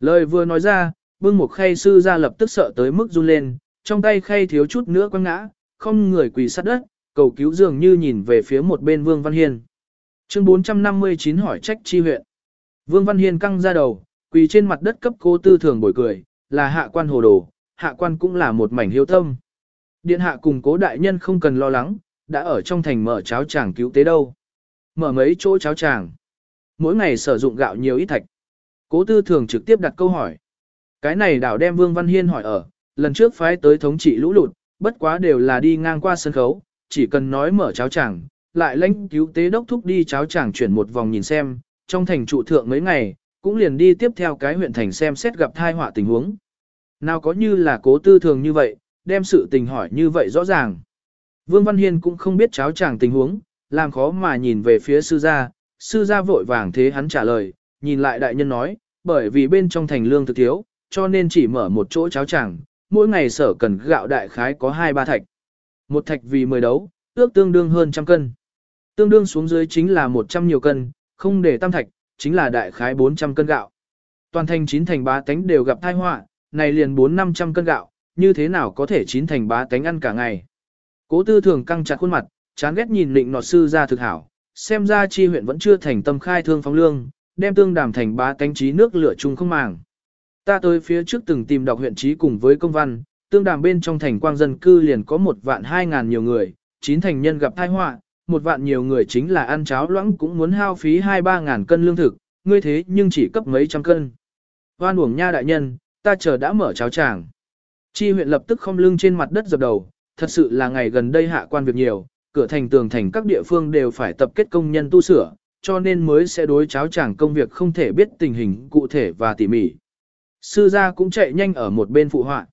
Lời vừa nói ra, bưng một khay sư ra lập tức sợ tới mức run lên, trong tay khay thiếu chút nữa quăng ngã, không người quỳ sát đất, cầu cứu dường như nhìn về phía một bên Vương Văn Hiên. Chương 459 hỏi trách chi huyện. Vương Văn Hiên căng ra đầu, quỳ trên mặt đất cấp cô tư thường bồi cười, là hạ quan hồ đồ, hạ quan cũng là một mảnh hiếu tâm. Điện hạ cùng cố đại nhân không cần lo lắng, đã ở trong thành mở cháo chàng cứu tế đâu. Mở mấy chỗ cháo tràng, Mỗi ngày sử dụng gạo nhiều ít thạch. Cố tư thường trực tiếp đặt câu hỏi. Cái này đảo đem Vương Văn Hiên hỏi ở, lần trước phái tới thống trị lũ lụt, bất quá đều là đi ngang qua sân khấu, chỉ cần nói mở cháo tràng, lại lãnh cứu tế đốc thúc đi cháo tràng chuyển một vòng nhìn xem, trong thành trụ thượng mấy ngày, cũng liền đi tiếp theo cái huyện thành xem xét gặp thai họa tình huống. Nào có như là cố tư thường như vậy, đem sự tình hỏi như vậy rõ ràng. Vương Văn Hiên cũng không biết cháo chàng tình huống, làm khó mà nhìn về phía sư gia, sư gia vội vàng thế hắn trả lời, nhìn lại đại nhân nói, bởi vì bên trong thành lương thực thiếu, cho nên chỉ mở một chỗ cháo chẳng, mỗi ngày sở cần gạo đại khái có 2-3 thạch. Một thạch vì 10 đấu, ước tương đương hơn trăm cân. Tương đương xuống dưới chính là 100 nhiều cân, không để tam thạch, chính là đại khái 400 cân gạo. Toàn thành chín thành bá tánh đều gặp tai họa, này liền 4-500 cân gạo, như thế nào có thể chín thành bá tánh ăn cả ngày. Cố tư thường căng chặt khuôn mặt, chán ghét nhìn định nọt sư ra thực hảo, xem ra chi huyện vẫn chưa thành tâm khai thương phóng lương, đem tương đàm thành bá tánh trí nước lửa chung không màng. Ta tới phía trước từng tìm đọc huyện trí cùng với công văn, tương đàm bên trong thành quang dân cư liền có một vạn hai ngàn nhiều người, chín thành nhân gặp tai họa, một vạn nhiều người chính là ăn cháo loãng cũng muốn hao phí hai ba ngàn cân lương thực, ngươi thế nhưng chỉ cấp mấy trăm cân. Hoan uổng nha đại nhân, ta chờ đã mở cháo tràng. Chi huyện lập tức không lưng trên mặt đất dập đầu, thật sự là ngày gần đây hạ quan việc nhiều, cửa thành tường thành các địa phương đều phải tập kết công nhân tu sửa, cho nên mới sẽ đối cháo chàng công việc không thể biết tình hình cụ thể và tỉ mỉ. Sư gia cũng chạy nhanh ở một bên phụ họa.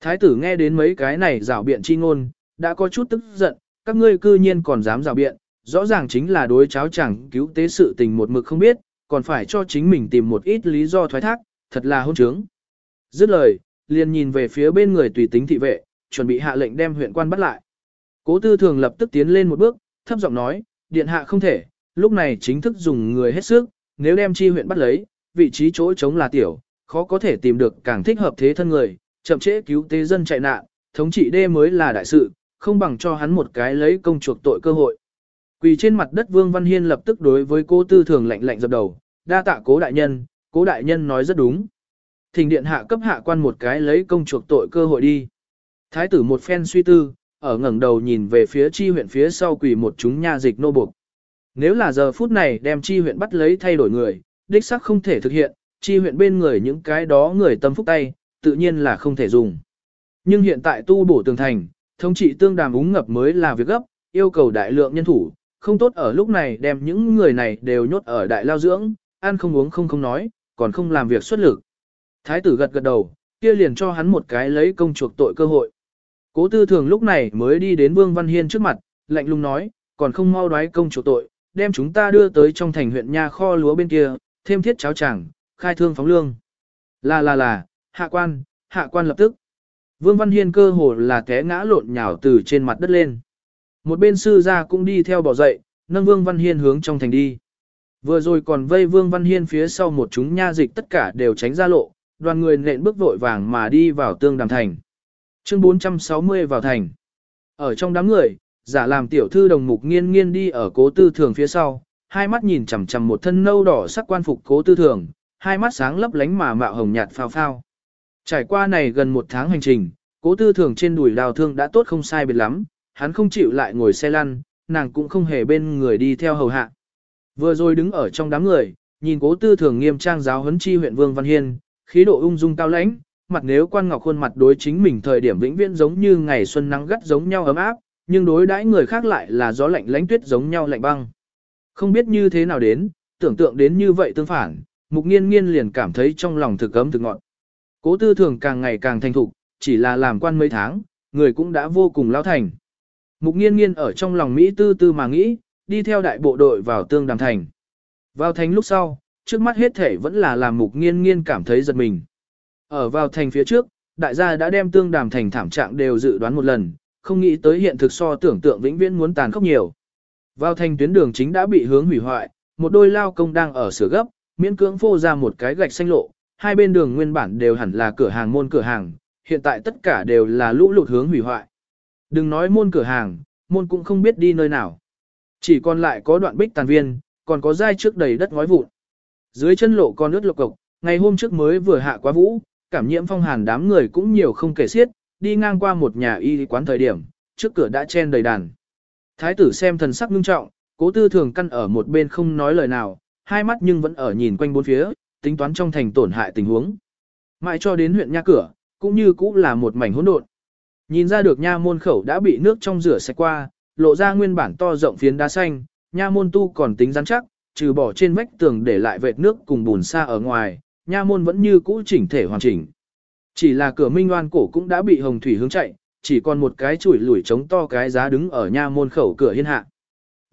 Thái tử nghe đến mấy cái này rảo biện chi ngôn, đã có chút tức giận, các ngươi cư nhiên còn dám rào biện, rõ ràng chính là đối cháo chẳng cứu tế sự tình một mực không biết, còn phải cho chính mình tìm một ít lý do thoái thác, thật là hôn trướng. Dứt lời, liền nhìn về phía bên người tùy tính thị vệ, chuẩn bị hạ lệnh đem huyện quan bắt lại. Cố tư thường lập tức tiến lên một bước, thấp giọng nói, điện hạ không thể, lúc này chính thức dùng người hết sức, nếu đem chi huyện bắt lấy, vị trí chỗ trống là tiểu, khó có thể tìm được càng thích hợp thế thân người, chậm trễ cứu tế dân chạy nạn, thống trị đê mới là đại sự, không bằng cho hắn một cái lấy công chuộc tội cơ hội. Quỳ trên mặt đất Vương Văn Hiên lập tức đối với cố tư thường lạnh lạnh dập đầu, đa tạ cố đại nhân, cố đại nhân nói rất đúng. Thỉnh điện hạ cấp hạ quan một cái lấy công chuộc tội cơ hội đi. Thái tử một phen suy tư, ở ngẩng đầu nhìn về phía chi huyện phía sau quỳ một chúng nha dịch nô buộc. Nếu là giờ phút này đem chi huyện bắt lấy thay đổi người, đích xác không thể thực hiện, chi huyện bên người những cái đó người tâm phúc tay, tự nhiên là không thể dùng. Nhưng hiện tại tu bổ tường thành, thống trị tương đàm úng ngập mới là việc gấp, yêu cầu đại lượng nhân thủ, không tốt ở lúc này đem những người này đều nhốt ở đại lao dưỡng, ăn không uống không không nói, còn không làm việc xuất lực. Thái tử gật gật đầu, kia liền cho hắn một cái lấy công chuộc tội cơ hội. Cố tư thường lúc này mới đi đến Vương Văn Hiên trước mặt, lạnh lùng nói, còn không mau đoái công chủ tội, đem chúng ta đưa tới trong thành huyện nha kho lúa bên kia, thêm thiết cháo chẳng, khai thương phóng lương. Là là là, hạ quan, hạ quan lập tức. Vương Văn Hiên cơ hồ là té ngã lộn nhào từ trên mặt đất lên. Một bên sư gia cũng đi theo bỏ dậy, nâng Vương Văn Hiên hướng trong thành đi. Vừa rồi còn vây Vương Văn Hiên phía sau một chúng nha dịch tất cả đều tránh ra lộ, đoàn người nện bước vội vàng mà đi vào tương đàm thành. Chương 460 vào thành. Ở trong đám người, giả làm tiểu thư đồng mục nghiên nghiên đi ở cố tư thường phía sau, hai mắt nhìn chằm chằm một thân nâu đỏ sắc quan phục cố tư thường, hai mắt sáng lấp lánh mà mạo hồng nhạt phao phao. Trải qua này gần một tháng hành trình, cố tư thường trên đùi đào thương đã tốt không sai biệt lắm, hắn không chịu lại ngồi xe lăn, nàng cũng không hề bên người đi theo hầu hạ. Vừa rồi đứng ở trong đám người, nhìn cố tư thường nghiêm trang giáo huấn chi huyện Vương Văn Hiên, khí độ ung dung cao lãnh, mặt nếu quan ngọc khuôn mặt đối chính mình thời điểm vĩnh viễn giống như ngày xuân nắng gắt giống nhau ấm áp, nhưng đối đãi người khác lại là gió lạnh lánh tuyết giống nhau lạnh băng. Không biết như thế nào đến, tưởng tượng đến như vậy tương phản, mục nghiên nghiên liền cảm thấy trong lòng thực ấm thực ngọn. Cố tư thường càng ngày càng thành thục, chỉ là làm quan mấy tháng, người cũng đã vô cùng lao thành. Mục nghiên nghiên ở trong lòng Mỹ tư tư mà nghĩ, đi theo đại bộ đội vào tương đàm thành. Vào thành lúc sau, trước mắt hết thể vẫn là làm mục nghiên nghiên cảm thấy giật mình. Ở vào thành phía trước, đại gia đã đem tương đàm thành thảm trạng đều dự đoán một lần, không nghĩ tới hiện thực so tưởng tượng vĩnh viễn muốn tàn khốc nhiều. Vào thành tuyến đường chính đã bị hướng hủy hoại, một đôi lao công đang ở sửa gấp, miễn cưỡng phô ra một cái gạch xanh lộ, hai bên đường nguyên bản đều hẳn là cửa hàng môn cửa hàng, hiện tại tất cả đều là lũ lụt hướng hủy hoại. Đừng nói môn cửa hàng, môn cũng không biết đi nơi nào. Chỉ còn lại có đoạn bích tàn viên, còn có dai trước đầy đất ngói vụn. Dưới chân lộ con nước lộc cộc, ngày hôm trước mới vừa hạ quá vũ, cảm nhiễm phong hàn đám người cũng nhiều không kể xiết, đi ngang qua một nhà y quán thời điểm, trước cửa đã chen đầy đàn. Thái tử xem thần sắc nghiêm trọng, cố tư thường căn ở một bên không nói lời nào, hai mắt nhưng vẫn ở nhìn quanh bốn phía, tính toán trong thành tổn hại tình huống. Mãi cho đến huyện nha cửa, cũng như cũng là một mảnh hỗn độn. Nhìn ra được nha môn khẩu đã bị nước trong rửa sạch qua, lộ ra nguyên bản to rộng phiến đá xanh, nha môn tu còn tính rắn chắc, trừ bỏ trên vách tường để lại vệt nước cùng bùn xa ở ngoài, nha môn vẫn như cũ chỉnh thể hoàn chỉnh. Chỉ là cửa minh oan cổ cũng đã bị hồng thủy hướng chạy, chỉ còn một cái chuỗi lủi trống to cái giá đứng ở nha môn khẩu cửa hiên hạ.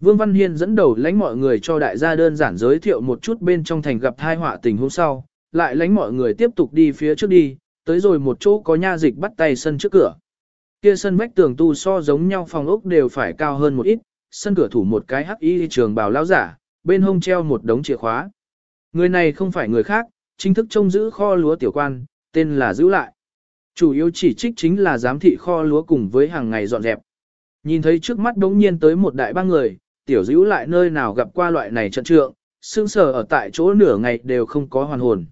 Vương Văn Hiên dẫn đầu lãnh mọi người cho đại gia đơn giản giới thiệu một chút bên trong thành gặp thai họa tình hôm sau, lại lãnh mọi người tiếp tục đi phía trước đi, tới rồi một chỗ có nha dịch bắt tay sân trước cửa. Kia sân vách tường tu so giống nhau phòng ốc đều phải cao hơn một ít, sân cửa thủ một cái hắc y trường bào lao giả, bên hông treo một đống chìa khóa. Người này không phải người khác, chính thức trông giữ kho lúa tiểu quan, tên là giữ lại. Chủ yếu chỉ trích chính là giám thị kho lúa cùng với hàng ngày dọn dẹp. Nhìn thấy trước mắt đống nhiên tới một đại ba người, tiểu giữ lại nơi nào gặp qua loại này trận trượng, sương sờ ở tại chỗ nửa ngày đều không có hoàn hồn.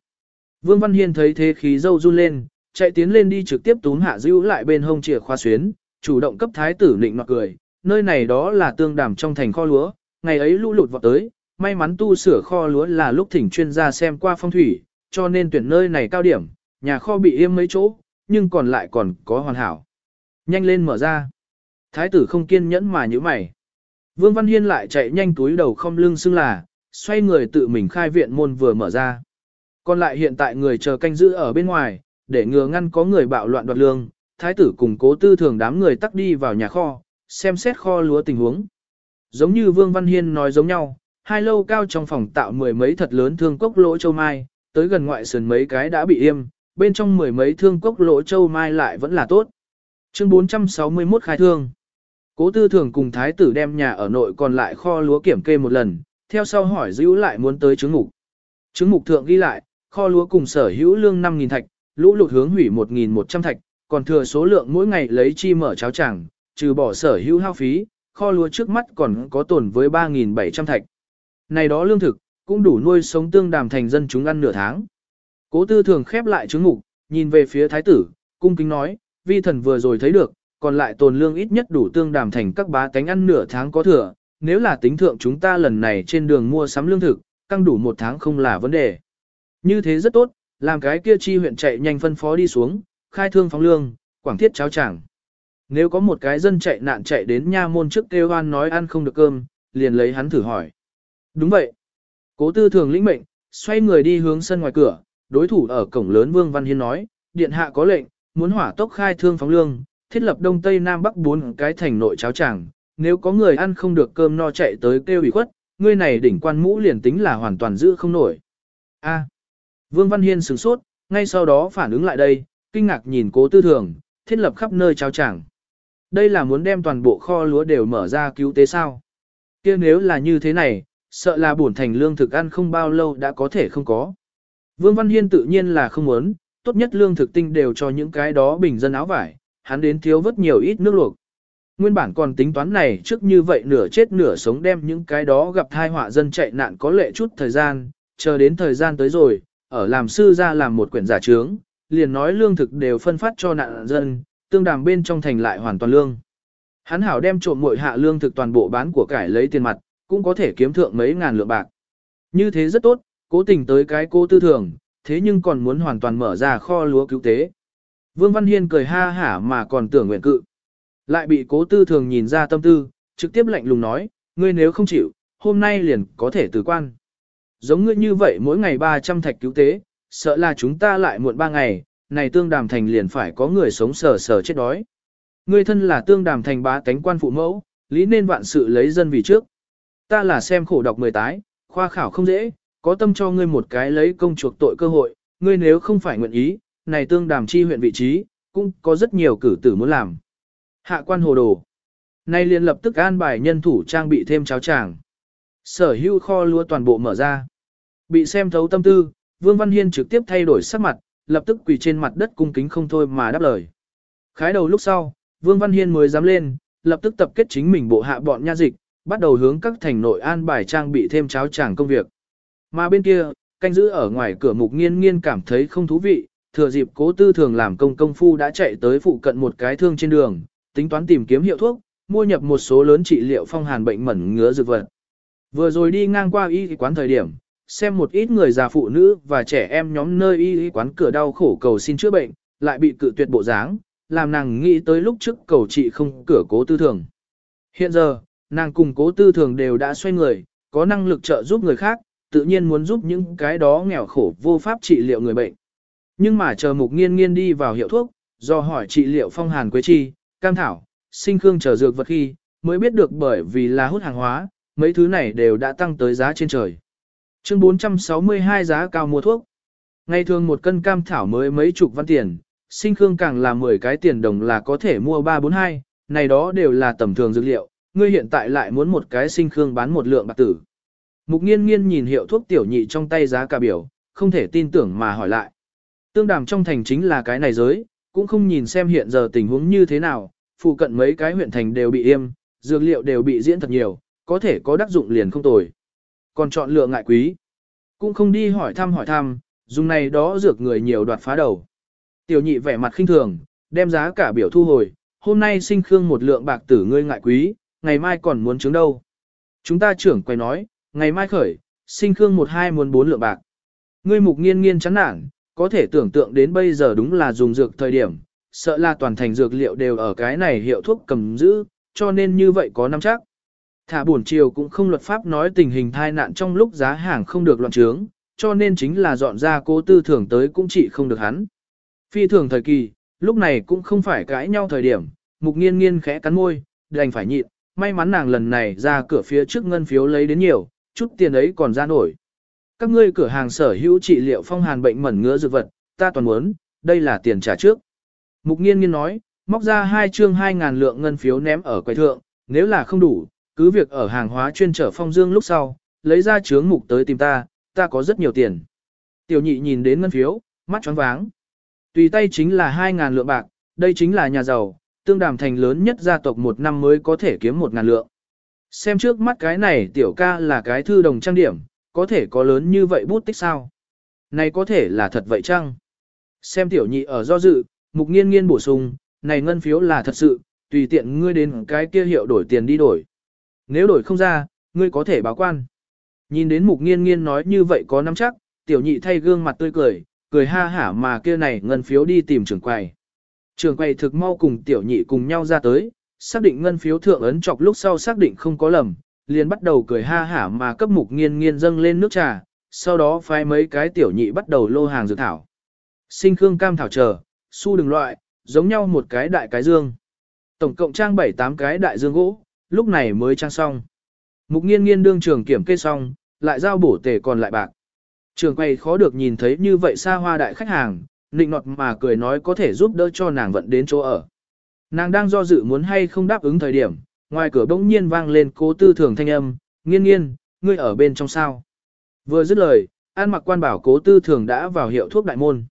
Vương Văn Hiên thấy thế khí dâu run lên, chạy tiến lên đi trực tiếp túm hạ giữ lại bên hông chìa khoa xuyến, chủ động cấp thái tử định nọ cười, nơi này đó là tương đàm trong thành kho lúa, ngày ấy lũ lụt vọt tới, may mắn tu sửa kho lúa là lúc thỉnh chuyên gia xem qua phong thủy, cho nên tuyển nơi này cao điểm, nhà kho bị im mấy chỗ, nhưng còn lại còn có hoàn hảo. Nhanh lên mở ra. Thái tử không kiên nhẫn mà như mày. Vương Văn Hiên lại chạy nhanh túi đầu không lưng xưng là, xoay người tự mình khai viện môn vừa mở ra. Còn lại hiện tại người chờ canh giữ ở bên ngoài, để ngừa ngăn có người bạo loạn đoạt lương, thái tử cùng cố tư thường đám người tắc đi vào nhà kho, xem xét kho lúa tình huống. Giống như Vương Văn Hiên nói giống nhau, hai lâu cao trong phòng tạo mười mấy thật lớn thương cốc lỗ châu mai, tới gần ngoại sườn mấy cái đã bị im, bên trong mười mấy thương cốc lỗ châu mai lại vẫn là tốt. Chương 461 khai thương. Cố tư thường cùng thái tử đem nhà ở nội còn lại kho lúa kiểm kê một lần, theo sau hỏi giữ lại muốn tới chứng mục. Chứng mục thượng ghi lại, kho lúa cùng sở hữu lương 5.000 thạch, lũ lụt hướng hủy 1.100 thạch, còn thừa số lượng mỗi ngày lấy chi mở cháo chẳng, trừ bỏ sở hữu hao phí, kho lúa trước mắt còn có tồn với 3.700 thạch. Này đó lương thực, cũng đủ nuôi sống tương đàm thành dân chúng ăn nửa tháng. Cố tư thường khép lại chứng ngục, nhìn về phía thái tử, cung kính nói, vi thần vừa rồi thấy được, còn lại tồn lương ít nhất đủ tương đàm thành các bá tánh ăn nửa tháng có thừa, nếu là tính thượng chúng ta lần này trên đường mua sắm lương thực, căng đủ một tháng không là vấn đề. Như thế rất tốt, làm cái kia chi huyện chạy nhanh phân phó đi xuống, khai thương phóng lương, quảng thiết cháo chẳng. Nếu có một cái dân chạy nạn chạy đến nha môn trước kêu hoan nói ăn không được cơm, liền lấy hắn thử hỏi. Đúng vậy. Cố tư thường lĩnh mệnh, xoay người đi hướng sân ngoài cửa, đối thủ ở cổng lớn Vương Văn Hiên nói, điện hạ có lệnh, muốn hỏa tốc khai thương phóng lương, thiết lập đông tây nam bắc bốn cái thành nội cháo tràng. nếu có người ăn không được cơm no chạy tới kêu ủy khuất, ngươi này đỉnh quan mũ liền tính là hoàn toàn giữ không nổi. A. Vương Văn Hiên sửng sốt, ngay sau đó phản ứng lại đây, kinh ngạc nhìn cố tư thường, thiết lập khắp nơi cháo tràng. Đây là muốn đem toàn bộ kho lúa đều mở ra cứu tế sao. kia nếu là như thế này, sợ là bổn thành lương thực ăn không bao lâu đã có thể không có. Vương Văn Hiên tự nhiên là không muốn, tốt nhất lương thực tinh đều cho những cái đó bình dân áo vải, hắn đến thiếu vất nhiều ít nước luộc. Nguyên bản còn tính toán này trước như vậy nửa chết nửa sống đem những cái đó gặp thai họa dân chạy nạn có lệ chút thời gian, chờ đến thời gian tới rồi, ở làm sư ra làm một quyển giả trướng, liền nói lương thực đều phân phát cho nạn dân, tương đàm bên trong thành lại hoàn toàn lương. Hắn hảo đem trộm muội hạ lương thực toàn bộ bán của cải lấy tiền mặt, cũng có thể kiếm thượng mấy ngàn lượng bạc. Như thế rất tốt, cố tình tới cái cô tư thường, thế nhưng còn muốn hoàn toàn mở ra kho lúa cứu tế. Vương Văn Hiên cười ha hả mà còn tưởng nguyện cự. Lại bị cố tư thường nhìn ra tâm tư, trực tiếp lạnh lùng nói, ngươi nếu không chịu, hôm nay liền có thể từ quan. Giống ngươi như vậy mỗi ngày 300 thạch cứu tế, sợ là chúng ta lại muộn 3 ngày, này tương đàm thành liền phải có người sống sờ sờ chết đói. Ngươi thân là tương đàm thành bá tánh quan phụ mẫu, lý nên vạn sự lấy dân vì trước. Ta là xem khổ đọc mười tái, khoa khảo không dễ, có tâm cho ngươi một cái lấy công chuộc tội cơ hội, ngươi nếu không phải nguyện ý, này tương đàm chi huyện vị trí, cũng có rất nhiều cử tử muốn làm. Hạ quan hồ đồ. Nay liền lập tức an bài nhân thủ trang bị thêm cháo tràng. Sở hữu kho lúa toàn bộ mở ra. Bị xem thấu tâm tư, Vương Văn Hiên trực tiếp thay đổi sắc mặt, lập tức quỳ trên mặt đất cung kính không thôi mà đáp lời. Khái đầu lúc sau, Vương Văn Hiên mới dám lên, lập tức tập kết chính mình bộ hạ bọn nha dịch, bắt đầu hướng các thành nội an bài trang bị thêm cháo chàng công việc. Mà bên kia, canh giữ ở ngoài cửa mục nghiên nghiên cảm thấy không thú vị, thừa dịp cố tư thường làm công công phu đã chạy tới phụ cận một cái thương trên đường, tính toán tìm kiếm hiệu thuốc, mua nhập một số lớn trị liệu phong hàn bệnh mẩn ngứa dược vật. Vừa rồi đi ngang qua y quán thời điểm, xem một ít người già phụ nữ và trẻ em nhóm nơi y y quán cửa đau khổ cầu xin chữa bệnh, lại bị cự tuyệt bộ dáng, làm nàng nghĩ tới lúc trước cầu trị không cửa cố tư thường. Hiện giờ, nàng cùng cố tư thường đều đã xoay người, có năng lực trợ giúp người khác, tự nhiên muốn giúp những cái đó nghèo khổ vô pháp trị liệu người bệnh. Nhưng mà chờ mục nghiên nghiên đi vào hiệu thuốc, do hỏi trị liệu phong hàn quế chi, cam thảo, sinh khương chờ dược vật khi, mới biết được bởi vì là hút hàng hóa, mấy thứ này đều đã tăng tới giá trên trời. Chương 462 giá cao mua thuốc. Ngày thường một cân cam thảo mới mấy chục văn tiền, sinh khương càng là 10 cái tiền đồng là có thể mua 342, này đó đều là tầm thường dược liệu, ngươi hiện tại lại muốn một cái sinh khương bán một lượng bạc tử. Mục nghiên nghiên nhìn hiệu thuốc tiểu nhị trong tay giá cả biểu, không thể tin tưởng mà hỏi lại. Tương đàm trong thành chính là cái này giới, cũng không nhìn xem hiện giờ tình huống như thế nào, phụ cận mấy cái huyện thành đều bị im, dược liệu đều bị diễn thật nhiều, có thể có đắc dụng liền không tồi. Còn chọn lựa ngại quý, cũng không đi hỏi thăm hỏi thăm, dùng này đó dược người nhiều đoạt phá đầu. Tiểu nhị vẻ mặt khinh thường, đem giá cả biểu thu hồi, hôm nay sinh khương một lượng bạc tử ngươi ngại quý, ngày mai còn muốn chứng đâu. Chúng ta trưởng quay nói, ngày mai khởi, sinh khương một hai muốn bốn lượng bạc. Ngươi mục nghiên nghiên chán nản, có thể tưởng tượng đến bây giờ đúng là dùng dược thời điểm, sợ là toàn thành dược liệu đều ở cái này hiệu thuốc cầm giữ, cho nên như vậy có năm chắc. Thả buồn chiều cũng không luật pháp nói tình hình thai nạn trong lúc giá hàng không được loạn trướng, cho nên chính là dọn ra cố tư thưởng tới cũng chỉ không được hắn. Phi thường thời kỳ, lúc này cũng không phải cãi nhau thời điểm, mục nghiên nghiên khẽ cắn môi, đành phải nhịn, may mắn nàng lần này ra cửa phía trước ngân phiếu lấy đến nhiều, chút tiền ấy còn ra nổi. Các ngươi cửa hàng sở hữu trị liệu phong hàn bệnh mẩn ngứa dược vật, ta toàn muốn, đây là tiền trả trước. Mục nghiên nghiên nói, móc ra hai chương 2.000 lượng ngân phiếu ném ở quầy thượng, nếu là không đủ, cứ việc ở hàng hóa chuyên trở phong dương lúc sau, lấy ra chướng mục tới tìm ta, ta có rất nhiều tiền. Tiểu nhị nhìn đến ngân phiếu, mắt choáng váng. Tùy tay chính là 2.000 lượng bạc, đây chính là nhà giàu, tương đàm thành lớn nhất gia tộc một năm mới có thể kiếm một ngàn lượng. Xem trước mắt cái này tiểu ca là cái thư đồng trang điểm, có thể có lớn như vậy bút tích sao? Này có thể là thật vậy chăng? Xem tiểu nhị ở do dự, mục nghiên nghiên bổ sung, này ngân phiếu là thật sự, tùy tiện ngươi đến cái kia hiệu đổi tiền đi đổi. Nếu đổi không ra, ngươi có thể báo quan. Nhìn đến mục nghiên nghiên nói như vậy có nắm chắc, tiểu nhị thay gương mặt tươi cười, cười ha hả mà kia này ngân phiếu đi tìm trưởng quầy. Trường quầy thực mau cùng tiểu nhị cùng nhau ra tới, xác định ngân phiếu thượng ấn chọc lúc sau xác định không có lầm, liền bắt đầu cười ha hả mà cấp mục nghiên nghiên dâng lên nước trà, sau đó phái mấy cái tiểu nhị bắt đầu lô hàng dược thảo. Sinh khương cam thảo chờ, su đừng loại, giống nhau một cái đại cái dương. Tổng cộng trang 7-8 cái đại dương gỗ, lúc này mới trang xong. Mục nghiên nghiên đương trường kiểm kê xong, lại giao bổ tề còn lại bạc. Trường quầy khó được nhìn thấy như vậy xa hoa đại khách hàng, nịnh nọt mà cười nói có thể giúp đỡ cho nàng vận đến chỗ ở. Nàng đang do dự muốn hay không đáp ứng thời điểm, ngoài cửa bỗng nhiên vang lên cố tư thường thanh âm, nghiên nghiên, ngươi ở bên trong sao. Vừa dứt lời, an mặc quan bảo cố tư thường đã vào hiệu thuốc đại môn.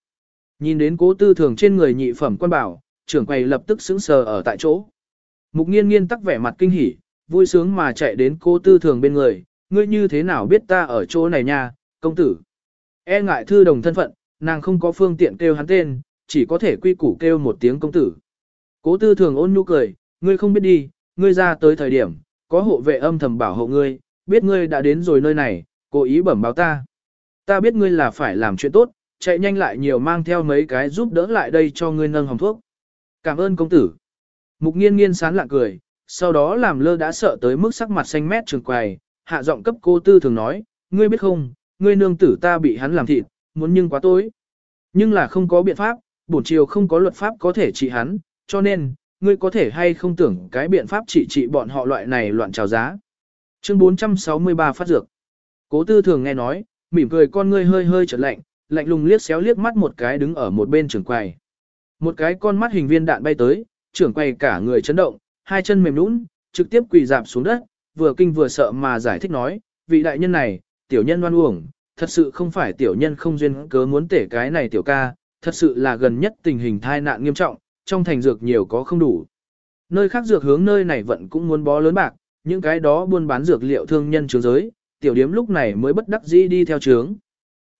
Nhìn đến cố tư thường trên người nhị phẩm quan bảo, trưởng quầy lập tức sững sờ ở tại chỗ. Mục nghiên nghiên tắc vẻ mặt kinh hỉ, vui sướng mà chạy đến cố tư thường bên người, ngươi như thế nào biết ta ở chỗ này nha, công tử. E ngại thư đồng thân phận, nàng không có phương tiện kêu hắn tên, chỉ có thể quy củ kêu một tiếng công tử. Cố tư thường ôn nhu cười, ngươi không biết đi, ngươi ra tới thời điểm, có hộ vệ âm thầm bảo hộ ngươi, biết ngươi đã đến rồi nơi này, cố ý bẩm báo ta. Ta biết ngươi là phải làm chuyện tốt, chạy nhanh lại nhiều mang theo mấy cái giúp đỡ lại đây cho ngươi nâng hồng thuốc. Cảm ơn công tử. Mục nghiên nghiên sán lạ cười, sau đó làm lơ đã sợ tới mức sắc mặt xanh mét trường quầy, hạ giọng cấp cô tư thường nói, ngươi biết không, ngươi nương tử ta bị hắn làm thịt, muốn nhưng quá tối. Nhưng là không có biện pháp, bổn triều không có luật pháp có thể trị hắn, cho nên, ngươi có thể hay không tưởng cái biện pháp trị trị bọn họ loại này loạn trào giá. Chương 463 phát dược. Cố tư thường nghe nói, mỉm cười con ngươi hơi hơi trở lạnh, lạnh lùng liếc xéo liếc mắt một cái đứng ở một bên trưởng quầy. Một cái con mắt hình viên đạn bay tới, trưởng quầy cả người chấn động, hai chân mềm nhũn, trực tiếp quỳ dạp xuống đất, vừa kinh vừa sợ mà giải thích nói, vị đại nhân này, tiểu nhân oan uổng, thật sự không phải tiểu nhân không duyên cớ muốn tể cái này tiểu ca, thật sự là gần nhất tình hình thai nạn nghiêm trọng, trong thành dược nhiều có không đủ. Nơi khác dược hướng nơi này vẫn cũng muốn bó lớn bạc, những cái đó buôn bán dược liệu thương nhân trướng giới, tiểu điếm lúc này mới bất đắc dĩ đi theo trướng.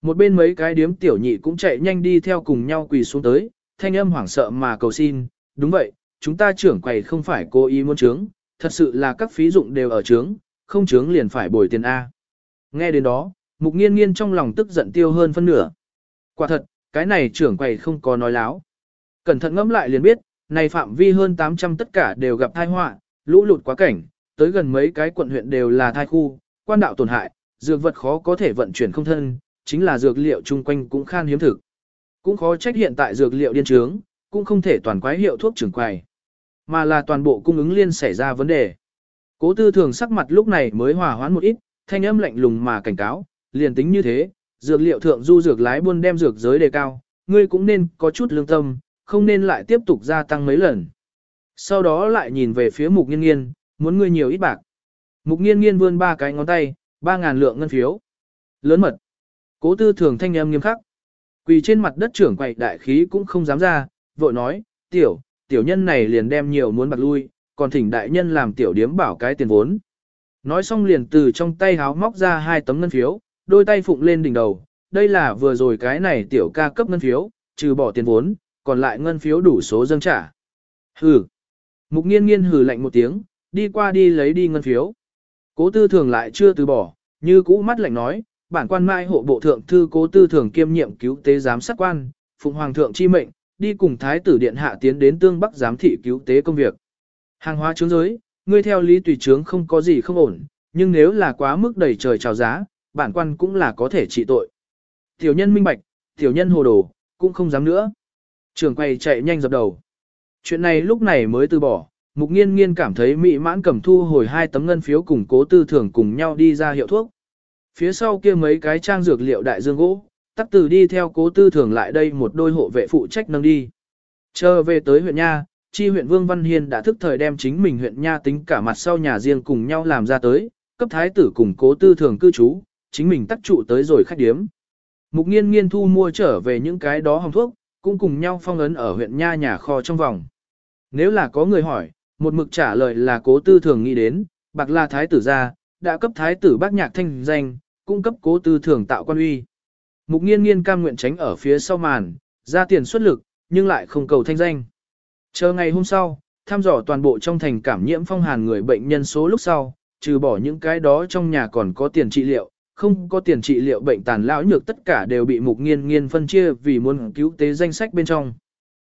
Một bên mấy cái điếm tiểu nhị cũng chạy nhanh đi theo cùng nhau quỳ xuống tới, thanh âm hoảng sợ mà cầu xin, đúng vậy, chúng ta trưởng quầy không phải cố ý muốn trướng, thật sự là các phí dụng đều ở trướng, không trướng liền phải bồi tiền A. Nghe đến đó, Mục nghiên nghiên trong lòng tức giận tiêu hơn phân nửa. Quả thật, cái này trưởng quầy không có nói láo. Cẩn thận ngẫm lại liền biết, này phạm vi hơn 800 tất cả đều gặp tai họa, lũ lụt quá cảnh, tới gần mấy cái quận huyện đều là thai khu, quan đạo tổn hại, dược vật khó có thể vận chuyển không thân, chính là dược liệu chung quanh cũng khan hiếm thực. Cũng khó trách hiện tại dược liệu điên trướng, cũng không thể toàn quái hiệu thuốc trưởng quầy, mà là toàn bộ cung ứng liên xảy ra vấn đề. Cố tư thường sắc mặt lúc này mới hòa hoãn một ít, thanh âm lạnh lùng mà cảnh cáo, liền tính như thế, dược liệu thượng du dược lái buôn đem dược giới đề cao, ngươi cũng nên có chút lương tâm, không nên lại tiếp tục gia tăng mấy lần. Sau đó lại nhìn về phía mục nghiên nghiên, muốn ngươi nhiều ít bạc. Mục nghiên nghiên vươn ba cái ngón tay, ba ngàn lượng ngân phiếu. Lớn mật. Cố tư thường thanh em nghiêm khắc. Quỳ trên mặt đất trưởng quậy đại khí cũng không dám ra, vội nói, tiểu, tiểu nhân này liền đem nhiều muốn bạc lui, còn thỉnh đại nhân làm tiểu điếm bảo cái tiền vốn. Nói xong liền từ trong tay háo móc ra hai tấm ngân phiếu, đôi tay phụng lên đỉnh đầu, đây là vừa rồi cái này tiểu ca cấp ngân phiếu, trừ bỏ tiền vốn, còn lại ngân phiếu đủ số dâng trả. Hừ. Mục nghiên nghiên hừ lạnh một tiếng, đi qua đi lấy đi ngân phiếu. Cố tư thường lại chưa từ bỏ, như cũ mắt lạnh nói, bản quan mai hộ bộ thượng thư cố tư thường kiêm nhiệm cứu tế giám sát quan, phụng hoàng thượng chi mệnh, đi cùng thái tử điện hạ tiến đến tương bắc giám thị cứu tế công việc. Hàng hóa trướng giới, ngươi theo lý tùy trướng không có gì không ổn, nhưng nếu là quá mức đầy trời trào giá, bản quan cũng là có thể trị tội. Tiểu nhân minh bạch, tiểu nhân hồ đồ, cũng không dám nữa. Trường quay chạy nhanh dập đầu. Chuyện này lúc này mới từ bỏ, mục nghiên nghiên cảm thấy mỹ mãn cầm thu hồi hai tấm ngân phiếu cùng cố tư thường cùng nhau đi ra hiệu thuốc. Phía sau kia mấy cái trang dược liệu đại dương gỗ, tắc từ đi theo cố tư thường lại đây một đôi hộ vệ phụ trách nâng đi. Chờ về tới huyện Nha, chi huyện Vương Văn Hiên đã thức thời đem chính mình huyện Nha tính cả mặt sau nhà riêng cùng nhau làm ra tới, cấp thái tử cùng cố tư thường cư trú, chính mình tắt trụ tới rồi khách điếm. Mục nghiên nghiên thu mua trở về những cái đó hồng thuốc, cũng cùng nhau phong ấn ở huyện Nha nhà kho trong vòng. Nếu là có người hỏi, một mực trả lời là cố tư thường nghĩ đến, bạc là thái tử gia, đã cấp thái tử bác nhạc thanh danh, cung cấp cố tư thường tạo quan uy. Mục nghiên nghiên cam nguyện tránh ở phía sau màn, ra tiền xuất lực, nhưng lại không cầu thanh danh. Chờ ngày hôm sau, thăm dò toàn bộ trong thành cảm nhiễm phong hàn người bệnh nhân số lúc sau, trừ bỏ những cái đó trong nhà còn có tiền trị liệu, không có tiền trị liệu bệnh tàn lão nhược tất cả đều bị mục nghiên nghiên phân chia vì muốn cứu tế danh sách bên trong.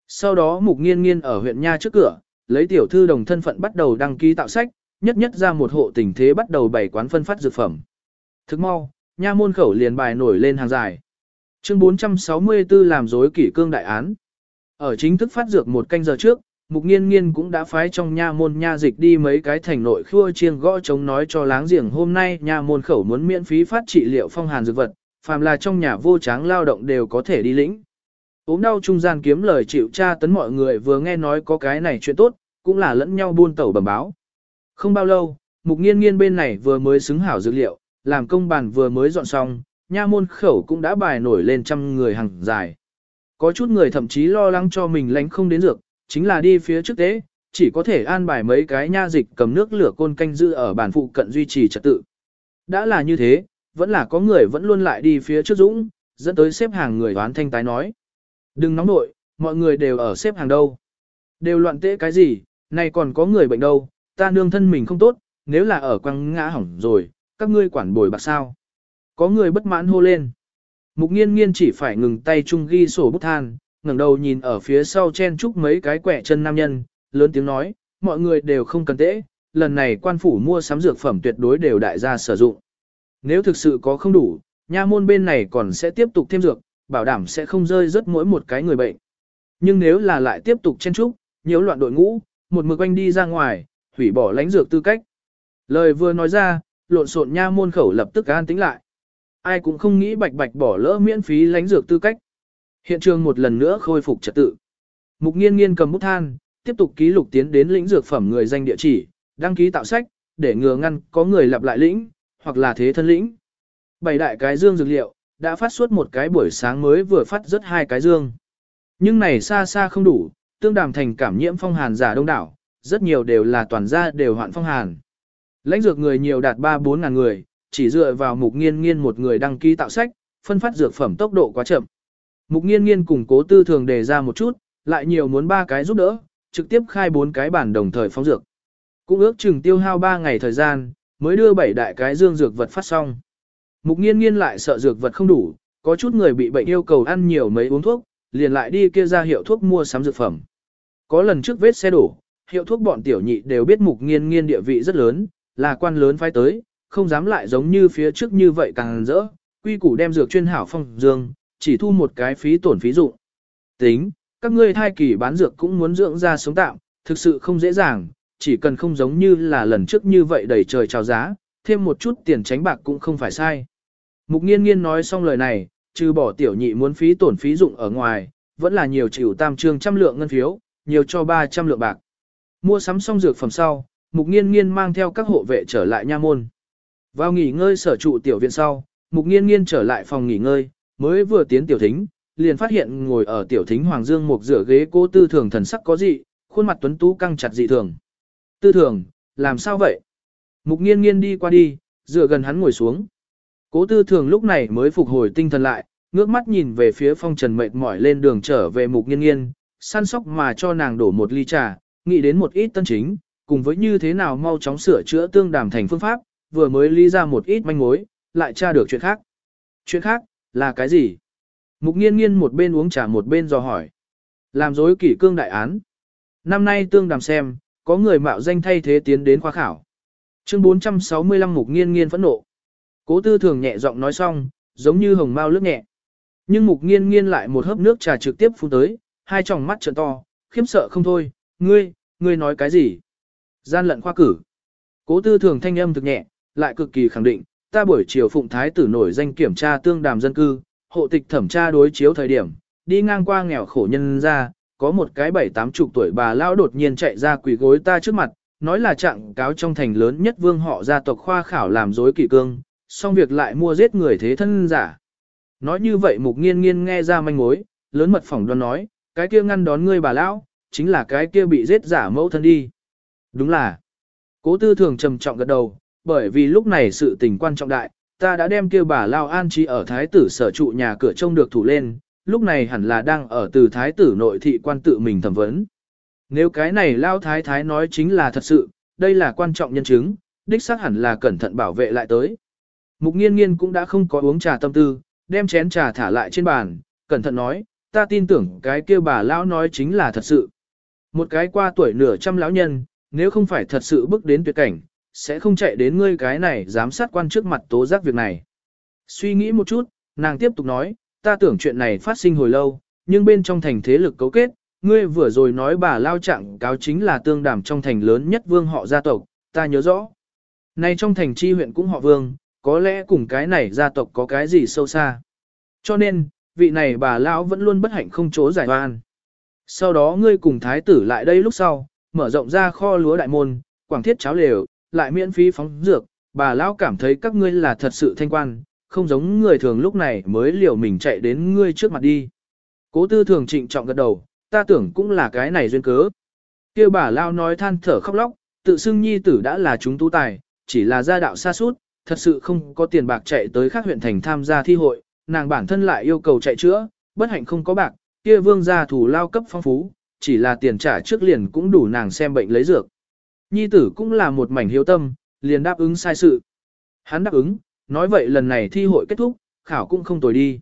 Sau đó mục nghiên nghiên ở huyện Nha trước cửa, lấy tiểu thư đồng thân phận bắt đầu đăng ký tạo sách, nhất nhất ra một hộ tình thế bắt đầu bày quán phân phát dược phẩm. Thức mau, Nha môn khẩu liền bài nổi lên hàng dài. Chương 464 làm dối kỷ cương đại án. Ở chính thức phát dược một canh giờ trước, Mục Nghiên Nghiên cũng đã phái trong nha môn nha dịch đi mấy cái thành nội khua chiêng gõ chống nói cho láng giềng hôm nay nha môn khẩu muốn miễn phí phát trị liệu phong hàn dược vật, phàm là trong nhà vô tráng lao động đều có thể đi lĩnh. ốm đau trung gian kiếm lời chịu tra tấn mọi người vừa nghe nói có cái này chuyện tốt, cũng là lẫn nhau buôn tẩu bẩm báo. Không bao lâu, Mục Nghiên Nghiên bên này vừa mới xứng hảo dược liệu, làm công bàn vừa mới dọn xong, nha môn khẩu cũng đã bài nổi lên trăm người hàng dài. Có chút người thậm chí lo lắng cho mình lánh không đến dược, chính là đi phía trước tế, chỉ có thể an bài mấy cái nha dịch cầm nước lửa côn canh giữ ở bản phụ cận duy trì trật tự. Đã là như thế, vẫn là có người vẫn luôn lại đi phía trước dũng, dẫn tới xếp hàng người đoán thanh tái nói. Đừng nóng nội, mọi người đều ở xếp hàng đâu. Đều loạn tế cái gì, này còn có người bệnh đâu, ta nương thân mình không tốt, nếu là ở quăng ngã hỏng rồi, các ngươi quản bồi bạc sao. Có người bất mãn hô lên. Mục nghiên nghiên chỉ phải ngừng tay chung ghi sổ bút than, ngẩng đầu nhìn ở phía sau chen chúc mấy cái quẻ chân nam nhân, lớn tiếng nói, mọi người đều không cần tễ, lần này quan phủ mua sắm dược phẩm tuyệt đối đều đại gia sử dụng. Nếu thực sự có không đủ, nha môn bên này còn sẽ tiếp tục thêm dược, bảo đảm sẽ không rơi rớt mỗi một cái người bệnh. Nhưng nếu là lại tiếp tục chen chúc, nhiễu loạn đội ngũ, một mực quanh đi ra ngoài, hủy bỏ lãnh dược tư cách. Lời vừa nói ra, lộn xộn nha môn khẩu lập tức an tĩnh lại. Ai cũng không nghĩ bạch bạch bỏ lỡ miễn phí lãnh dược tư cách. Hiện trường một lần nữa khôi phục trật tự. Mục nghiên nghiên cầm bút than, tiếp tục ký lục tiến đến lĩnh dược phẩm người danh địa chỉ, đăng ký tạo sách, để ngừa ngăn có người lặp lại lĩnh, hoặc là thế thân lĩnh. Bảy đại cái dương dược liệu, đã phát suốt một cái buổi sáng mới vừa phát rất hai cái dương. Nhưng này xa xa không đủ, tương đàm thành cảm nhiễm phong hàn giả đông đảo, rất nhiều đều là toàn gia đều hoạn phong hàn. Lãnh dược người nhiều đạt 3-4 ngàn người, chỉ dựa vào mục nghiên nghiên một người đăng ký tạo sách, phân phát dược phẩm tốc độ quá chậm. Mục nghiên nghiên cùng cố tư thường đề ra một chút, lại nhiều muốn ba cái giúp đỡ, trực tiếp khai bốn cái bản đồng thời phóng dược. Cũng ước chừng tiêu hao 3 ngày thời gian, mới đưa bảy đại cái dương dược vật phát xong. Mục nghiên nghiên lại sợ dược vật không đủ, có chút người bị bệnh yêu cầu ăn nhiều mấy uống thuốc, liền lại đi kia ra hiệu thuốc mua sắm dược phẩm. Có lần trước vết xe đổ, hiệu thuốc bọn tiểu nhị đều biết mục nghiên nghiên địa vị rất lớn, là quan lớn phái tới, không dám lại giống như phía trước như vậy càng rỡ, quy củ đem dược chuyên hảo phong dương, chỉ thu một cái phí tổn phí dụ. Tính, các ngươi thai kỳ bán dược cũng muốn dưỡng ra sống tạm, thực sự không dễ dàng, chỉ cần không giống như là lần trước như vậy đầy trời chào giá, thêm một chút tiền tránh bạc cũng không phải sai. Mục nghiên nghiên nói xong lời này, trừ bỏ tiểu nhị muốn phí tổn phí dụng ở ngoài, vẫn là nhiều chịu tam trương trăm lượng ngân phiếu, nhiều cho 300 lượng bạc. Mua sắm xong dược phẩm sau, mục nghiên nghiên mang theo các hộ vệ trở lại nha môn. Vào nghỉ ngơi sở trụ tiểu viện sau, mục nghiên nghiên trở lại phòng nghỉ ngơi, mới vừa tiến tiểu thính, liền phát hiện ngồi ở tiểu thính Hoàng Dương một rửa ghế cô tư thường thần sắc có dị, khuôn mặt tuấn tú căng chặt dị thường. Tư thường, làm sao vậy? Mục nghiên nghiên đi qua đi, dựa gần hắn ngồi xuống. Cố tư thường lúc này mới phục hồi tinh thần lại, ngước mắt nhìn về phía phong trần mệt mỏi lên đường trở về mục nghiên nghiên, săn sóc mà cho nàng đổ một ly trà, nghĩ đến một ít tân chính, cùng với như thế nào mau chóng sửa chữa tương đàm thành phương pháp, vừa mới ly ra một ít manh mối, lại tra được chuyện khác. Chuyện khác, là cái gì? Mục nghiên nghiên một bên uống trà một bên dò hỏi. Làm dối kỷ cương đại án. Năm nay tương đàm xem, có người mạo danh thay thế tiến đến khoa khảo. Chương 465 mục nghiên nghiên phẫn nộ. Cố tư thường nhẹ giọng nói xong, giống như hồng mao lướt nhẹ. Nhưng mục nghiên nghiên lại một hớp nước trà trực tiếp phun tới, hai tròng mắt trợn to, khiếp sợ không thôi, ngươi, ngươi nói cái gì? Gian lận khoa cử. Cố tư thường thanh âm thực nhẹ, lại cực kỳ khẳng định, ta buổi chiều phụng thái tử nổi danh kiểm tra tương đàm dân cư, hộ tịch thẩm tra đối chiếu thời điểm, đi ngang qua nghèo khổ nhân ra, có một cái bảy tám chục tuổi bà lão đột nhiên chạy ra quỳ gối ta trước mặt, nói là trạng cáo trong thành lớn nhất vương họ gia tộc khoa khảo làm dối kỷ cương, xong việc lại mua giết người thế thân giả. Nói như vậy mục nghiên nghiên nghe ra manh mối, lớn mật phỏng đoán nói, cái kia ngăn đón ngươi bà lão, chính là cái kia bị giết giả mẫu thân đi. Đúng là, cố tư thường trầm trọng gật đầu, bởi vì lúc này sự tình quan trọng đại, ta đã đem kia bà lao an trí ở thái tử sở trụ nhà cửa trông được thủ lên, lúc này hẳn là đang ở từ thái tử nội thị quan tự mình thẩm vấn. Nếu cái này lao thái thái nói chính là thật sự, đây là quan trọng nhân chứng, đích xác hẳn là cẩn thận bảo vệ lại tới. Mục nghiên nghiên cũng đã không có uống trà tâm tư, đem chén trà thả lại trên bàn, cẩn thận nói, ta tin tưởng cái kia bà lão nói chính là thật sự. Một cái qua tuổi nửa trăm lão nhân, nếu không phải thật sự bước đến tuyệt cảnh, sẽ không chạy đến ngươi cái này giám sát quan trước mặt tố giác việc này. Suy nghĩ một chút, nàng tiếp tục nói, ta tưởng chuyện này phát sinh hồi lâu, nhưng bên trong thành thế lực cấu kết, ngươi vừa rồi nói bà lao trạng cáo chính là tương đàm trong thành lớn nhất vương họ gia tộc, ta nhớ rõ. Này trong thành chi huyện cũng họ vương, có lẽ cùng cái này gia tộc có cái gì sâu xa. Cho nên, vị này bà lão vẫn luôn bất hạnh không chỗ giải oan. Sau đó ngươi cùng thái tử lại đây lúc sau, mở rộng ra kho lúa đại môn, quảng thiết cháo lều, lại miễn phí phóng dược, bà lão cảm thấy các ngươi là thật sự thanh quan, không giống người thường lúc này mới liều mình chạy đến ngươi trước mặt đi. Cố tư thường trịnh trọng gật đầu, ta tưởng cũng là cái này duyên cớ. Kêu bà lão nói than thở khóc lóc, tự xưng nhi tử đã là chúng tu tài, chỉ là gia đạo xa suốt, thật sự không có tiền bạc chạy tới khác huyện thành tham gia thi hội, nàng bản thân lại yêu cầu chạy chữa, bất hạnh không có bạc, kia vương gia thủ lao cấp phong phú, chỉ là tiền trả trước liền cũng đủ nàng xem bệnh lấy dược. Nhi tử cũng là một mảnh hiếu tâm, liền đáp ứng sai sự. Hắn đáp ứng, nói vậy lần này thi hội kết thúc, khảo cũng không tồi đi.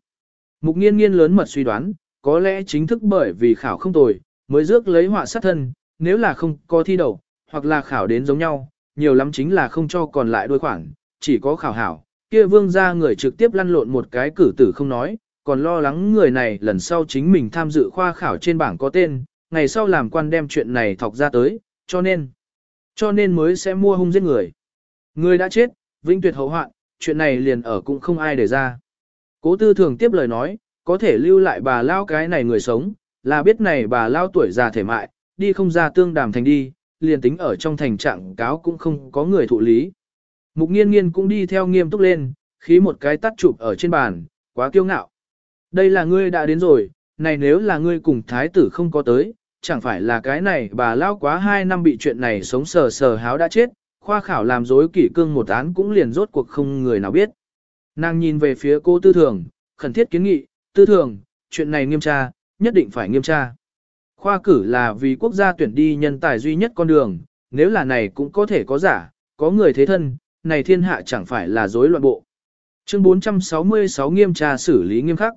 Mục nghiên nghiên lớn mật suy đoán, có lẽ chính thức bởi vì khảo không tồi, mới rước lấy họa sát thân, nếu là không có thi đậu, hoặc là khảo đến giống nhau, nhiều lắm chính là không cho còn lại đôi khoản, chỉ có khảo hảo, kia vương ra người trực tiếp lăn lộn một cái cử tử không nói, còn lo lắng người này lần sau chính mình tham dự khoa khảo trên bảng có tên, ngày sau làm quan đem chuyện này thọc ra tới, cho nên, cho nên mới sẽ mua hung giết người. Người đã chết, vĩnh tuyệt hậu hoạn, chuyện này liền ở cũng không ai để ra. Cố tư thường tiếp lời nói, có thể lưu lại bà lao cái này người sống, là biết này bà lao tuổi già thể mại, đi không ra tương đàm thành đi, liền tính ở trong thành trạng cáo cũng không có người thụ lý. Mục nghiên nghiên cũng đi theo nghiêm túc lên, khí một cái tắt chụp ở trên bàn, quá kiêu ngạo. Đây là ngươi đã đến rồi, này nếu là ngươi cùng thái tử không có tới, chẳng phải là cái này bà lao quá hai năm bị chuyện này sống sờ sờ háo đã chết, khoa khảo làm dối kỷ cương một án cũng liền rốt cuộc không người nào biết. Nàng nhìn về phía cô tư thường, khẩn thiết kiến nghị, tư thường, chuyện này nghiêm tra, nhất định phải nghiêm tra. Khoa cử là vì quốc gia tuyển đi nhân tài duy nhất con đường, nếu là này cũng có thể có giả, có người thế thân, này thiên hạ chẳng phải là rối loạn bộ. Chương 466 nghiêm tra xử lý nghiêm khắc.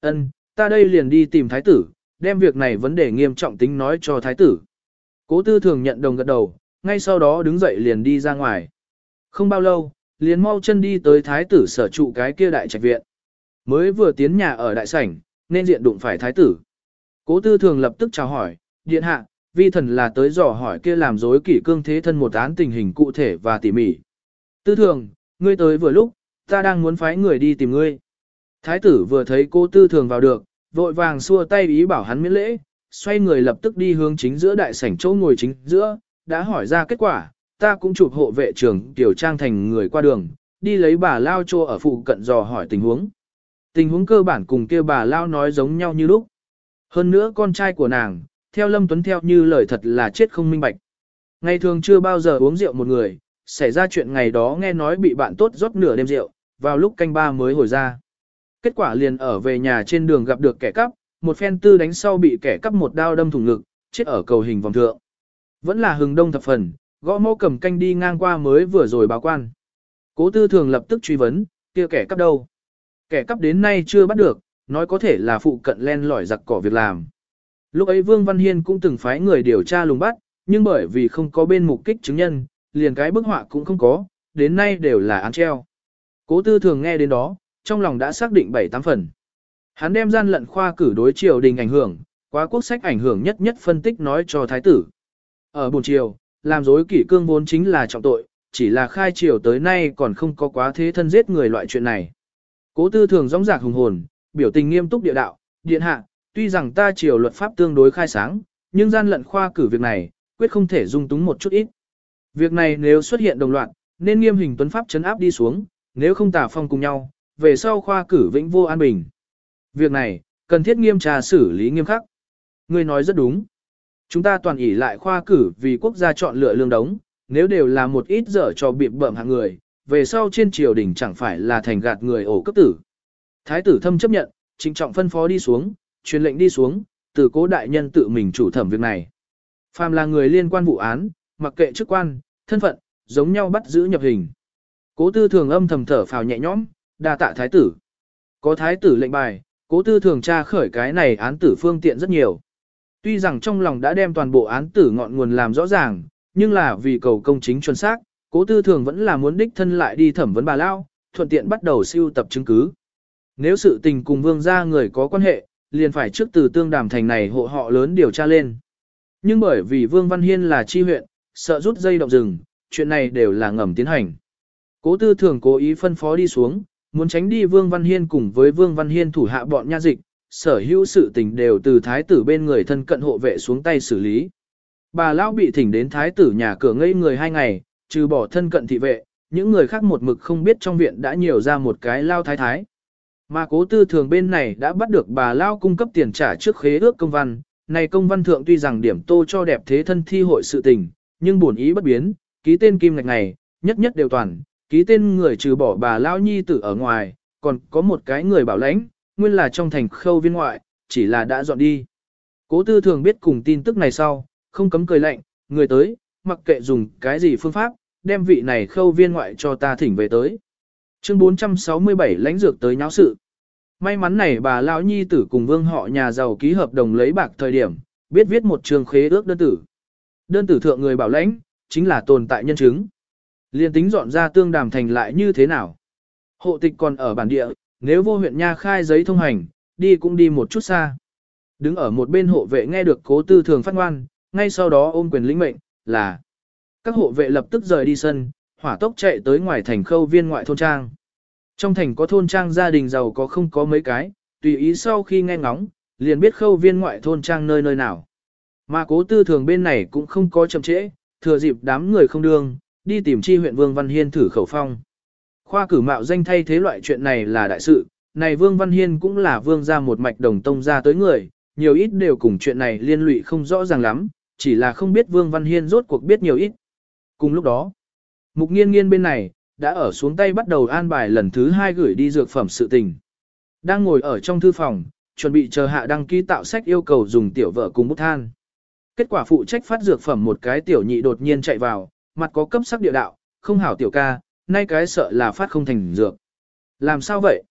Ân, ta đây liền đi tìm thái tử, đem việc này vấn đề nghiêm trọng tính nói cho thái tử. Cố tư thường nhận đồng gật đầu, ngay sau đó đứng dậy liền đi ra ngoài. Không bao lâu, liền mau chân đi tới thái tử sở trụ cái kia đại trạch viện. Mới vừa tiến nhà ở đại sảnh, nên diện đụng phải thái tử. Cố tư thường lập tức chào hỏi, điện hạ, vi thần là tới dò hỏi kia làm dối kỷ cương thế thân một án tình hình cụ thể và tỉ mỉ. Tư thường, ngươi tới vừa lúc, ta đang muốn phái người đi tìm ngươi. Thái tử vừa thấy cô tư thường vào được, vội vàng xua tay ý bảo hắn miễn lễ, xoay người lập tức đi hướng chính giữa đại sảnh chỗ ngồi chính giữa, đã hỏi ra kết quả, ta cũng chụp hộ vệ trưởng tiểu trang thành người qua đường, đi lấy bà Lao cho ở phụ cận dò hỏi tình huống. Tình huống cơ bản cùng kia bà Lao nói giống nhau như lúc. Hơn nữa con trai của nàng, theo Lâm Tuấn theo như lời thật là chết không minh bạch. Ngày thường chưa bao giờ uống rượu một người, xảy ra chuyện ngày đó nghe nói bị bạn tốt rót nửa đêm rượu, vào lúc canh ba mới hồi ra. Kết quả liền ở về nhà trên đường gặp được kẻ cắp, một phen tư đánh sau bị kẻ cắp một đao đâm thủng ngực, chết ở cầu hình vòng thượng. Vẫn là hừng đông thập phần, gõ mõ cầm canh đi ngang qua mới vừa rồi báo quan. Cố tư thường lập tức truy vấn, kia kẻ cắp đâu? Kẻ cắp đến nay chưa bắt được, nói có thể là phụ cận len lỏi giặc cỏ việc làm. Lúc ấy Vương Văn Hiên cũng từng phái người điều tra lùng bắt, nhưng bởi vì không có bên mục kích chứng nhân, liền cái bức họa cũng không có, đến nay đều là án treo. Cố tư thường nghe đến đó, trong lòng đã xác định 7-8 phần. Hắn đem gian lận khoa cử đối triều đình ảnh hưởng, quá quốc sách ảnh hưởng nhất nhất phân tích nói cho thái tử. Ở buồn triều, làm dối kỷ cương vốn chính là trọng tội, chỉ là khai triều tới nay còn không có quá thế thân giết người loại chuyện này. Cố tư thường rõng rạc hùng hồn, biểu tình nghiêm túc địa đạo, điện hạ, tuy rằng ta triều luật pháp tương đối khai sáng, nhưng gian lận khoa cử việc này, quyết không thể dung túng một chút ít. Việc này nếu xuất hiện đồng loạn, nên nghiêm hình tuấn pháp chấn áp đi xuống, nếu không tả phong cùng nhau, về sau khoa cử vĩnh vô an bình. Việc này, cần thiết nghiêm tra xử lý nghiêm khắc. Ngươi nói rất đúng. Chúng ta toàn ỷ lại khoa cử vì quốc gia chọn lựa lương đống, nếu đều là một ít dở cho biệp bợm hạng người, về sau trên triều đình chẳng phải là thành gạt người ổ cấp tử. Thái tử thâm chấp nhận, trịnh trọng phân phó đi xuống, truyền lệnh đi xuống, từ cố đại nhân tự mình chủ thẩm việc này. Phàm là người liên quan vụ án, mặc kệ chức quan, thân phận, giống nhau bắt giữ nhập hình. Cố tư thường âm thầm thở phào nhẹ nhõm, đa tạ thái tử. Có thái tử lệnh bài, cố tư thường tra khởi cái này án tử phương tiện rất nhiều. Tuy rằng trong lòng đã đem toàn bộ án tử ngọn nguồn làm rõ ràng, nhưng là vì cầu công chính chuẩn xác, cố tư thường vẫn là muốn đích thân lại đi thẩm vấn bà Lao, thuận tiện bắt đầu siêu tập chứng cứ. Nếu sự tình cùng vương gia người có quan hệ, liền phải trước từ tương đàm thành này hộ họ lớn điều tra lên. Nhưng bởi vì Vương Văn Hiên là chi huyện, sợ rút dây động rừng, chuyện này đều là ngầm tiến hành. Cố tư thường cố ý phân phó đi xuống, muốn tránh đi Vương Văn Hiên cùng với Vương Văn Hiên thủ hạ bọn nha dịch, sở hữu sự tình đều từ thái tử bên người thân cận hộ vệ xuống tay xử lý. Bà lão bị thỉnh đến thái tử nhà cửa ngây người hai ngày, trừ bỏ thân cận thị vệ, những người khác một mực không biết trong viện đã nhiều ra một cái lao thái thái. Mà cố tư thường bên này đã bắt được bà lao cung cấp tiền trả trước khế ước công văn, này công văn thượng tuy rằng điểm tô cho đẹp thế thân thi hội sự tình, nhưng bổn ý bất biến, ký tên kim ngạch này, nhất nhất đều toàn, ký tên người trừ bỏ bà lao nhi tử ở ngoài, còn có một cái người bảo lãnh, nguyên là trong thành khâu viên ngoại, chỉ là đã dọn đi. Cố tư thường biết cùng tin tức này sau, không cấm cười lạnh, người tới, mặc kệ dùng cái gì phương pháp, đem vị này khâu viên ngoại cho ta thỉnh về tới. Chương 467 lãnh dược tới nháo sự. May mắn này bà lão nhi tử cùng vương họ nhà giàu ký hợp đồng lấy bạc thời điểm, biết viết một trường khế ước đơn tử. Đơn tử thượng người bảo lãnh, chính là tồn tại nhân chứng. Liên tính dọn ra tương đàm thành lại như thế nào. Hộ tịch còn ở bản địa, nếu vô huyện nha khai giấy thông hành, đi cũng đi một chút xa. Đứng ở một bên hộ vệ nghe được cố tư thường phát ngoan, ngay sau đó ôm quyền lĩnh mệnh, là các hộ vệ lập tức rời đi sân, hỏa tốc chạy tới ngoài thành khâu viên ngoại thôn trang. Trong thành có thôn trang gia đình giàu có không có mấy cái, tùy ý sau khi nghe ngóng, liền biết khâu viên ngoại thôn trang nơi nơi nào. Mà cố tư thường bên này cũng không có chậm trễ, thừa dịp đám người không đương, đi tìm chi huyện Vương Văn Hiên thử khẩu phong. Khoa cử mạo danh thay thế loại chuyện này là đại sự, này Vương Văn Hiên cũng là vương gia một mạch đồng tông ra tới người, nhiều ít đều cùng chuyện này liên lụy không rõ ràng lắm, chỉ là không biết Vương Văn Hiên rốt cuộc biết nhiều ít. Cùng lúc đó, Mục nghiên nghiên bên này, đã ở xuống tay bắt đầu an bài lần thứ hai gửi đi dược phẩm sự tình. Đang ngồi ở trong thư phòng, chuẩn bị chờ hạ đăng ký tạo sách yêu cầu dùng tiểu vợ cùng bút than. Kết quả phụ trách phát dược phẩm một cái tiểu nhị đột nhiên chạy vào, mặt có cấp sắc địa đạo, không hảo tiểu ca, nay cái sợ là phát không thành dược. Làm sao vậy?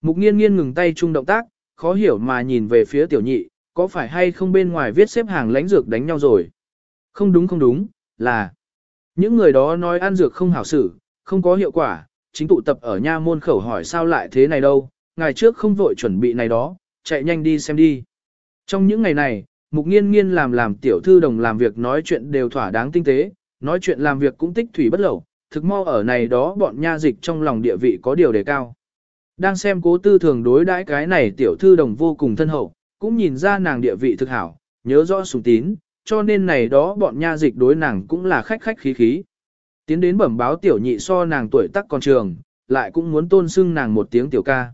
Mục nghiên nghiên ngừng tay chung động tác, khó hiểu mà nhìn về phía tiểu nhị, có phải hay không bên ngoài viết xếp hàng lãnh dược đánh nhau rồi? Không đúng không đúng, là những người đó nói ăn dược không hảo xử, không có hiệu quả, chính tụ tập ở nha môn khẩu hỏi sao lại thế này đâu, ngày trước không vội chuẩn bị này đó, chạy nhanh đi xem đi. Trong những ngày này, mục nghiên nghiên làm làm tiểu thư đồng làm việc nói chuyện đều thỏa đáng tinh tế, nói chuyện làm việc cũng tích thủy bất lẩu, thực mau ở này đó bọn nha dịch trong lòng địa vị có điều đề cao. Đang xem cố tư thường đối đãi cái này tiểu thư đồng vô cùng thân hậu, cũng nhìn ra nàng địa vị thực hảo, nhớ rõ sùng tín, cho nên này đó bọn nha dịch đối nàng cũng là khách khách khí khí. Tiến đến bẩm báo tiểu nhị so nàng tuổi tác còn trường, lại cũng muốn tôn xưng nàng một tiếng tiểu ca.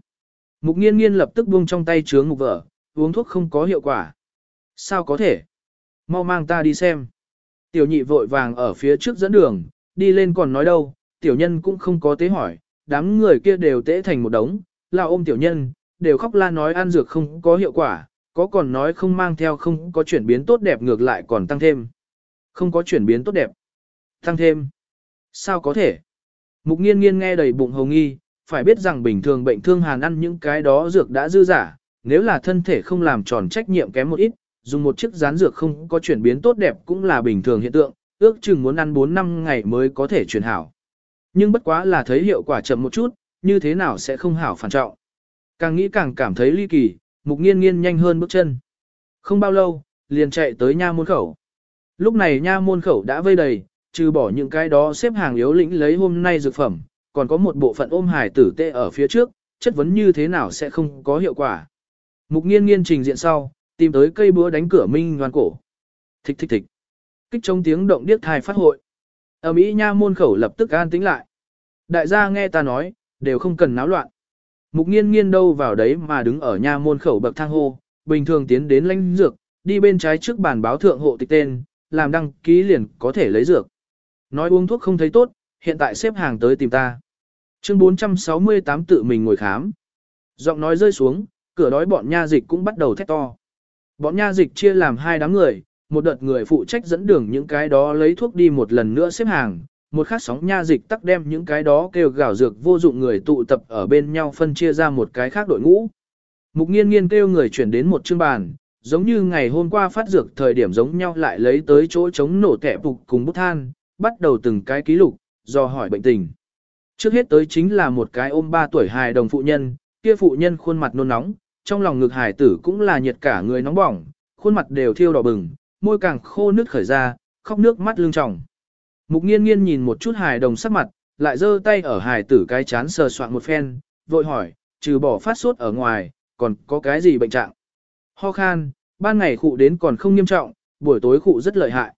Mục nghiên nghiên lập tức buông trong tay chướng ngục vợ, uống thuốc không có hiệu quả. Sao có thể? Mau mang ta đi xem. Tiểu nhị vội vàng ở phía trước dẫn đường, đi lên còn nói đâu, tiểu nhân cũng không có tế hỏi, đám người kia đều tế thành một đống, là ôm tiểu nhân, đều khóc la nói ăn dược không có hiệu quả, có còn nói không mang theo không có chuyển biến tốt đẹp ngược lại còn tăng thêm. Không có chuyển biến tốt đẹp. Tăng thêm. Sao có thể? Mục nghiên nghiên nghe đầy bụng hồng nghi, phải biết rằng bình thường bệnh thương hàn ăn những cái đó dược đã dư giả, nếu là thân thể không làm tròn trách nhiệm kém một ít, dùng một chiếc rán dược không có chuyển biến tốt đẹp cũng là bình thường hiện tượng, ước chừng muốn ăn 4 năm ngày mới có thể chuyển hảo. Nhưng bất quá là thấy hiệu quả chậm một chút, như thế nào sẽ không hảo phản trọng. Càng nghĩ càng cảm thấy ly kỳ, mục nghiên nghiên nhanh hơn bước chân. Không bao lâu, liền chạy tới nha môn khẩu. Lúc này nha môn khẩu đã vây đầy, trừ bỏ những cái đó xếp hàng yếu lĩnh lấy hôm nay dược phẩm, còn có một bộ phận ôm hải tử tê ở phía trước, chất vấn như thế nào sẽ không có hiệu quả. Mục nghiên nghiên trình diện sau, tìm tới cây búa đánh cửa minh ngoan cổ. Thích thích thích. Kích trong tiếng động điếc thai phát hội. Ở Mỹ nha môn khẩu lập tức an tĩnh lại. Đại gia nghe ta nói, đều không cần náo loạn. Mục nghiên nghiên đâu vào đấy mà đứng ở nha môn khẩu bậc thang hô, bình thường tiến đến lãnh dược, đi bên trái trước bàn báo thượng hộ tịch tên, làm đăng ký liền có thể lấy dược. Nói uống thuốc không thấy tốt, hiện tại xếp hàng tới tìm ta. Chương 468 tự mình ngồi khám. Giọng nói rơi xuống, cửa đói bọn nha dịch cũng bắt đầu thét to. Bọn nha dịch chia làm hai đám người, một đợt người phụ trách dẫn đường những cái đó lấy thuốc đi một lần nữa xếp hàng, một khác sóng nha dịch tắc đem những cái đó kêu gào dược vô dụng người tụ tập ở bên nhau phân chia ra một cái khác đội ngũ. Mục nghiên nghiên kêu người chuyển đến một chương bàn, giống như ngày hôm qua phát dược thời điểm giống nhau lại lấy tới chỗ chống nổ kẻ phục cùng bút than, bắt đầu từng cái ký lục, do hỏi bệnh tình. Trước hết tới chính là một cái ôm ba tuổi hài đồng phụ nhân, kia phụ nhân khuôn mặt nôn nóng, trong lòng ngực Hải tử cũng là nhiệt cả người nóng bỏng, khuôn mặt đều thiêu đỏ bừng, môi càng khô nước khởi ra, khóc nước mắt lưng tròng. Mục nghiên nghiên nhìn một chút hài đồng sắc mặt, lại giơ tay ở hài tử cái chán sờ soạn một phen, vội hỏi, trừ bỏ phát sốt ở ngoài, còn có cái gì bệnh trạng? Ho khan, ban ngày khụ đến còn không nghiêm trọng, buổi tối khụ rất lợi hại.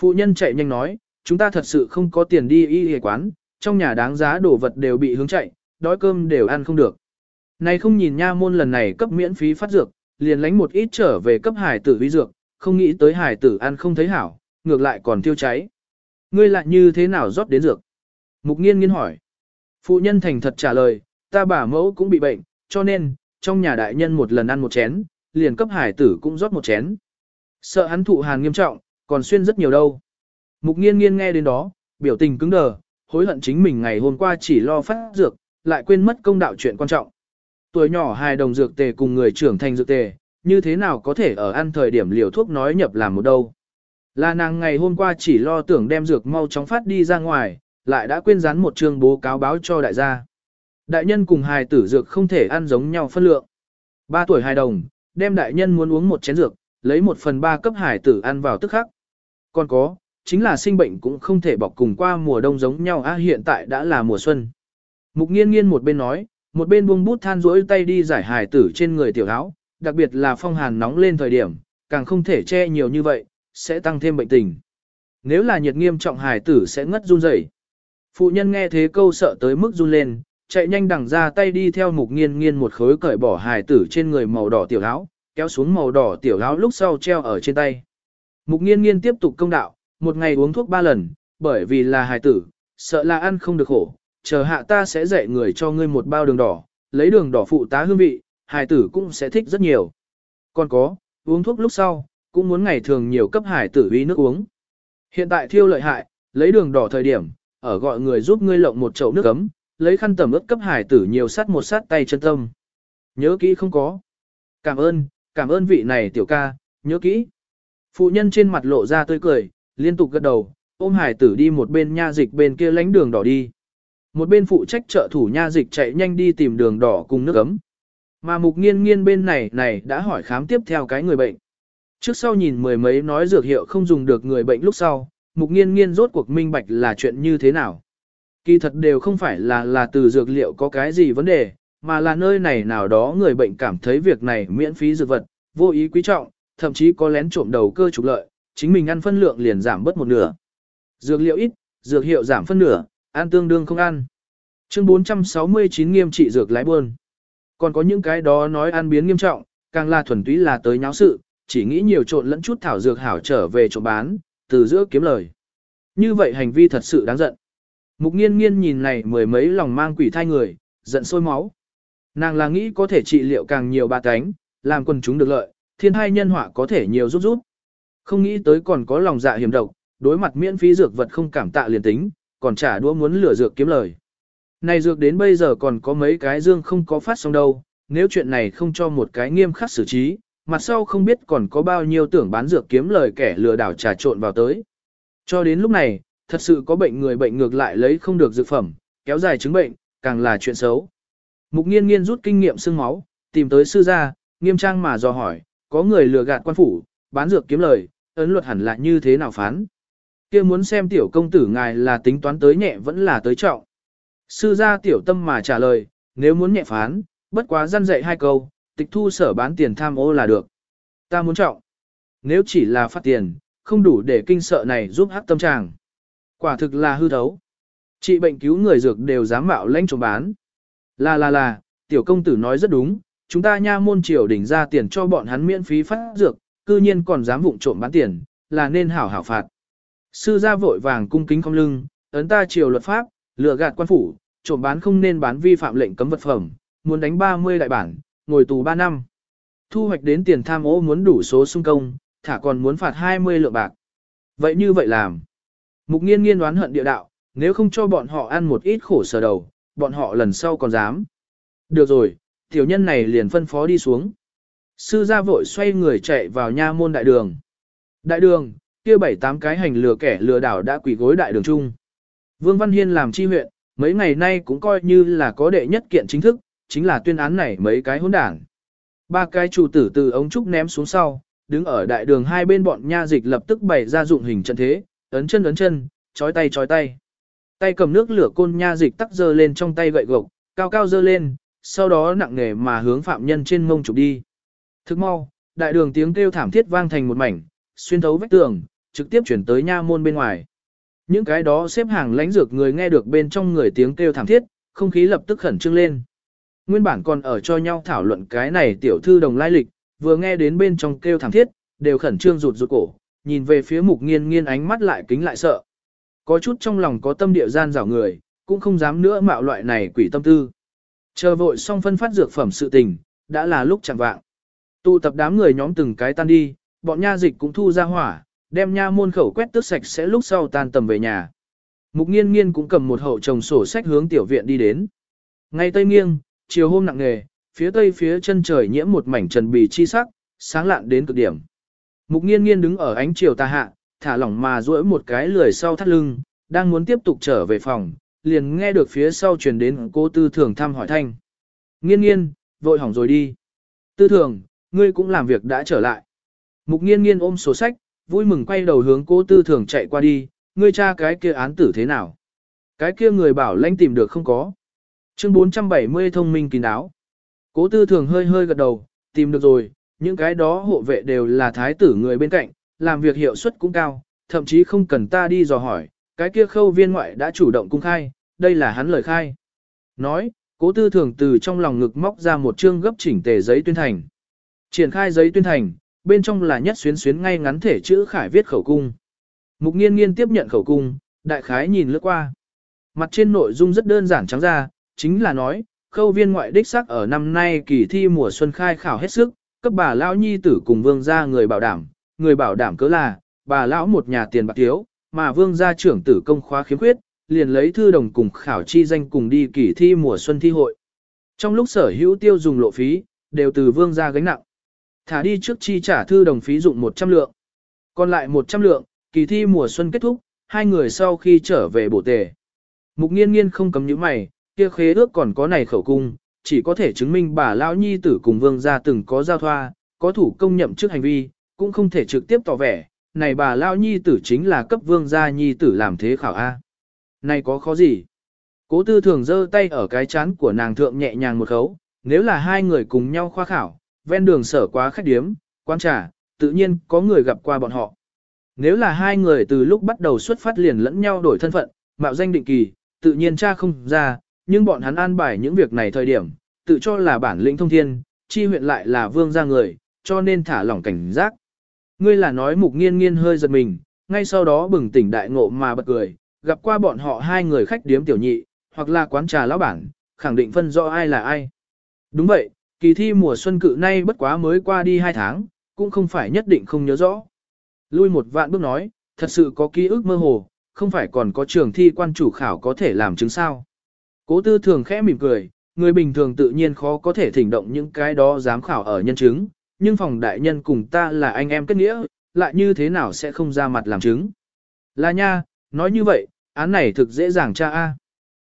Phụ nhân chạy nhanh nói, chúng ta thật sự không có tiền đi y y quán, trong nhà đáng giá đồ vật đều bị hướng chạy, đói cơm đều ăn không được. Này không nhìn nha môn lần này cấp miễn phí phát dược, liền lánh một ít trở về cấp hải tử vi dược, không nghĩ tới hải tử ăn không thấy hảo, ngược lại còn tiêu cháy. Ngươi lại như thế nào rót đến dược? Mục nghiên nghiên hỏi. Phụ nhân thành thật trả lời, ta bà mẫu cũng bị bệnh, cho nên, trong nhà đại nhân một lần ăn một chén, liền cấp hải tử cũng rót một chén. Sợ hắn thụ hàn nghiêm trọng, còn xuyên rất nhiều đâu. Mục nghiên nghiên nghe đến đó, biểu tình cứng đờ, hối hận chính mình ngày hôm qua chỉ lo phát dược, lại quên mất công đạo chuyện quan trọng. Tuổi nhỏ hài đồng dược tề cùng người trưởng thành dược tề, như thế nào có thể ở ăn thời điểm liều thuốc nói nhập làm một đâu. Là nàng ngày hôm qua chỉ lo tưởng đem dược mau chóng phát đi ra ngoài, lại đã quên dán một chương bố cáo báo cho đại gia. Đại nhân cùng hài tử dược không thể ăn giống nhau phân lượng. Ba tuổi hài đồng, đem đại nhân muốn uống một chén dược, lấy một phần ba cấp hài tử ăn vào tức khắc. Còn có, chính là sinh bệnh cũng không thể bọc cùng qua mùa đông giống nhau à hiện tại đã là mùa xuân. Mục nghiên nghiên một bên nói, một bên buông bút than rỗi tay đi giải hài tử trên người tiểu áo, đặc biệt là phong hàn nóng lên thời điểm, càng không thể che nhiều như vậy, sẽ tăng thêm bệnh tình. Nếu là nhiệt nghiêm trọng hài tử sẽ ngất run rẩy. Phụ nhân nghe thế câu sợ tới mức run lên, chạy nhanh đằng ra tay đi theo mục nghiên nghiên một khối cởi bỏ hài tử trên người màu đỏ tiểu áo, kéo xuống màu đỏ tiểu áo lúc sau treo ở trên tay. Mục nghiên nghiên tiếp tục công đạo, một ngày uống thuốc ba lần, bởi vì là hài tử, sợ là ăn không được khổ, chờ hạ ta sẽ dạy người cho ngươi một bao đường đỏ, lấy đường đỏ phụ tá hương vị, hải tử cũng sẽ thích rất nhiều. Còn có, uống thuốc lúc sau, cũng muốn ngày thường nhiều cấp hải tử uy nước uống. Hiện tại thiêu lợi hại, lấy đường đỏ thời điểm, ở gọi người giúp ngươi lộng một chậu nước ấm, lấy khăn tẩm ướt cấp hải tử nhiều sát một sát tay chân tâm. Nhớ kỹ không có. Cảm ơn, cảm ơn vị này tiểu ca, nhớ kỹ. Phụ nhân trên mặt lộ ra tươi cười, liên tục gật đầu, ôm hải tử đi một bên nha dịch bên kia lánh đường đỏ đi. Một bên phụ trách trợ thủ nha dịch chạy nhanh đi tìm đường đỏ cùng nước ấm. Mà mục nghiên nghiên bên này này đã hỏi khám tiếp theo cái người bệnh. Trước sau nhìn mười mấy nói dược hiệu không dùng được người bệnh lúc sau, mục nghiên nghiên rốt cuộc minh bạch là chuyện như thế nào. Kỳ thật đều không phải là là từ dược liệu có cái gì vấn đề, mà là nơi này nào đó người bệnh cảm thấy việc này miễn phí dược vật, vô ý quý trọng, thậm chí có lén trộm đầu cơ trục lợi, chính mình ăn phân lượng liền giảm bớt một nửa. Dược liệu ít, dược hiệu giảm phân nửa, ăn tương đương không ăn. Chương 469 nghiêm trị dược lái buôn. Còn có những cái đó nói ăn biến nghiêm trọng, càng là thuần túy là tới nháo sự, chỉ nghĩ nhiều trộn lẫn chút thảo dược hảo trở về chỗ bán, từ giữa kiếm lời. Như vậy hành vi thật sự đáng giận. Mục nghiên nghiên nhìn này mười mấy lòng mang quỷ thai người, giận sôi máu. Nàng là nghĩ có thể trị liệu càng nhiều ba cánh, làm quần chúng được lợi, thiên hai nhân họa có thể nhiều rút rút. Không nghĩ tới còn có lòng dạ hiểm độc, đối mặt miễn phí dược vật không cảm tạ liền tính, còn trả đũa muốn lửa dược kiếm lời. Này dược đến bây giờ còn có mấy cái dương không có phát xong đâu, nếu chuyện này không cho một cái nghiêm khắc xử trí, mặt sau không biết còn có bao nhiêu tưởng bán dược kiếm lời kẻ lừa đảo trà trộn vào tới. Cho đến lúc này, thật sự có bệnh người bệnh ngược lại lấy không được dược phẩm, kéo dài chứng bệnh, càng là chuyện xấu. Mục nghiên nghiên rút kinh nghiệm xương máu, tìm tới sư gia, nghiêm trang mà dò hỏi, có người lừa gạt quan phủ, bán dược kiếm lời, ấn luật hẳn là như thế nào phán kia muốn xem tiểu công tử ngài là tính toán tới nhẹ vẫn là tới trọng. Sư gia tiểu tâm mà trả lời, nếu muốn nhẹ phán, bất quá răn dạy hai câu, tịch thu sở bán tiền tham ô là được. Ta muốn trọng. Nếu chỉ là phát tiền, không đủ để kinh sợ này giúp hắc tâm trạng. Quả thực là hư thấu. Trị bệnh cứu người dược đều dám mạo lãnh trộm bán. Là là là, tiểu công tử nói rất đúng, chúng ta nha môn triều đỉnh ra tiền cho bọn hắn miễn phí phát dược, cư nhiên còn dám vụng trộm bán tiền, là nên hảo hảo phạt. Sư gia vội vàng cung kính không lưng, ấn ta triều luật pháp, lừa gạt quan phủ, trộm bán không nên bán vi phạm lệnh cấm vật phẩm, muốn đánh 30 đại bản, ngồi tù 3 năm. Thu hoạch đến tiền tham ô muốn đủ số sung công, thả còn muốn phạt 20 lượng bạc. Vậy như vậy làm. Mục nghiên nghiên đoán hận địa đạo, nếu không cho bọn họ ăn một ít khổ sở đầu, bọn họ lần sau còn dám. Được rồi, tiểu nhân này liền phân phó đi xuống. Sư gia vội xoay người chạy vào nha môn đại đường. Đại đường, kia bảy tám cái hành lừa kẻ lừa đảo đã quỷ gối đại đường trung Vương Văn Hiên làm chi huyện, mấy ngày nay cũng coi như là có đệ nhất kiện chính thức, chính là tuyên án này mấy cái hỗn đảng. Ba cái chủ tử từ ống trúc ném xuống sau, đứng ở đại đường hai bên bọn nha dịch lập tức bày ra dụng hình trận thế, ấn chân ấn chân, chói tay chói tay. Tay cầm nước lửa côn nha dịch tắc dơ lên trong tay gậy gộc, cao cao dơ lên, sau đó nặng nề mà hướng phạm nhân trên mông chụp đi. Thức mau, đại đường tiếng kêu thảm thiết vang thành một mảnh, xuyên thấu vách tường, trực tiếp chuyển tới nha môn bên ngoài. Những cái đó xếp hàng lãnh dược người nghe được bên trong người tiếng kêu thảm thiết, không khí lập tức khẩn trương lên. Nguyên bản còn ở cho nhau thảo luận cái này tiểu thư đồng lai lịch, vừa nghe đến bên trong kêu thảm thiết, đều khẩn trương rụt rụt cổ, nhìn về phía mục nghiên nghiên ánh mắt lại kính lại sợ. Có chút trong lòng có tâm địa gian rảo người, cũng không dám nữa mạo loại này quỷ tâm tư. Chờ vội xong phân phát dược phẩm sự tình, đã là lúc chẳng vạng. Tụ tập đám người nhóm từng cái tan đi, bọn nha dịch cũng thu ra hỏa, đem nha môn khẩu quét tước sạch sẽ lúc sau tan tầm về nhà. Mục nghiên nghiên cũng cầm một hậu chồng sổ sách hướng tiểu viện đi đến. Ngay tây nghiêng, chiều hôm nặng nghề, phía tây phía chân trời nhiễm một mảnh trần bì chi sắc, sáng lạn đến cực điểm. Mục nghiên nghiên đứng ở ánh chiều tà hạ, thả lỏng mà duỗi một cái lười sau thắt lưng, đang muốn tiếp tục trở về phòng, liền nghe được phía sau truyền đến cô tư thường thăm hỏi thanh. Nghiên nghiên, vội hỏng rồi đi. Tư thường, ngươi cũng làm việc đã trở lại. Mục nghiên nghiên ôm sổ sách, vui mừng quay đầu hướng cố tư thường chạy qua đi, ngươi cha cái kia án tử thế nào? Cái kia người bảo lãnh tìm được không có. Chương 470 thông minh kín đáo. Cố tư thường hơi hơi gật đầu, tìm được rồi, những cái đó hộ vệ đều là thái tử người bên cạnh, làm việc hiệu suất cũng cao, thậm chí không cần ta đi dò hỏi, cái kia khâu viên ngoại đã chủ động cung khai, đây là hắn lời khai. Nói, cố tư thường từ trong lòng ngực móc ra một chương gấp chỉnh tề giấy tuyên thành. Triển khai giấy tuyên thành, bên trong là nhất xuyến xuyến ngay ngắn thể chữ khải viết khẩu cung. Mục nghiên nghiên tiếp nhận khẩu cung, đại khái nhìn lướt qua. Mặt trên nội dung rất đơn giản trắng ra, chính là nói, khâu viên ngoại đích sắc ở năm nay kỳ thi mùa xuân khai khảo hết sức, cấp bà lão nhi tử cùng vương gia người bảo đảm, người bảo đảm cớ là, bà lão một nhà tiền bạc thiếu, mà vương gia trưởng tử công khóa khiếm khuyết, liền lấy thư đồng cùng khảo chi danh cùng đi kỳ thi mùa xuân thi hội. Trong lúc sở hữu tiêu dùng lộ phí, đều từ vương gia gánh nặng. Thả đi trước chi trả thư đồng phí dụng 100 lượng. Còn lại 100 lượng, kỳ thi mùa xuân kết thúc, hai người sau khi trở về bổ tề. Mục nghiên nghiên không cấm những mày, kia khế ước còn có này khẩu cung, chỉ có thể chứng minh bà lão nhi tử cùng vương gia từng có giao thoa, có thủ công nhậm trước hành vi, cũng không thể trực tiếp tỏ vẻ, này bà lão nhi tử chính là cấp vương gia nhi tử làm thế khảo A. Này có khó gì? Cố tư thường giơ tay ở cái chán của nàng thượng nhẹ nhàng một khấu, nếu là hai người cùng nhau khoa khảo, ven đường sở quá khách điếm, quán trà, tự nhiên có người gặp qua bọn họ. Nếu là hai người từ lúc bắt đầu xuất phát liền lẫn nhau đổi thân phận, mạo danh định kỳ, tự nhiên cha không ra, nhưng bọn hắn an bài những việc này thời điểm, tự cho là bản lĩnh thông thiên, chi huyện lại là vương gia người, cho nên thả lỏng cảnh giác. Ngươi là nói mục nghiên nghiên hơi giật mình, ngay sau đó bừng tỉnh đại ngộ mà bật cười, gặp qua bọn họ hai người khách điếm tiểu nhị, hoặc là quán trà lão bản, khẳng định phân rõ ai là ai. Đúng vậy, kỳ thi mùa xuân cự nay bất quá mới qua đi hai tháng, cũng không phải nhất định không nhớ rõ. Lui một vạn bước nói, thật sự có ký ức mơ hồ, không phải còn có trường thi quan chủ khảo có thể làm chứng sao. Cố tư thường khẽ mỉm cười, người bình thường tự nhiên khó có thể thỉnh động những cái đó dám khảo ở nhân chứng, nhưng phòng đại nhân cùng ta là anh em kết nghĩa, lại như thế nào sẽ không ra mặt làm chứng. Là nha, nói như vậy, án này thực dễ dàng tra A.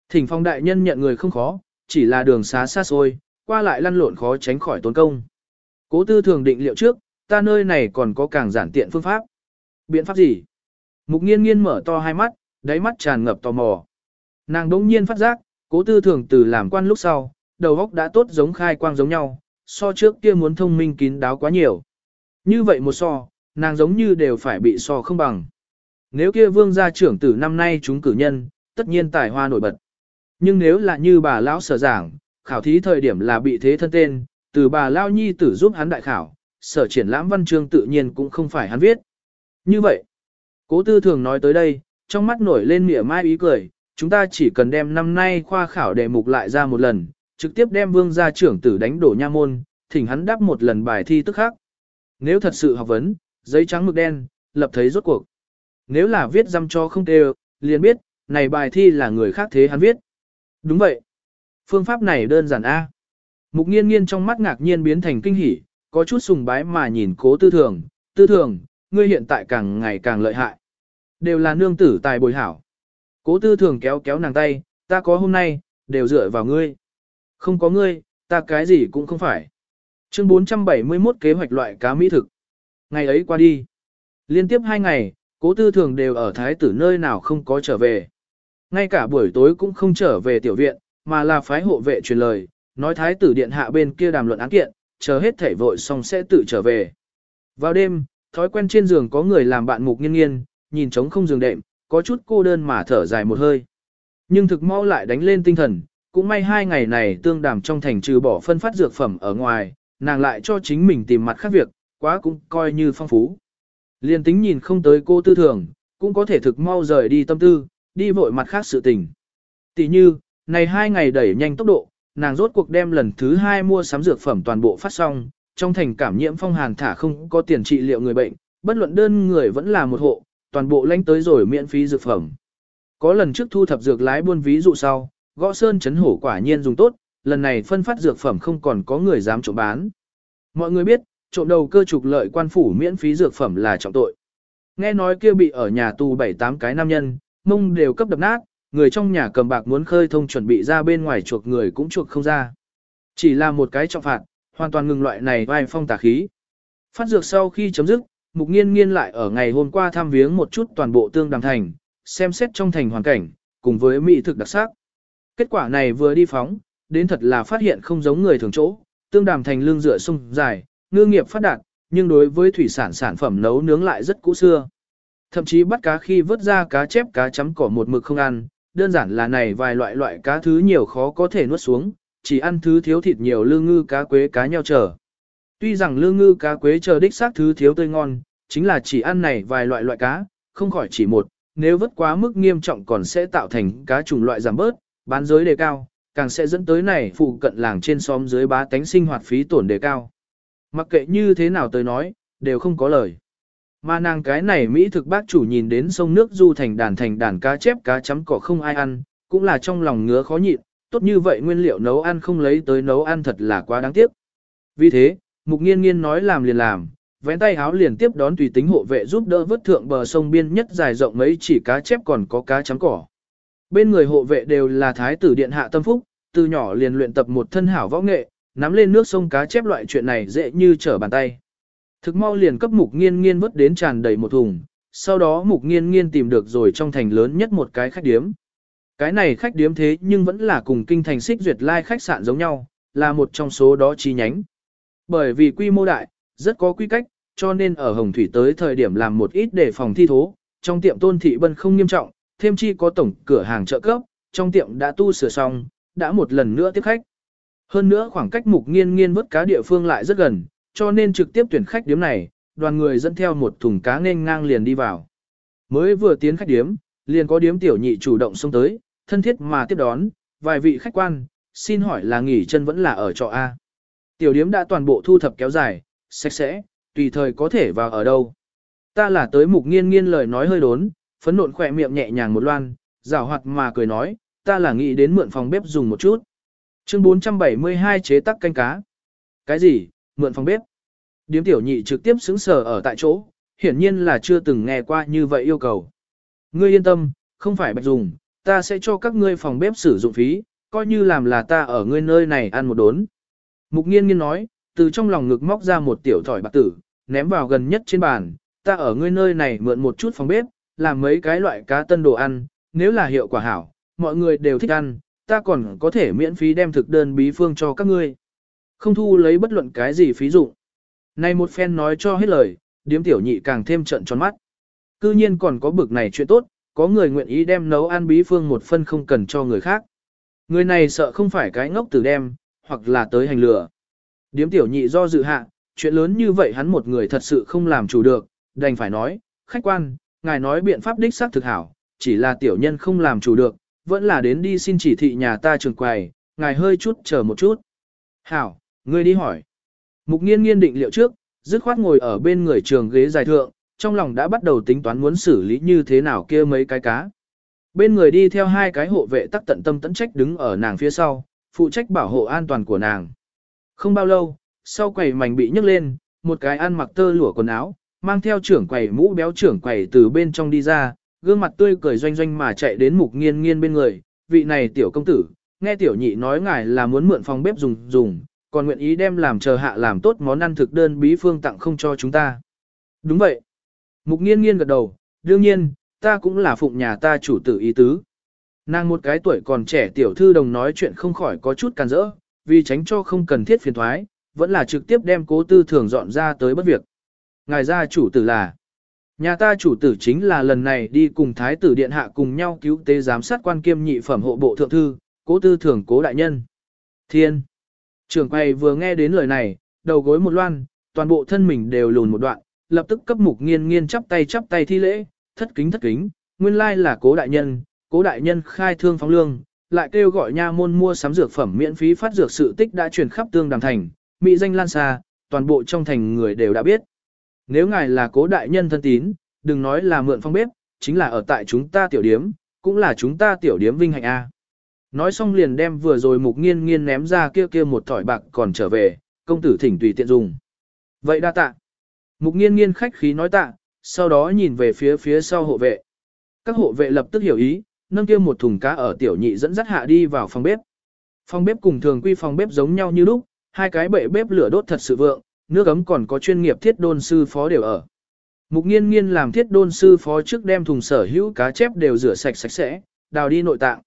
Thỉnh phòng đại nhân nhận người không khó, chỉ là đường xá xa xôi, qua lại lăn lộn khó tránh khỏi tốn công. Cố tư thường định liệu trước, ta nơi này còn có càng giản tiện phương pháp. Biện pháp gì? Mục nghiên nghiên mở to hai mắt, đáy mắt tràn ngập tò mò. Nàng đống nhiên phát giác, cố tư thường từ làm quan lúc sau, đầu óc đã tốt giống khai quang giống nhau, so trước kia muốn thông minh kín đáo quá nhiều. Như vậy một so, nàng giống như đều phải bị so không bằng. Nếu kia vương gia trưởng tử năm nay chúng cử nhân, tất nhiên tài hoa nổi bật. Nhưng nếu là như bà lão sở giảng, khảo thí thời điểm là bị thế thân tên, từ bà lao nhi tử giúp hắn đại khảo, sở triển lãm văn chương tự nhiên cũng không phải hắn viết. Như vậy, cố tư thường nói tới đây, trong mắt nổi lên mỉa mai ý cười, chúng ta chỉ cần đem năm nay khoa khảo đề mục lại ra một lần, trực tiếp đem vương gia trưởng tử đánh đổ nha môn, thỉnh hắn đáp một lần bài thi tức khác. Nếu thật sự học vấn, giấy trắng mực đen, lập thấy rốt cuộc. Nếu là viết dăm cho không đều, liền biết, này bài thi là người khác thế hắn viết. Đúng vậy. Phương pháp này đơn giản A. Mục nghiên nghiên trong mắt ngạc nhiên biến thành kinh hỉ, có chút sùng bái mà nhìn cố tư thường, tư thường, ngươi hiện tại càng ngày càng lợi hại. Đều là nương tử tài bồi hảo. Cố tư thường kéo kéo nàng tay, ta có hôm nay, đều dựa vào ngươi. Không có ngươi, ta cái gì cũng không phải. Chương 471 kế hoạch loại cá mỹ thực. Ngày ấy qua đi. Liên tiếp hai ngày, cố tư thường đều ở thái tử nơi nào không có trở về. Ngay cả buổi tối cũng không trở về tiểu viện, mà là phái hộ vệ truyền lời, nói thái tử điện hạ bên kia đàm luận án kiện, chờ hết thể vội xong sẽ tự trở về. Vào đêm, thói quen trên giường có người làm bạn mục nghiên nghiên, nhìn trống không giường đệm, có chút cô đơn mà thở dài một hơi. Nhưng thực mau lại đánh lên tinh thần, cũng may hai ngày này tương đàm trong thành trừ bỏ phân phát dược phẩm ở ngoài, nàng lại cho chính mình tìm mặt khác việc, quá cũng coi như phong phú. Liên tính nhìn không tới cô tư thường, cũng có thể thực mau rời đi tâm tư, đi vội mặt khác sự tình. Tỷ như, này hai ngày đẩy nhanh tốc độ, nàng rốt cuộc đem lần thứ hai mua sắm dược phẩm toàn bộ phát xong, trong thành cảm nhiễm phong hàn thả không có tiền trị liệu người bệnh, bất luận đơn người vẫn là một hộ, toàn bộ lãnh tới rồi miễn phí dược phẩm. Có lần trước thu thập dược lái buôn ví dụ sau, gõ sơn chấn hổ quả nhiên dùng tốt, lần này phân phát dược phẩm không còn có người dám trộm bán. Mọi người biết, trộm đầu cơ trục lợi quan phủ miễn phí dược phẩm là trọng tội. Nghe nói kia bị ở nhà tù 7-8 cái nam nhân, mông đều cấp đập nát, người trong nhà cầm bạc muốn khơi thông chuẩn bị ra bên ngoài chuộc người cũng chuộc không ra. Chỉ là một cái trọng phạt, hoàn toàn ngừng loại này vai phong tà khí. Phát dược sau khi chấm dứt, mục nghiên nghiên lại ở ngày hôm qua thăm viếng một chút toàn bộ tương đàm thành, xem xét trong thành hoàn cảnh, cùng với mỹ thực đặc sắc. Kết quả này vừa đi phóng, đến thật là phát hiện không giống người thường chỗ, tương đàm thành lương dựa sông dài, ngư nghiệp phát đạt, nhưng đối với thủy sản sản phẩm nấu nướng lại rất cũ xưa. Thậm chí bắt cá khi vớt ra cá chép cá chấm cỏ một mực không ăn, đơn giản là này vài loại loại cá thứ nhiều khó có thể nuốt xuống, chỉ ăn thứ thiếu thịt nhiều lương ngư cá quế cá nheo chờ. Tuy rằng lương ngư cá quế chờ đích xác thứ thiếu tươi ngon, chính là chỉ ăn này vài loại loại cá, không khỏi chỉ một, nếu vất quá mức nghiêm trọng còn sẽ tạo thành cá chủng loại giảm bớt, bán giới đề cao, càng sẽ dẫn tới này phụ cận làng trên xóm dưới bá tánh sinh hoạt phí tổn đề cao. Mặc kệ như thế nào tới nói, đều không có lời. Mà nàng cái này Mỹ thực bác chủ nhìn đến sông nước du thành đàn thành đàn cá chép cá chấm cỏ không ai ăn, cũng là trong lòng ngứa khó nhịn, tốt như vậy nguyên liệu nấu ăn không lấy tới nấu ăn thật là quá đáng tiếc. Vì thế, Mục Nghiên Nghiên nói làm liền làm, vén tay háo liền tiếp đón tùy tính hộ vệ giúp đỡ vớt thượng bờ sông biên nhất dài rộng mấy chỉ cá chép còn có cá chấm cỏ. Bên người hộ vệ đều là thái tử điện hạ tâm phúc, từ nhỏ liền luyện tập một thân hảo võ nghệ, nắm lên nước sông cá chép loại chuyện này dễ như trở bàn tay. Thực mau liền cấp mục nghiên nghiên vớt đến tràn đầy một thùng, sau đó mục nghiên nghiên tìm được rồi trong thành lớn nhất một cái khách điếm. Cái này khách điếm thế nhưng vẫn là cùng kinh thành xích duyệt lai khách sạn giống nhau, là một trong số đó chi nhánh. Bởi vì quy mô đại, rất có quy cách, cho nên ở Hồng Thủy tới thời điểm làm một ít để phòng thi thố, trong tiệm tôn thị bân không nghiêm trọng, thêm chi có tổng cửa hàng trợ cấp, trong tiệm đã tu sửa xong, đã một lần nữa tiếp khách. Hơn nữa khoảng cách mục nghiên nghiên vớt cá địa phương lại rất gần, cho nên trực tiếp tuyển khách điếm này, đoàn người dẫn theo một thùng cá nên ngang liền đi vào. Mới vừa tiến khách điếm, liền có điếm tiểu nhị chủ động xông tới, thân thiết mà tiếp đón, vài vị khách quan, xin hỏi là nghỉ chân vẫn là ở trọ A. Tiểu điếm đã toàn bộ thu thập kéo dài, sạch sẽ, tùy thời có thể vào ở đâu. Ta là tới mục nghiên nghiên lời nói hơi đốn, phấn nộn khỏe miệng nhẹ nhàng một loan, rào hoạt mà cười nói, ta là nghĩ đến mượn phòng bếp dùng một chút. Chương 472 chế tắc canh cá. Cái gì, mượn phòng bếp? Điếm tiểu nhị trực tiếp xứng sở ở tại chỗ, hiển nhiên là chưa từng nghe qua như vậy yêu cầu. Ngươi yên tâm, không phải bạch dùng, ta sẽ cho các ngươi phòng bếp sử dụng phí, coi như làm là ta ở ngươi nơi này ăn một đốn. Mục nghiên nghiên nói, từ trong lòng ngực móc ra một tiểu thỏi bạc tử, ném vào gần nhất trên bàn, ta ở ngươi nơi này mượn một chút phòng bếp, làm mấy cái loại cá tân đồ ăn, nếu là hiệu quả hảo, mọi người đều thích ăn, ta còn có thể miễn phí đem thực đơn bí phương cho các ngươi. Không thu lấy bất luận cái gì phí dụng. Này một phen nói cho hết lời, điếm tiểu nhị càng thêm trận tròn mắt. Cư nhiên còn có bực này chuyện tốt, có người nguyện ý đem nấu ăn bí phương một phân không cần cho người khác. Người này sợ không phải cái ngốc tử đem, hoặc là tới hành lừa. Điếm tiểu nhị do dự hạ, chuyện lớn như vậy hắn một người thật sự không làm chủ được, đành phải nói, khách quan, ngài nói biện pháp đích xác thực hảo, chỉ là tiểu nhân không làm chủ được, vẫn là đến đi xin chỉ thị nhà ta trường quầy, ngài hơi chút chờ một chút. Hảo, ngươi đi hỏi. Mục nghiên nghiên định liệu trước, dứt khoát ngồi ở bên người trường ghế dài thượng, trong lòng đã bắt đầu tính toán muốn xử lý như thế nào kia mấy cái cá. Bên người đi theo hai cái hộ vệ tắc tận tâm tận trách đứng ở nàng phía sau, phụ trách bảo hộ an toàn của nàng. Không bao lâu, sau quầy mảnh bị nhấc lên, một cái ăn mặc tơ lụa quần áo, mang theo trưởng quầy mũ béo trưởng quầy từ bên trong đi ra, gương mặt tươi cười doanh doanh mà chạy đến mục nghiên nghiên bên người, vị này tiểu công tử, nghe tiểu nhị nói ngài là muốn mượn phòng bếp dùng dùng, còn nguyện ý đem làm chờ hạ làm tốt món ăn thực đơn bí phương tặng không cho chúng ta. Đúng vậy. Mục nghiên nghiên gật đầu, đương nhiên, ta cũng là phụng nhà ta chủ tử ý tứ. Nàng một cái tuổi còn trẻ tiểu thư đồng nói chuyện không khỏi có chút càn rỡ, vì tránh cho không cần thiết phiền thoái, vẫn là trực tiếp đem cố tư thường dọn ra tới bất việc. Ngài gia chủ tử là, nhà ta chủ tử chính là lần này đi cùng thái tử điện hạ cùng nhau cứu tế giám sát quan kiêm nhị phẩm hộ bộ thượng thư, cố tư thường cố đại nhân. Thiên. Trưởng quay vừa nghe đến lời này, đầu gối một loan, toàn bộ thân mình đều lùn một đoạn, lập tức cấp mục nghiên nghiên chắp tay chắp tay thi lễ, thất kính thất kính, nguyên lai là cố đại nhân, cố đại nhân khai thương phóng lương, lại kêu gọi nha môn mua sắm dược phẩm miễn phí phát dược sự tích đã truyền khắp tương đàm thành, mỹ danh lan xa, toàn bộ trong thành người đều đã biết. Nếu ngài là cố đại nhân thân tín, đừng nói là mượn phong bếp, chính là ở tại chúng ta tiểu điếm, cũng là chúng ta tiểu điếm vinh hạnh A. Nói xong liền đem vừa rồi mục nghiên nghiên ném ra kia kia một thỏi bạc còn trở về, công tử thỉnh tùy tiện dùng. Vậy đa tạ. Mục nghiên nghiên khách khí nói tạ, sau đó nhìn về phía phía sau hộ vệ. Các hộ vệ lập tức hiểu ý, nâng kia một thùng cá ở tiểu nhị dẫn dắt hạ đi vào phòng bếp. Phòng bếp cùng thường quy phòng bếp giống nhau như lúc, hai cái bệ bếp lửa đốt thật sự vượng, nước ấm còn có chuyên nghiệp thiết đôn sư phó đều ở. Mục nghiên nghiên làm thiết đôn sư phó trước đem thùng sở hữu cá chép đều rửa sạch sạch sẽ, đào đi nội tạng.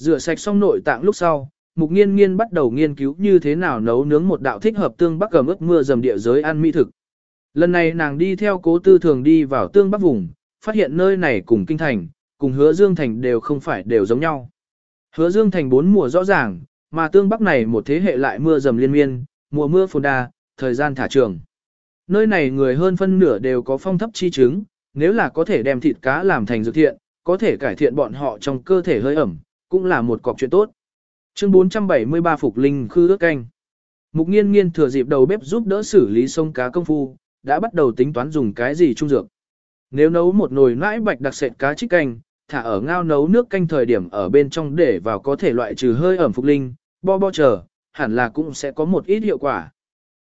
Rửa sạch xong nội tạng lúc sau, mục nghiên nghiên bắt đầu nghiên cứu như thế nào nấu nướng một đạo thích hợp tương bắc gầm ướt mưa dầm địa giới ăn mỹ thực. Lần này nàng đi theo cố tư thường đi vào tương bắc vùng, phát hiện nơi này cùng kinh thành, cùng hứa dương thành đều không phải đều giống nhau. Hứa dương thành bốn mùa rõ ràng, mà tương bắc này một thế hệ lại mưa dầm liên miên, mùa mưa phồn đa, thời gian thả trường. Nơi này người hơn phân nửa đều có phong thấp chi chứng, nếu là có thể đem thịt cá làm thành dược thiện, có thể cải thiện bọn họ trong cơ thể hơi ẩm, cũng là một cọc chuyện tốt. Chương 473 Phục Linh Khư ước canh. Mục nghiên nghiên thừa dịp đầu bếp giúp đỡ xử lý sông cá công phu, đã bắt đầu tính toán dùng cái gì trung dược. Nếu nấu một nồi nãi bạch đặc sệt cá trích canh, thả ở ngao nấu nước canh thời điểm ở bên trong để vào có thể loại trừ hơi ẩm phục linh, bo bo chờ, hẳn là cũng sẽ có một ít hiệu quả.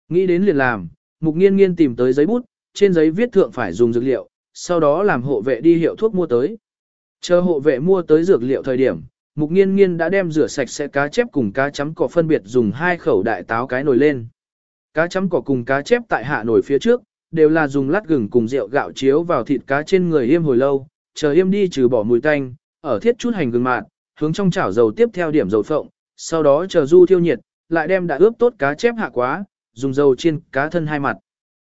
Nghĩ đến liền làm, mục nghiên nghiên tìm tới giấy bút, trên giấy viết thượng phải dùng dược liệu, sau đó làm hộ vệ đi hiệu thuốc mua tới. Chờ hộ vệ mua tới dược liệu thời điểm, mục nghiên nghiên đã đem rửa sạch sẽ cá chép cùng cá chấm cỏ phân biệt dùng hai khẩu đại táo cái nồi lên. Cá chấm cỏ cùng cá chép tại hạ nồi phía trước, đều là dùng lát gừng cùng rượu gạo chiếu vào thịt cá trên người yêm hồi lâu, chờ yêm đi trừ bỏ mùi tanh, ở thiết chút hành gừng mạt, hướng trong chảo dầu tiếp theo điểm dầu phộng, sau đó chờ du thiêu nhiệt, lại đem đã ướp tốt cá chép hạ quá, dùng dầu chiên cá thân hai mặt.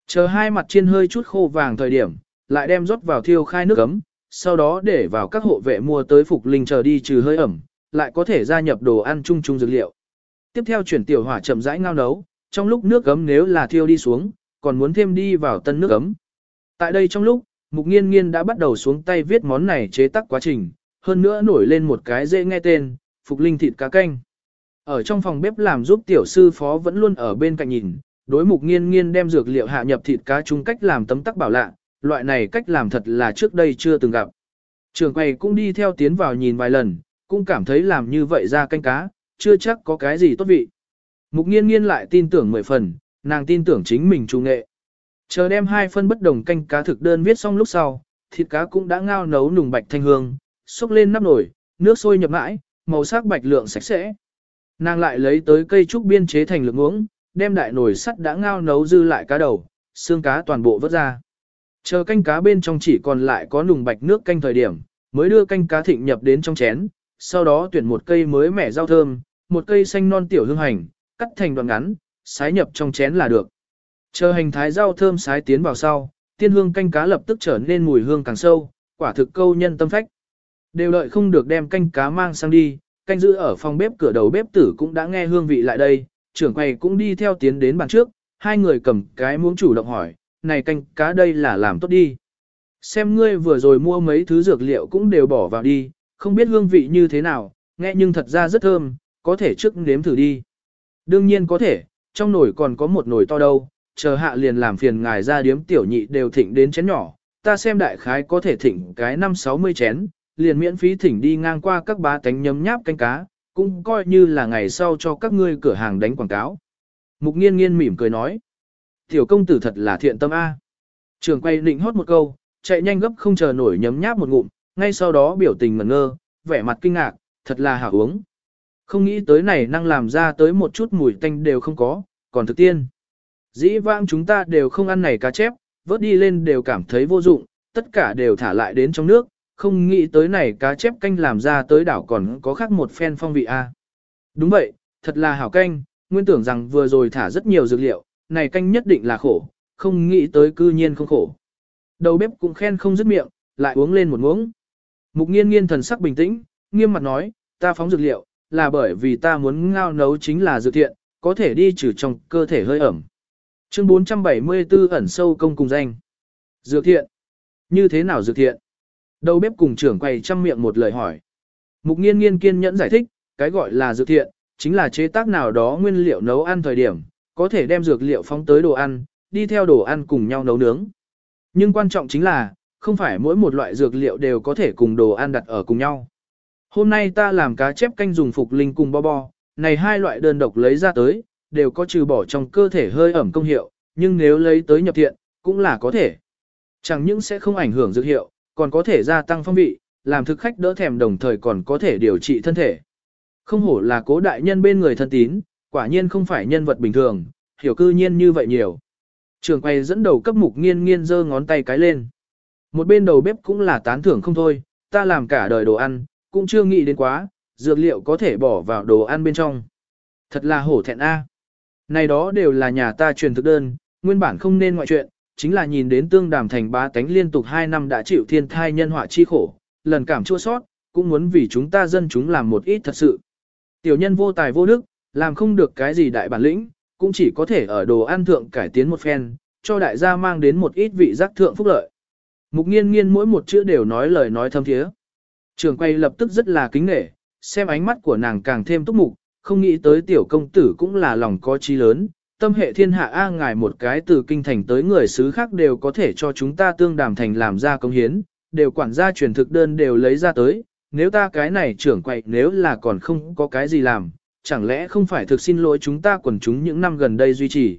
Chờ hai mặt chiên hơi chút khô vàng thời điểm, lại đem rót vào thiêu khai nước ấm, sau đó để vào các hộ vệ mua tới phục linh chờ đi trừ hơi ẩm, lại có thể gia nhập đồ ăn chung chung dược liệu. Tiếp theo chuyển tiểu hỏa chậm rãi ngao nấu, trong lúc nước gấm nếu là thiêu đi xuống, còn muốn thêm đi vào tân nước gấm. Tại đây trong lúc, Mục Nghiên Nghiên đã bắt đầu xuống tay viết món này chế tác quá trình, hơn nữa nổi lên một cái dễ nghe tên, Phục Linh thịt cá canh. Ở trong phòng bếp làm giúp tiểu sư phó vẫn luôn ở bên cạnh nhìn, đối Mục Nghiên Nghiên đem dược liệu hạ nhập thịt cá chung cách làm tấm tắc bảo lạ, loại này cách làm thật là trước đây chưa từng gặp. Trường quầy cũng đi theo tiến vào nhìn vài lần, cũng cảm thấy làm như vậy ra canh cá, chưa chắc có cái gì tốt vị. Mục nghiên nghiên lại tin tưởng mười phần, nàng tin tưởng chính mình trung nghệ. Chờ đem hai phân bất đồng canh cá thực đơn viết xong lúc sau, thịt cá cũng đã ngao nấu nùng bạch thanh hương, xúc lên nắp nồi, nước sôi nhập mãi, màu sắc bạch lượng sạch sẽ. Nàng lại lấy tới cây trúc biên chế thành lượng uống, đem đại nồi sắt đã ngao nấu dư lại cá đầu, xương cá toàn bộ vớt ra. Chờ canh cá bên trong chỉ còn lại có nùng bạch nước canh thời điểm, mới đưa canh cá thịnh nhập đến trong chén, sau đó tuyển một cây mới mẻ rau thơm, một cây xanh non tiểu hương hành, cắt thành đoạn ngắn, sái nhập trong chén là được. Chờ hành thái rau thơm sái tiến vào sau, tiên hương canh cá lập tức trở nên mùi hương càng sâu, quả thực câu nhân tâm phách. Đều đợi không được đem canh cá mang sang đi, canh giữ ở phòng bếp cửa đầu bếp tử cũng đã nghe hương vị lại đây, trưởng quầy cũng đi theo tiến đến bàn trước, hai người cầm cái muỗng chủ động hỏi, này canh cá đây là làm tốt đi. Xem ngươi vừa rồi mua mấy thứ dược liệu cũng đều bỏ vào đi, không biết hương vị như thế nào, nghe nhưng thật ra rất thơm, có thể trước nếm thử đi. Đương nhiên có thể, trong nồi còn có một nồi to đâu, chờ hạ liền làm phiền ngài ra điếm tiểu nhị đều thịnh đến chén nhỏ, ta xem đại khái có thể thịnh cái 5-60 chén, liền miễn phí thỉnh đi ngang qua các bá tánh nhấm nháp canh cá, cũng coi như là ngày sau cho các ngươi cửa hàng đánh quảng cáo. Mục nghiên nghiên mỉm cười nói, tiểu công tử thật là thiện tâm A. Trường quay định hót một câu, chạy nhanh gấp không chờ nổi nhấm nháp một ngụm, ngay sau đó biểu tình ngẩn ngơ, vẻ mặt kinh ngạc, thật là hảo uống. Không nghĩ tới này năng làm ra tới một chút mùi tanh đều không có, còn thực tiên. Dĩ vãng chúng ta đều không ăn này cá chép, vớt đi lên đều cảm thấy vô dụng, tất cả đều thả lại đến trong nước, không nghĩ tới này cá chép canh làm ra tới đảo còn có khác một phen phong vị a. Đúng vậy, thật là hảo canh, nguyên tưởng rằng vừa rồi thả rất nhiều dược liệu, này canh nhất định là khổ, không nghĩ tới cư nhiên không khổ. Đầu bếp cũng khen không dứt miệng, lại uống lên một muỗng. Mục nghiên nghiên thần sắc bình tĩnh, nghiêm mặt nói, ta phóng dược liệu, là bởi vì ta muốn ngao nấu chính là dược thiện, có thể đi trừ trong cơ thể hơi ẩm. Chương 474 ẩn sâu công cùng danh. Dược thiện. Như thế nào dược thiện? Đầu bếp cùng trưởng quầy chăm miệng một lời hỏi. Mục nghiên nghiên kiên nhẫn giải thích, cái gọi là dược thiện, chính là chế tác nào đó nguyên liệu nấu ăn thời điểm, có thể đem dược liệu phóng tới đồ ăn, đi theo đồ ăn cùng nhau nấu nướng. Nhưng quan trọng chính là, không phải mỗi một loại dược liệu đều có thể cùng đồ ăn đặt ở cùng nhau. Hôm nay ta làm cá chép canh dùng phục linh cùng bo bo, này hai loại đơn độc lấy ra tới, đều có trừ bỏ trong cơ thể hơi ẩm công hiệu, nhưng nếu lấy tới nhập thiện, cũng là có thể. Chẳng những sẽ không ảnh hưởng dược hiệu, còn có thể gia tăng phong vị, làm thực khách đỡ thèm đồng thời còn có thể điều trị thân thể. Không hổ là cố đại nhân bên người thân tín, quả nhiên không phải nhân vật bình thường, hiểu cư nhiên như vậy nhiều. Trường quay dẫn đầu cấp mục nghiên nghiên giơ ngón tay cái lên. Một bên đầu bếp cũng là tán thưởng không thôi, ta làm cả đời đồ ăn, cũng chưa nghĩ đến quá, dược liệu có thể bỏ vào đồ ăn bên trong. Thật là hổ thẹn a. À. Này đó đều là nhà ta truyền thực đơn, nguyên bản không nên ngoại chuyện, chính là nhìn đến tương đàm thành bá tánh liên tục 2 năm đã chịu thiên thai nhân họa chi khổ, lần cảm chua sót, cũng muốn vì chúng ta dân chúng làm một ít thật sự. Tiểu nhân vô tài vô đức, làm không được cái gì đại bản lĩnh, cũng chỉ có thể ở đồ ăn thượng cải tiến một phen, cho đại gia mang đến một ít vị giác thượng phúc lợi. Mục nghiên nghiên mỗi một chữ đều nói lời nói thâm thiế. Trường quay lập tức rất là kính nghệ, xem ánh mắt của nàng càng thêm túc mục, không nghĩ tới tiểu công tử cũng là lòng có trí lớn, tâm hệ thiên hạ A ngài một cái từ kinh thành tới người xứ khác đều có thể cho chúng ta tương đàm thành làm ra công hiến, đều quản gia truyền thực đơn đều lấy ra tới, nếu ta cái này trưởng quậy nếu là còn không có cái gì làm, chẳng lẽ không phải thực xin lỗi chúng ta quần chúng những năm gần đây duy trì.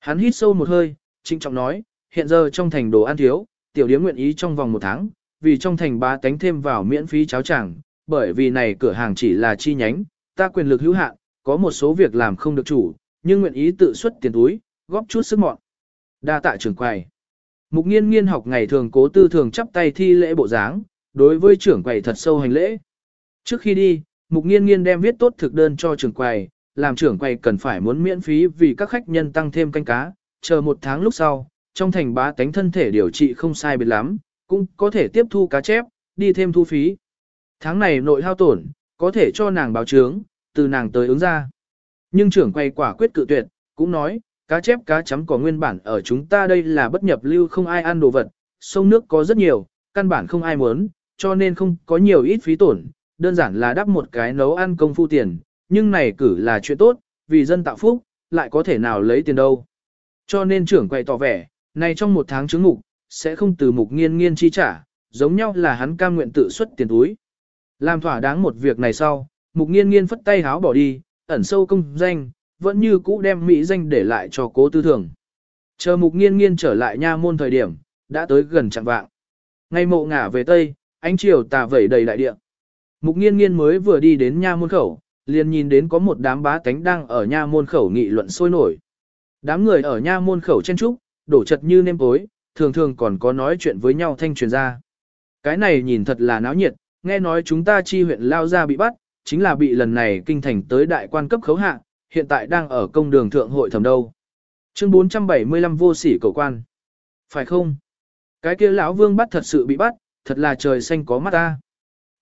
Hắn hít sâu một hơi, trinh trọng nói, hiện giờ trong thành đồ ăn thiếu, tiểu điếm nguyện ý trong vòng một tháng, vì trong thành ba tánh thêm vào miễn phí cháo chẳng, bởi vì này cửa hàng chỉ là chi nhánh, ta quyền lực hữu hạn, có một số việc làm không được chủ, nhưng nguyện ý tự xuất tiền túi, góp chút sức mọn. Đa tạ trưởng quầy. Mục nghiên nghiên học ngày thường cố tư thường chắp tay thi lễ bộ dáng, đối với trưởng quầy thật sâu hành lễ. Trước khi đi, mục nghiên nghiên đem viết tốt thực đơn cho trưởng quầy, làm trưởng quầy cần phải muốn miễn phí vì các khách nhân tăng thêm canh cá, chờ một tháng lúc sau, trong thành bá tánh thân thể điều trị không sai biệt lắm, cũng có thể tiếp thu cá chép, đi thêm thu phí. Tháng này nội hao tổn, có thể cho nàng báo trướng, từ nàng tới ứng ra. Nhưng trưởng quay quả quyết cự tuyệt, cũng nói, cá chép cá chấm có nguyên bản ở chúng ta đây là bất nhập lưu không ai ăn đồ vật, sông nước có rất nhiều, căn bản không ai muốn, cho nên không có nhiều ít phí tổn, đơn giản là đắp một cái nấu ăn công phu tiền, nhưng này cử là chuyện tốt, vì dân tạo phúc, lại có thể nào lấy tiền đâu. Cho nên trưởng quậy tỏ vẻ, này trong một tháng chứng mục, sẽ không từ mục nghiên nghiên chi trả, giống nhau là hắn cam nguyện tự xuất tiền túi. Làm thỏa đáng một việc này sau, mục nghiên nghiên phất tay háo bỏ đi, ẩn sâu công danh, vẫn như cũ đem mỹ danh để lại cho cố tư thường. Chờ mục nghiên nghiên trở lại nha môn thời điểm, đã tới gần chẳng vạng. Ngày mộ ngả về Tây, ánh chiều tà vẩy đầy đại địa. Mục nghiên nghiên mới vừa đi đến nha môn khẩu, liền nhìn đến có một đám bá tánh đang ở nha môn khẩu nghị luận sôi nổi. Đám người ở nha môn khẩu chen trúc, đổ chật như nêm tối, thường thường còn có nói chuyện với nhau thanh truyền ra. Cái này nhìn thật là náo nhiệt, nghe nói chúng ta chi huyện lao ra bị bắt, chính là bị lần này kinh thành tới đại quan cấp khấu hạ, hiện tại đang ở công đường thượng hội thẩm đâu. Chương 475 vô sỉ cầu quan. Phải không? Cái kia lão vương bắt thật sự bị bắt, thật là trời xanh có mắt ta.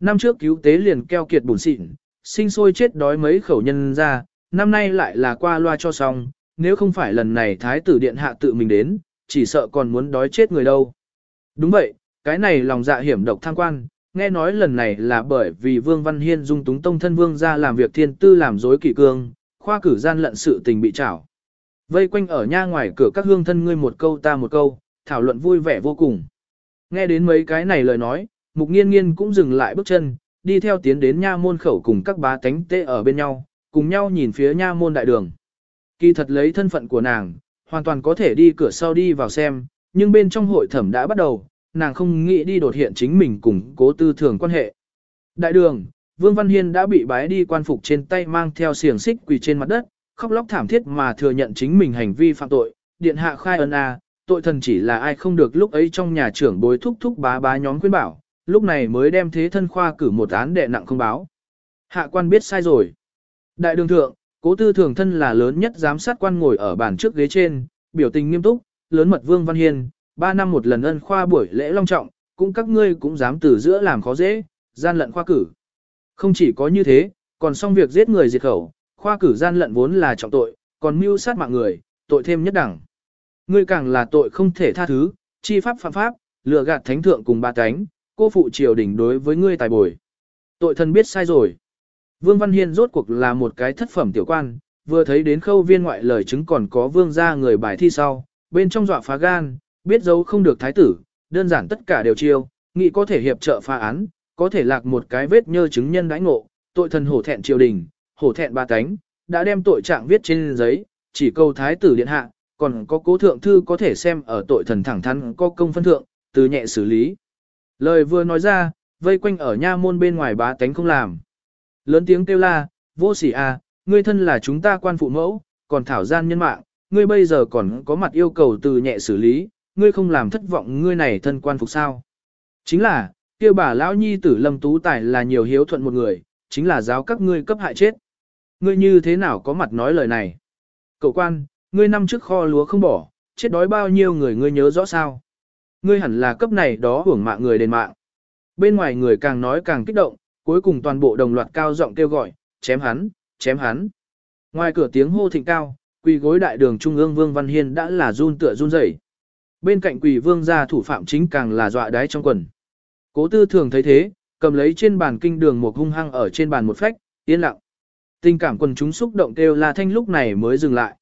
Năm trước cứu tế liền keo kiệt bùn xịn, sinh sôi chết đói mấy khẩu nhân ra, năm nay lại là qua loa cho xong, nếu không phải lần này thái tử điện hạ tự mình đến, chỉ sợ còn muốn đói chết người đâu. Đúng vậy, cái này lòng dạ hiểm độc tham quan, nghe nói lần này là bởi vì Vương Văn Hiên dung túng tông thân vương ra làm việc thiên tư làm dối kỷ cương, khoa cử gian lận sự tình bị trảo. Vây quanh ở nha ngoài cửa các hương thân ngươi một câu ta một câu, thảo luận vui vẻ vô cùng. Nghe đến mấy cái này lời nói, mục nghiên nghiên cũng dừng lại bước chân, đi theo tiến đến nha môn khẩu cùng các bá tánh tê ở bên nhau, cùng nhau nhìn phía nha môn đại đường. Kỳ thật lấy thân phận của nàng, hoàn toàn có thể đi cửa sau đi vào xem, nhưng bên trong hội thẩm đã bắt đầu, nàng không nghĩ đi đột hiện chính mình cùng cố tư thường quan hệ. Đại đường, Vương Văn Hiên đã bị bái đi quan phục trên tay mang theo xiềng xích quỳ trên mặt đất, khóc lóc thảm thiết mà thừa nhận chính mình hành vi phạm tội, điện hạ khai ân a, tội thần chỉ là ai không được lúc ấy trong nhà trưởng bối thúc thúc bá bá nhóm khuyên bảo, lúc này mới đem thế thân khoa cử một án đệ nặng không báo. Hạ quan biết sai rồi. Đại đường thượng, cố tư thường thân là lớn nhất giám sát quan ngồi ở bàn trước ghế trên, biểu tình nghiêm túc, lớn mật Vương Văn Hiên, ba năm một lần ân khoa buổi lễ long trọng, cũng các ngươi cũng dám từ giữa làm khó dễ, gian lận khoa cử. Không chỉ có như thế, còn xong việc giết người diệt khẩu, khoa cử gian lận vốn là trọng tội, còn mưu sát mạng người, tội thêm nhất đẳng. Ngươi càng là tội không thể tha thứ, chi pháp phạm pháp, lừa gạt thánh thượng cùng ba cánh, cô phụ triều đình đối với ngươi tài bồi. Tội thần biết sai rồi. Vương Văn Hiên rốt cuộc là một cái thất phẩm tiểu quan, vừa thấy đến khâu viên ngoại lời chứng còn có vương gia người bài thi sau, bên trong dọa phá gan, biết dấu không được thái tử, đơn giản tất cả đều chiêu, nghĩ có thể hiệp trợ phá án, có thể lạc một cái vết nhơ chứng nhân đãi ngộ, tội thần hổ thẹn triều đình, hổ thẹn ba cánh, đã đem tội trạng viết trên giấy, chỉ câu thái tử điện hạ, còn có cố thượng thư có thể xem ở tội thần thẳng thắn có công phân thượng, từ nhẹ xử lý. Lời vừa nói ra, vây quanh ở nha môn bên ngoài bá tánh không làm. Lớn tiếng kêu la, vô sỉ à, ngươi thân là chúng ta quan phụ mẫu, còn thảo gian nhân mạng, ngươi bây giờ còn có mặt yêu cầu từ nhẹ xử lý, ngươi không làm thất vọng ngươi này thân quan phục sao. Chính là, kia bà lão nhi tử lâm tú tài là nhiều hiếu thuận một người, chính là giáo các ngươi cấp hại chết. Ngươi như thế nào có mặt nói lời này? Cậu quan, ngươi năm trước kho lúa không bỏ, chết đói bao nhiêu người ngươi nhớ rõ sao? Ngươi hẳn là cấp này đó hưởng mạng người đền mạng. Bên ngoài người càng nói càng kích động, cuối cùng toàn bộ đồng loạt cao giọng kêu gọi, chém hắn, chém hắn. Ngoài cửa tiếng hô thịnh cao, quỳ gối đại đường trung ương Vương Văn Hiên đã là run tựa run rẩy. Bên cạnh quỳ vương gia thủ phạm chính càng là dọa đái trong quần. Cố tư thường thấy thế, cầm lấy trên bàn kinh đường một hung hăng ở trên bàn một phách, yên lặng. Tình cảm quần chúng xúc động kêu là thanh lúc này mới dừng lại.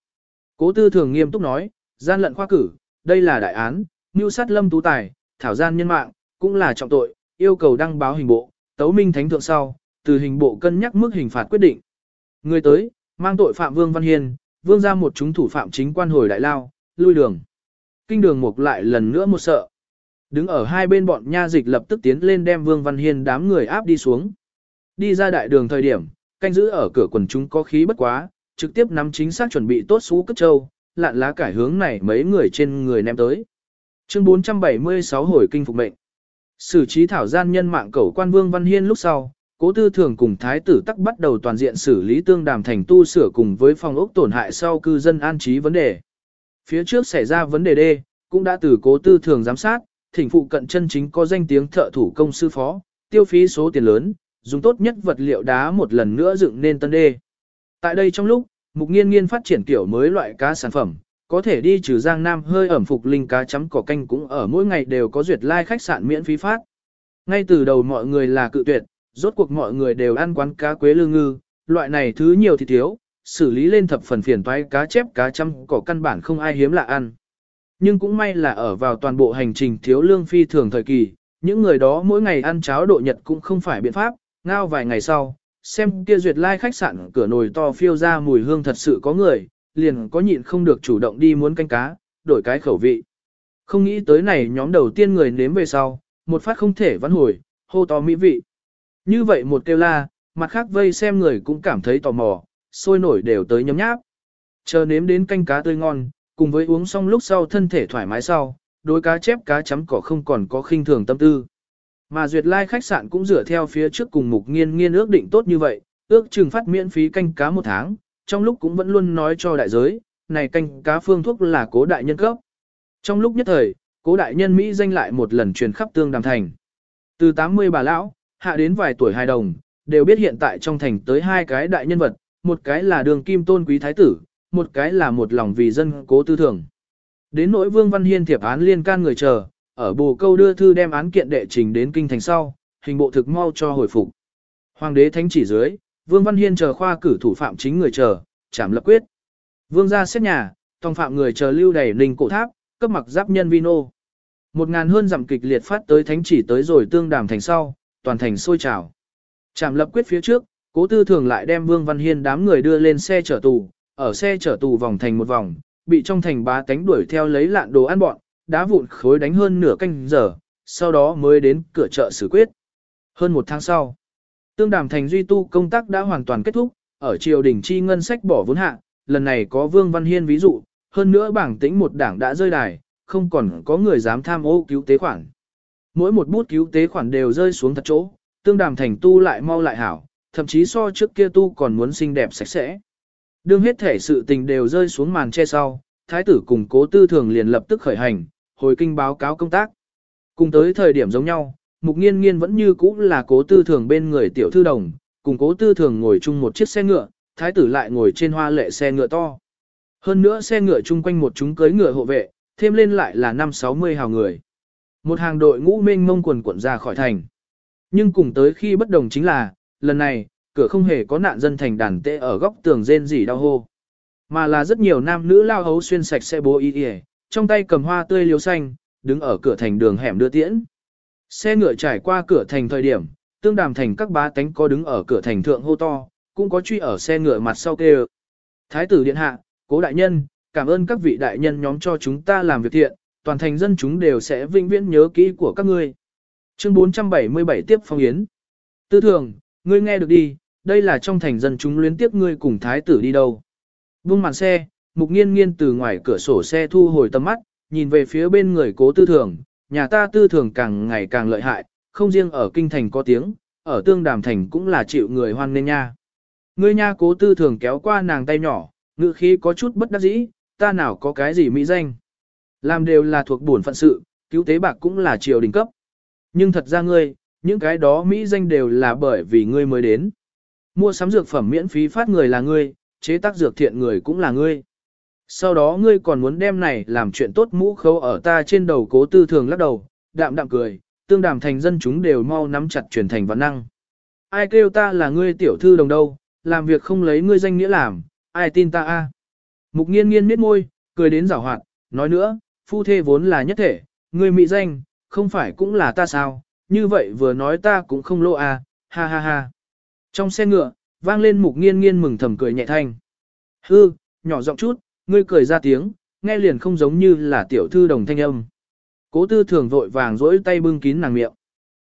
Cố tư thường nghiêm túc nói, gian lận khoa cử, đây là đại án, mưu sát lâm tú tài, thảo gian nhân mạng, cũng là trọng tội, yêu cầu đăng báo hình bộ, tấu minh thánh thượng sau, từ hình bộ cân nhắc mức hình phạt quyết định. Người tới, mang tội phạm Vương Văn Hiên, vương ra một chúng thủ phạm chính quan hồi đại lao, lui đường. Kinh đường mục lại lần nữa một sợ. Đứng ở hai bên bọn nha dịch lập tức tiến lên đem Vương Văn Hiên đám người áp đi xuống. Đi ra đại đường thời điểm, canh giữ ở cửa quần chúng có khí bất quá, trực tiếp nắm chính xác chuẩn bị tốt xú cấp châu, lạn lá cải hướng này mấy người trên người ném tới. Chương 476 hồi kinh phục mệnh. Sử trí thảo gian nhân mạng cầu quan Vương Văn Hiên lúc sau, cố tư thường cùng thái tử tắc bắt đầu toàn diện xử lý tương đàm thành tu sửa cùng với phòng ốc tổn hại sau cư dân an trí vấn đề. Phía trước xảy ra vấn đề đê, cũng đã từ cố tư thường giám sát, thỉnh phụ cận chân chính có danh tiếng thợ thủ công sư phó, tiêu phí số tiền lớn, dùng tốt nhất vật liệu đá một lần nữa dựng nên tân đê. Tại đây trong lúc, mục nghiên nghiên phát triển kiểu mới loại cá sản phẩm, có thể đi trừ giang nam hơi ẩm phục linh cá chấm cỏ canh cũng ở mỗi ngày đều có duyệt lai like khách sạn miễn phí phát. Ngay từ đầu mọi người là cự tuyệt, rốt cuộc mọi người đều ăn quán cá quế lương ngư, loại này thứ nhiều thì thiếu, xử lý lên thập phần phiền toái cá chép cá chấm cỏ căn bản không ai hiếm lạ ăn. Nhưng cũng may là ở vào toàn bộ hành trình thiếu lương phi thường thời kỳ, những người đó mỗi ngày ăn cháo độ nhật cũng không phải biện pháp, ngao vài ngày sau, xem kia duyệt lai like khách sạn cửa nồi to phiêu ra mùi hương thật sự có người, liền có nhịn không được chủ động đi muốn canh cá, đổi cái khẩu vị. Không nghĩ tới này nhóm đầu tiên người nếm về sau, một phát không thể vãn hồi, hô to mỹ vị. Như vậy một kêu la, mặt khác vây xem người cũng cảm thấy tò mò, sôi nổi đều tới nhấm nháp. Chờ nếm đến canh cá tươi ngon, cùng với uống xong lúc sau thân thể thoải mái sau, đối cá chép cá chấm cỏ không còn có khinh thường tâm tư. Mà duyệt lai like khách sạn cũng dựa theo phía trước cùng mục nghiên nghiên ước định tốt như vậy, ước chừng phát miễn phí canh cá một tháng, trong lúc cũng vẫn luôn nói cho đại giới, này canh cá phương thuốc là cố đại nhân cấp. Trong lúc nhất thời, cố đại nhân Mỹ danh lại một lần truyền khắp tương đàm thành. Từ 80 bà lão, hạ đến vài tuổi hài đồng, đều biết hiện tại trong thành tới hai cái đại nhân vật, một cái là đường kim tôn quý thái tử, một cái là một lòng vì dân cố tư thường. Đến nỗi Vương Văn Hiên thiệp án liên can người chờ, ở bồ câu đưa thư đem án kiện đệ trình đến kinh thành sau, hình bộ thực mau cho hồi phục. Hoàng đế thánh chỉ dưới, Vương Văn Hiên chờ khoa cử thủ phạm chính người chờ, chảm lập quyết. Vương ra xét nhà, tòng phạm người chờ lưu đầy ninh cổ tháp, cấp mặc giáp nhân vino. Một ngàn hơn dặm kịch liệt phát tới thánh chỉ tới rồi tương đàm thành sau, toàn thành sôi trào. Chảm lập quyết phía trước, cố tư thường lại đem Vương Văn Hiên đám người đưa lên xe chở tù, ở xe chở tù vòng thành một vòng, bị trong thành bá tánh đuổi theo lấy lạn đồ ăn bọn, đá vụn khối đánh hơn nửa canh giờ, sau đó mới đến cửa chợ xử quyết. Hơn một tháng sau, tương đàm thành duy tu công tác đã hoàn toàn kết thúc, ở triều đình chi ngân sách bỏ vốn hạ, lần này có Vương Văn Hiên ví dụ, hơn nữa bảng tính một đảng đã rơi đài, không còn có người dám tham ô cứu tế khoản. Mỗi một bút cứu tế khoản đều rơi xuống thật chỗ, tương đàm thành tu lại mau lại hảo, thậm chí so trước kia tu còn muốn xinh đẹp sạch sẽ. Đương hết thể sự tình đều rơi xuống màn che sau, thái tử cùng cố tư thường liền lập tức khởi hành, hồi kinh báo cáo công tác. Cùng tới thời điểm giống nhau, mục nghiên nghiên vẫn như cũ là cố tư thường bên người tiểu thư đồng, cùng cố tư thường ngồi chung một chiếc xe ngựa, thái tử lại ngồi trên hoa lệ xe ngựa to. Hơn nữa xe ngựa chung quanh một chúng cưới ngựa hộ vệ, thêm lên lại là năm sáu mươi hào người. Một hàng đội ngũ mênh mông quần quận ra khỏi thành. Nhưng cùng tới khi bất đồng chính là, lần này, cửa không hề có nạn dân thành đàn tệ ở góc tường rên rỉ đau hô. Mà là rất nhiều nam nữ lao hấu xuyên sạch xe bố y y, trong tay cầm hoa tươi liếu xanh, đứng ở cửa thành đường hẻm đưa tiễn. Xe ngựa trải qua cửa thành thời điểm, tương đàm thành các bá tánh có đứng ở cửa thành thượng hô to, cũng có truy ở xe ngựa mặt sau kêu. Thái tử điện hạ, cố đại nhân, cảm ơn các vị đại nhân nhóm cho chúng ta làm việc thiện, toàn thành dân chúng đều sẽ vinh viễn nhớ kỹ của các ngươi. Chương 477 tiếp phong yến. Tư thường, ngươi nghe được đi, đây là trong thành dân chúng luyến tiếp ngươi cùng thái tử đi đâu. Vung màn xe, mục nghiên nghiên từ ngoài cửa sổ xe thu hồi tầm mắt, nhìn về phía bên người cố tư thường, nhà ta tư thường càng ngày càng lợi hại, không riêng ở kinh thành có tiếng, ở tương đàm thành cũng là chịu người hoan nên nha. Ngươi nha cố tư thường kéo qua nàng tay nhỏ, ngữ khí có chút bất đắc dĩ, ta nào có cái gì mỹ danh. Làm đều là thuộc bổn phận sự, cứu tế bạc cũng là triều đình cấp. Nhưng thật ra ngươi, những cái đó mỹ danh đều là bởi vì ngươi mới đến. Mua sắm dược phẩm miễn phí phát người là ngươi, chế tác dược thiện người cũng là ngươi. Sau đó ngươi còn muốn đem này làm chuyện tốt mũ khấu ở ta trên đầu cố tư thường lắc đầu, đạm đạm cười, tương đàm thành dân chúng đều mau nắm chặt truyền thành văn năng. Ai kêu ta là ngươi tiểu thư đồng đâu, làm việc không lấy ngươi danh nghĩa làm, ai tin ta a? Mục nghiên nghiên miết môi, cười đến rảo hoạt, nói nữa, phu thê vốn là nhất thể, ngươi mỹ danh, không phải cũng là ta sao, như vậy vừa nói ta cũng không lô à, ha ha ha. Trong xe ngựa, vang lên mục nghiên nghiên mừng thầm cười nhẹ thanh. Hư, nhỏ giọng chút, ngươi cười ra tiếng, nghe liền không giống như là tiểu thư đồng thanh âm. Cố tư thường vội vàng rỗi tay bưng kín nàng miệng.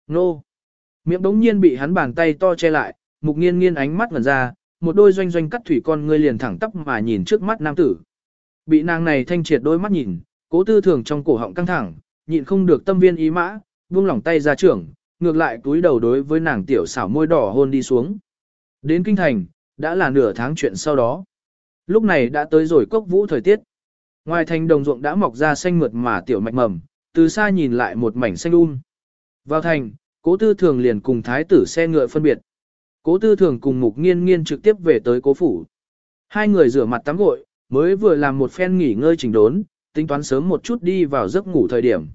Nô! Miệng đống nhiên bị hắn bàn tay to che lại, mục nghiên nghiên ánh mắt ngần ra, một đôi doanh doanh cắt thủy con ngươi liền thẳng tắp mà nhìn trước mắt nam tử. Bị nàng này thanh triệt đôi mắt nhìn, cố tư thường trong cổ họng căng thẳng, nhịn không được tâm viên ý mã, buông lỏng tay ra trưởng, ngược lại túi đầu đối với nàng tiểu xảo môi đỏ hôn đi xuống. Đến kinh thành, đã là nửa tháng chuyện sau đó. Lúc này đã tới rồi cốc vũ thời tiết. Ngoài thành đồng ruộng đã mọc ra xanh mượt mà tiểu mạch mầm, từ xa nhìn lại một mảnh xanh um. Vào thành, cố tư thường liền cùng thái tử xe ngựa phân biệt. Cố tư thường cùng mục nghiên nghiên trực tiếp về tới cố phủ. Hai người rửa mặt tắm gội, mới vừa làm một phen nghỉ ngơi chỉnh đốn, tính toán sớm một chút đi vào giấc ngủ thời điểm.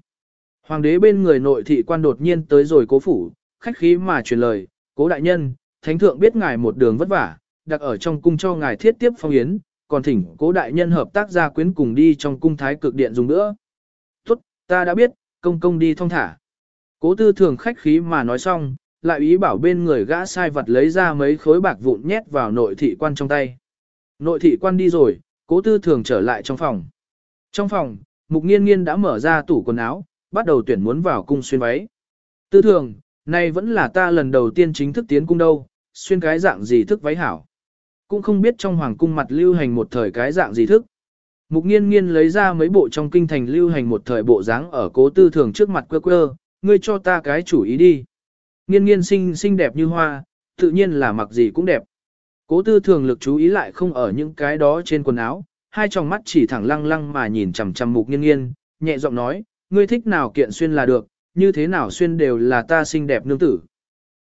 Hoàng đế bên người nội thị quan đột nhiên tới rồi cố phủ, khách khí mà truyền lời, cố đại nhân, thánh thượng biết ngài một đường vất vả, đặt ở trong cung cho ngài thiết tiếp phong yến, còn thỉnh cố đại nhân hợp tác gia quyến cùng đi trong cung thái cực điện dùng nữa. Tốt, ta đã biết, công công đi thong thả. Cố tư thường khách khí mà nói xong, lại ý bảo bên người gã sai vật lấy ra mấy khối bạc vụn nhét vào nội thị quan trong tay. Nội thị quan đi rồi, cố tư thường trở lại trong phòng. Trong phòng, mục nghiên nghiên đã mở ra tủ quần áo, bắt đầu tuyển muốn vào cung xuyên váy. Tư thường, nay vẫn là ta lần đầu tiên chính thức tiến cung đâu, xuyên cái dạng gì thức váy hảo. Cũng không biết trong hoàng cung mặt lưu hành một thời cái dạng gì thức. Mục nghiên nghiên lấy ra mấy bộ trong kinh thành lưu hành một thời bộ dáng ở cố tư thường trước mặt quơ quơ, ngươi cho ta cái chủ ý đi. Nghiên nghiên xinh xinh đẹp như hoa, tự nhiên là mặc gì cũng đẹp. Cố tư thường lực chú ý lại không ở những cái đó trên quần áo, hai tròng mắt chỉ thẳng lăng lăng mà nhìn chằm chằm mục nghiên nghiên, nhẹ giọng nói, ngươi thích nào kiện xuyên là được, như thế nào xuyên đều là ta xinh đẹp nương tử.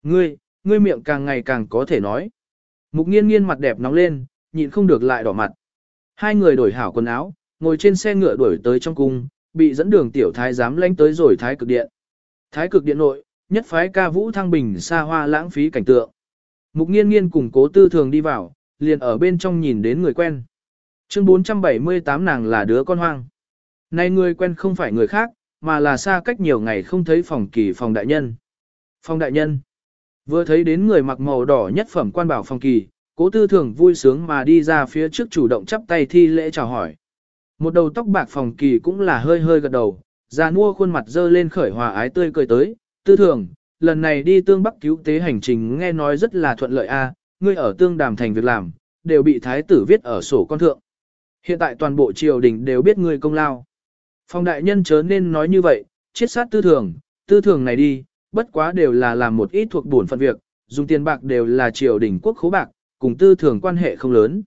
Ngươi, ngươi miệng càng ngày càng có thể nói. Mục nghiên nghiên mặt đẹp nóng lên, nhịn không được lại đỏ mặt. Hai người đổi hảo quần áo, ngồi trên xe ngựa đuổi tới trong cung, bị dẫn đường tiểu thái giám lánh tới rồi thái cực điện. Thái cực điện nội, nhất phái ca vũ thăng bình xa hoa lãng phí cảnh tượng. Mục nghiên nghiên cùng cố tư thường đi vào, liền ở bên trong nhìn đến người quen. Chương 478 nàng là đứa con hoang. nay người quen không phải người khác, mà là xa cách nhiều ngày không thấy phòng kỳ phòng đại nhân. Phòng đại nhân. Vừa thấy đến người mặc màu đỏ nhất phẩm quan bảo phòng kỳ, cố tư thường vui sướng mà đi ra phía trước chủ động chắp tay thi lễ chào hỏi. Một đầu tóc bạc phòng kỳ cũng là hơi hơi gật đầu, già nua khuôn mặt dơ lên khởi hòa ái tươi cười tới, tư thường, lần này đi tương bắc cứu tế hành trình nghe nói rất là thuận lợi a, ngươi ở tương đàm thành việc làm, đều bị thái tử viết ở sổ con thượng. Hiện tại toàn bộ triều đình đều biết ngươi công lao. Phong đại nhân chớ nên nói như vậy, chết sát tư thường, tư thường này đi, bất quá đều là làm một ít thuộc bổn phận việc, dùng tiền bạc đều là triều đình quốc khố bạc, cùng tư thường quan hệ không lớn.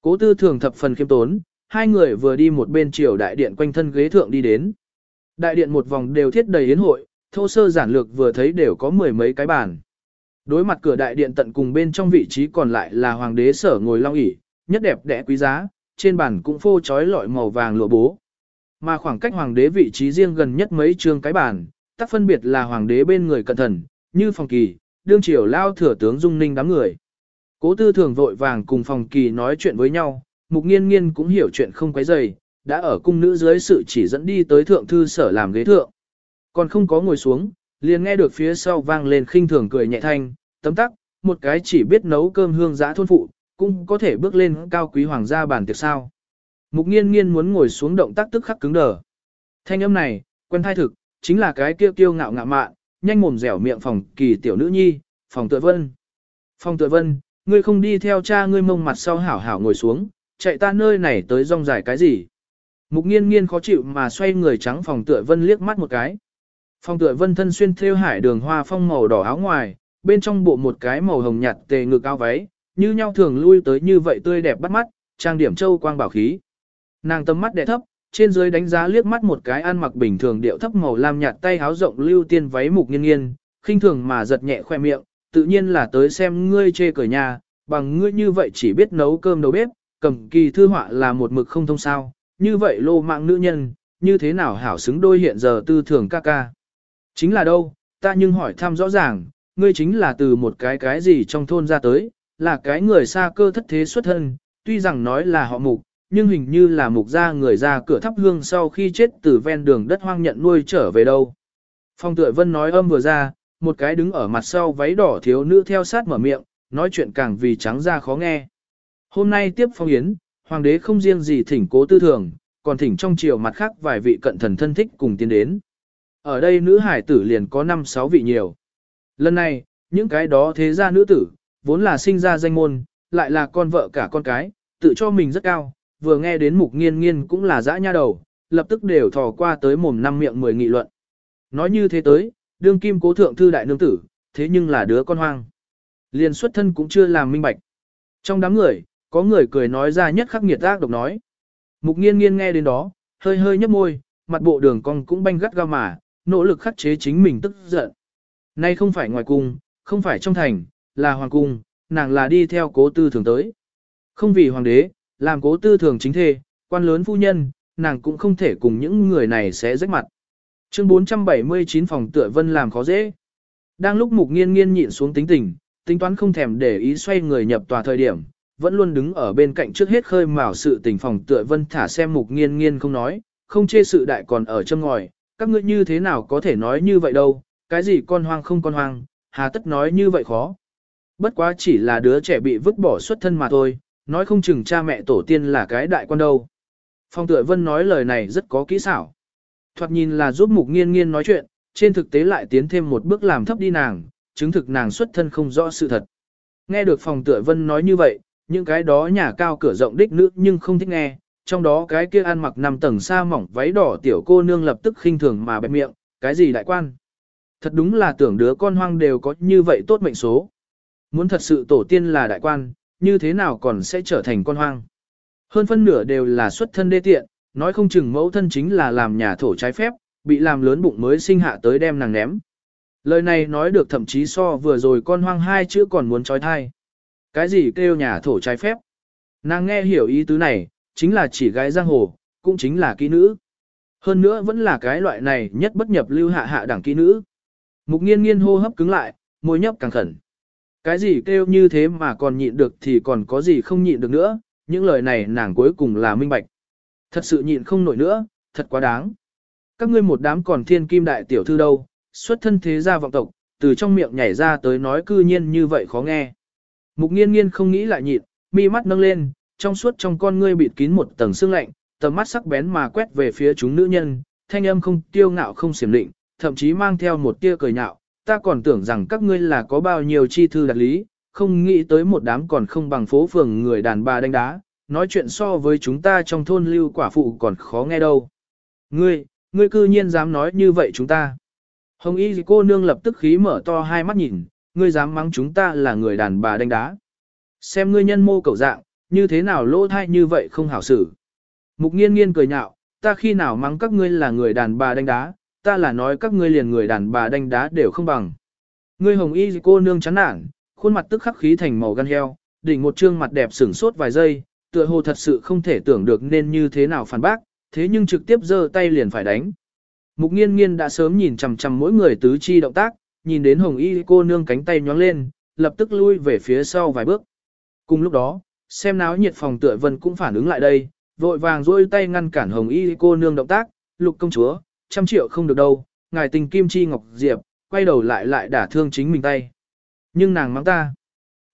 Cố tư thường thập phần khiêm tốn, hai người vừa đi một bên triều đại điện quanh thân ghế thượng đi đến. Đại điện một vòng đều thiết đầy yến hội, thô sơ giản lược vừa thấy đều có mười mấy cái bàn. Đối mặt cửa đại điện tận cùng bên trong vị trí còn lại là hoàng đế sở ngồi long ỷ, nhất đẹp đẽ quý giá, trên bàn cũng phô trói lọi màu vàng lụa bố. Mà khoảng cách hoàng đế vị trí riêng gần nhất mấy trường cái bàn, tác phân biệt là hoàng đế bên người cẩn thận, như phòng kỳ, đương triều lao thừa tướng dung ninh đám người. Cố tư thường vội vàng cùng phòng kỳ nói chuyện với nhau, mục nghiên nghiên cũng hiểu chuyện không quấy dày, đã ở cung nữ dưới sự chỉ dẫn đi tới thượng thư sở làm ghế thượng. Còn không có ngồi xuống, liền nghe được phía sau vang lên khinh thường cười nhẹ thanh, tấm tắc, một cái chỉ biết nấu cơm hương giã thôn phụ, cũng có thể bước lên cao quý hoàng gia bản tiệc sao. Mục nghiên nghiên muốn ngồi xuống động tác tức khắc cứng đờ. Thanh âm này, quen thai thực, chính là cái kia kiêu ngạo ngạo mạn, nhanh mồm dẻo miệng phòng kỳ tiểu nữ nhi, phòng tự vân. Phòng tự vân, ngươi không đi theo cha ngươi mông mặt sau hảo hảo ngồi xuống, chạy ta nơi này tới rong dài cái gì. Mục nghiên nghiên khó chịu mà xoay người trắng phòng tựa vân liếc mắt một cái. Phòng tựa vân thân xuyên thêu hải đường hoa phong màu đỏ áo ngoài, bên trong bộ một cái màu hồng nhạt tề ngực áo váy, như nhau thường lui tới như vậy tươi đẹp bắt mắt, trang điểm châu quang bảo khí. Nàng tâm mắt đẹp thấp, trên dưới đánh giá liếc mắt một cái ăn mặc bình thường điệu thấp màu lam nhạt tay háo rộng lưu tiên váy mục nghiên nghiên, khinh thường mà giật nhẹ khoe miệng, tự nhiên là tới xem ngươi chê cởi nhà, bằng ngươi như vậy chỉ biết nấu cơm nấu bếp, cầm kỳ thư họa là một mực không thông sao, như vậy lô mạng nữ nhân, như thế nào hảo xứng đôi hiện giờ tư thường ca ca. Chính là đâu, ta nhưng hỏi thăm rõ ràng, ngươi chính là từ một cái cái gì trong thôn ra tới, là cái người xa cơ thất thế xuất thân, tuy rằng nói là họ mục, nhưng hình như là mục gia người ra cửa thắp hương sau khi chết từ ven đường đất hoang nhận nuôi trở về đâu. Phong tựa vân nói âm vừa ra, một cái đứng ở mặt sau váy đỏ thiếu nữ theo sát mở miệng, nói chuyện càng vì trắng ra khó nghe. Hôm nay tiếp phong yến, hoàng đế không riêng gì thỉnh cố tư thường, còn thỉnh trong triều mặt khác vài vị cận thần thân thích cùng tiến đến. Ở đây nữ hải tử liền có 5-6 vị nhiều. Lần này, những cái đó thế gia nữ tử, vốn là sinh ra danh môn, lại là con vợ cả con cái, tự cho mình rất cao, vừa nghe đến mục nghiên nghiên cũng là dã nha đầu, lập tức đều thò qua tới mồm năm miệng mười nghị luận. Nói như thế tới, đương kim cố thượng thư đại nương tử, thế nhưng là đứa con hoang. Liền xuất thân cũng chưa làm minh bạch. Trong đám người, có người cười nói ra nhất khắc nghiệt ác độc nói. Mục nghiên nghiên nghe đến đó, hơi hơi nhấp môi, mặt bộ đường cong cũng banh gắt ga mà, nỗ lực khắc chế chính mình tức giận. Nay không phải ngoài cung, không phải trong thành, là hoàng cung, nàng là đi theo cố tư thường tới. Không vì hoàng đế, làm cố tư thường chính thê, quan lớn phu nhân, nàng cũng không thể cùng những người này sẽ rách mặt. Chương 479 phòng tựa vân làm khó dễ. Đang lúc mục nghiên nghiên nhịn xuống tính tình, tính toán không thèm để ý xoay người nhập tòa thời điểm, vẫn luôn đứng ở bên cạnh trước hết khơi mào sự tình phòng tựa vân thả xem mục nghiên nghiên không nói, không chê sự đại còn ở châm ngòi, các ngươi như thế nào có thể nói như vậy đâu, cái gì con hoang không con hoang, hà tất nói như vậy khó. Bất quá chỉ là đứa trẻ bị vứt bỏ xuất thân mà thôi, nói không chừng cha mẹ tổ tiên là cái đại quan đâu. Phong tựa vân nói lời này rất có kỹ xảo. Thoạt nhìn là giúp mục nghiên nghiên nói chuyện, trên thực tế lại tiến thêm một bước làm thấp đi nàng, chứng thực nàng xuất thân không rõ sự thật. Nghe được phòng tựa vân nói như vậy, những cái đó nhà cao cửa rộng đích nữ nhưng không thích nghe, trong đó cái kia ăn mặc nằm tầng xa mỏng váy đỏ tiểu cô nương lập tức khinh thường mà bẹp miệng, cái gì đại quan. Thật đúng là tưởng đứa con hoang đều có như vậy tốt mệnh số. Muốn thật sự tổ tiên là đại quan, như thế nào còn sẽ trở thành con hoang. Hơn phân nửa đều là xuất thân đê tiện, nói không chừng mẫu thân chính là làm nhà thổ trái phép, bị làm lớn bụng mới sinh hạ tới đem nàng ném. Lời này nói được thậm chí so vừa rồi con hoang hai chữ còn muốn trói thai. Cái gì kêu nhà thổ trái phép? Nàng nghe hiểu ý tứ này, chính là chỉ gái giang hồ, cũng chính là kỹ nữ. Hơn nữa vẫn là cái loại này nhất bất nhập lưu hạ hạ đẳng kỹ nữ. Mục nghiên nghiên hô hấp cứng lại, môi nhấp càng khẩn. Cái gì kêu như thế mà còn nhịn được thì còn có gì không nhịn được nữa, những lời này nàng cuối cùng là minh bạch. Thật sự nhịn không nổi nữa, thật quá đáng. Các ngươi một đám còn thiên kim đại tiểu thư đâu, xuất thân thế gia vọng tộc, từ trong miệng nhảy ra tới nói cư nhiên như vậy khó nghe. Mục nghiên nghiên không nghĩ lại nhịn, mi mắt nâng lên, trong suốt trong con ngươi bịt kín một tầng sương lạnh, tầm mắt sắc bén mà quét về phía chúng nữ nhân, thanh âm không tiêu ngạo không xiểm định, thậm chí mang theo một tia cười nhạo, ta còn tưởng rằng các ngươi là có bao nhiêu chi thư đặc lý, không nghĩ tới một đám còn không bằng phố phường người đàn bà đánh đá, nói chuyện so với chúng ta trong thôn lưu quả phụ còn khó nghe đâu. Ngươi, ngươi cư nhiên dám nói như vậy chúng ta. Hồng y cô nương lập tức khí mở to hai mắt nhìn, ngươi dám mắng chúng ta là người đàn bà đánh đá. Xem ngươi nhân mô cầu dạng, như thế nào lỗ thai như vậy không hảo xử. Mục nghiên nghiên cười nhạo, ta khi nào mắng các ngươi là người đàn bà đánh đá, ta là nói các ngươi liền người đàn bà đánh đá đều không bằng. Ngươi hồng y cô nương chán nản, khuôn mặt tức khắc khí thành màu gan heo, đỉnh một trương mặt đẹp sửng sốt vài giây, tựa hồ thật sự không thể tưởng được nên như thế nào phản bác, thế nhưng trực tiếp giơ tay liền phải đánh. Mục nghiên nghiên đã sớm nhìn chằm chằm mỗi người tứ chi động tác, nhìn đến hồng y cô nương cánh tay nhoáng lên, lập tức lui về phía sau vài bước. Cùng lúc đó, xem náo nhiệt phòng tựa vân cũng phản ứng lại đây, vội vàng duỗi tay ngăn cản hồng y cô nương động tác, lục công chúa, trăm triệu không được đâu, ngài tình kim chi ngọc diệp, quay đầu lại lại đả thương chính mình tay. Nhưng nàng mắng ta,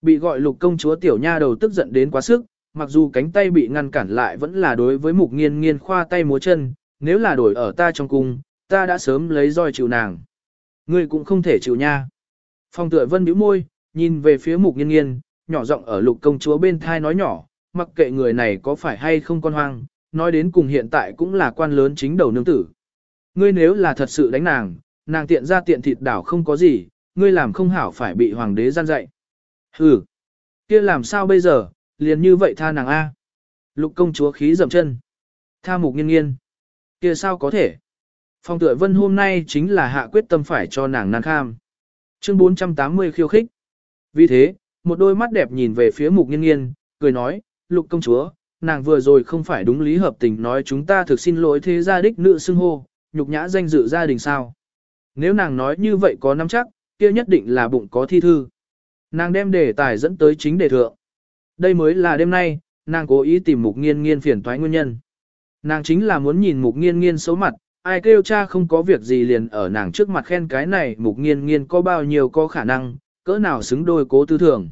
bị gọi lục công chúa tiểu nha đầu tức giận đến quá sức, mặc dù cánh tay bị ngăn cản lại vẫn là đối với mục nghiên nghiên khoa tay múa chân, nếu là đổi ở ta trong cung, ta đã sớm lấy roi chịu nàng. Ngươi cũng không thể chịu nha. Phong tựa vân bĩu môi, nhìn về phía mục nghiên nghiên, nhỏ giọng ở lục công chúa bên thai nói nhỏ, mặc kệ người này có phải hay không con hoang, nói đến cùng hiện tại cũng là quan lớn chính đầu nương tử. Ngươi nếu là thật sự đánh nàng, nàng tiện ra tiện thịt đảo không có gì, ngươi làm không hảo phải bị hoàng đế gian dạy. Hừ, kia làm sao bây giờ, liền như vậy tha nàng A. Lục công chúa khí dầm chân. Tha mục nghiên nghiên. kia sao có thể. Phong tựa vân hôm nay chính là hạ quyết tâm phải cho nàng nàng kham. Chương 480 khiêu khích. Vì thế, một đôi mắt đẹp nhìn về phía mục nghiên nghiên, cười nói, lục công chúa, nàng vừa rồi không phải đúng lý hợp tình nói chúng ta thực xin lỗi thế gia đích nữ xưng hô, nhục nhã danh dự gia đình sao. Nếu nàng nói như vậy có nắm chắc, kia nhất định là bụng có thi thư. Nàng đem đề tài dẫn tới chính đề thượng. Đây mới là đêm nay, nàng cố ý tìm mục nghiên nghiên phiền toái nguyên nhân. Nàng chính là muốn nhìn mục nghiên nghiên xấu mặt, ai kêu cha không có việc gì liền ở nàng trước mặt khen cái này mục nghiên nghiên có bao nhiêu có khả năng, cỡ nào xứng đôi cố tư thường.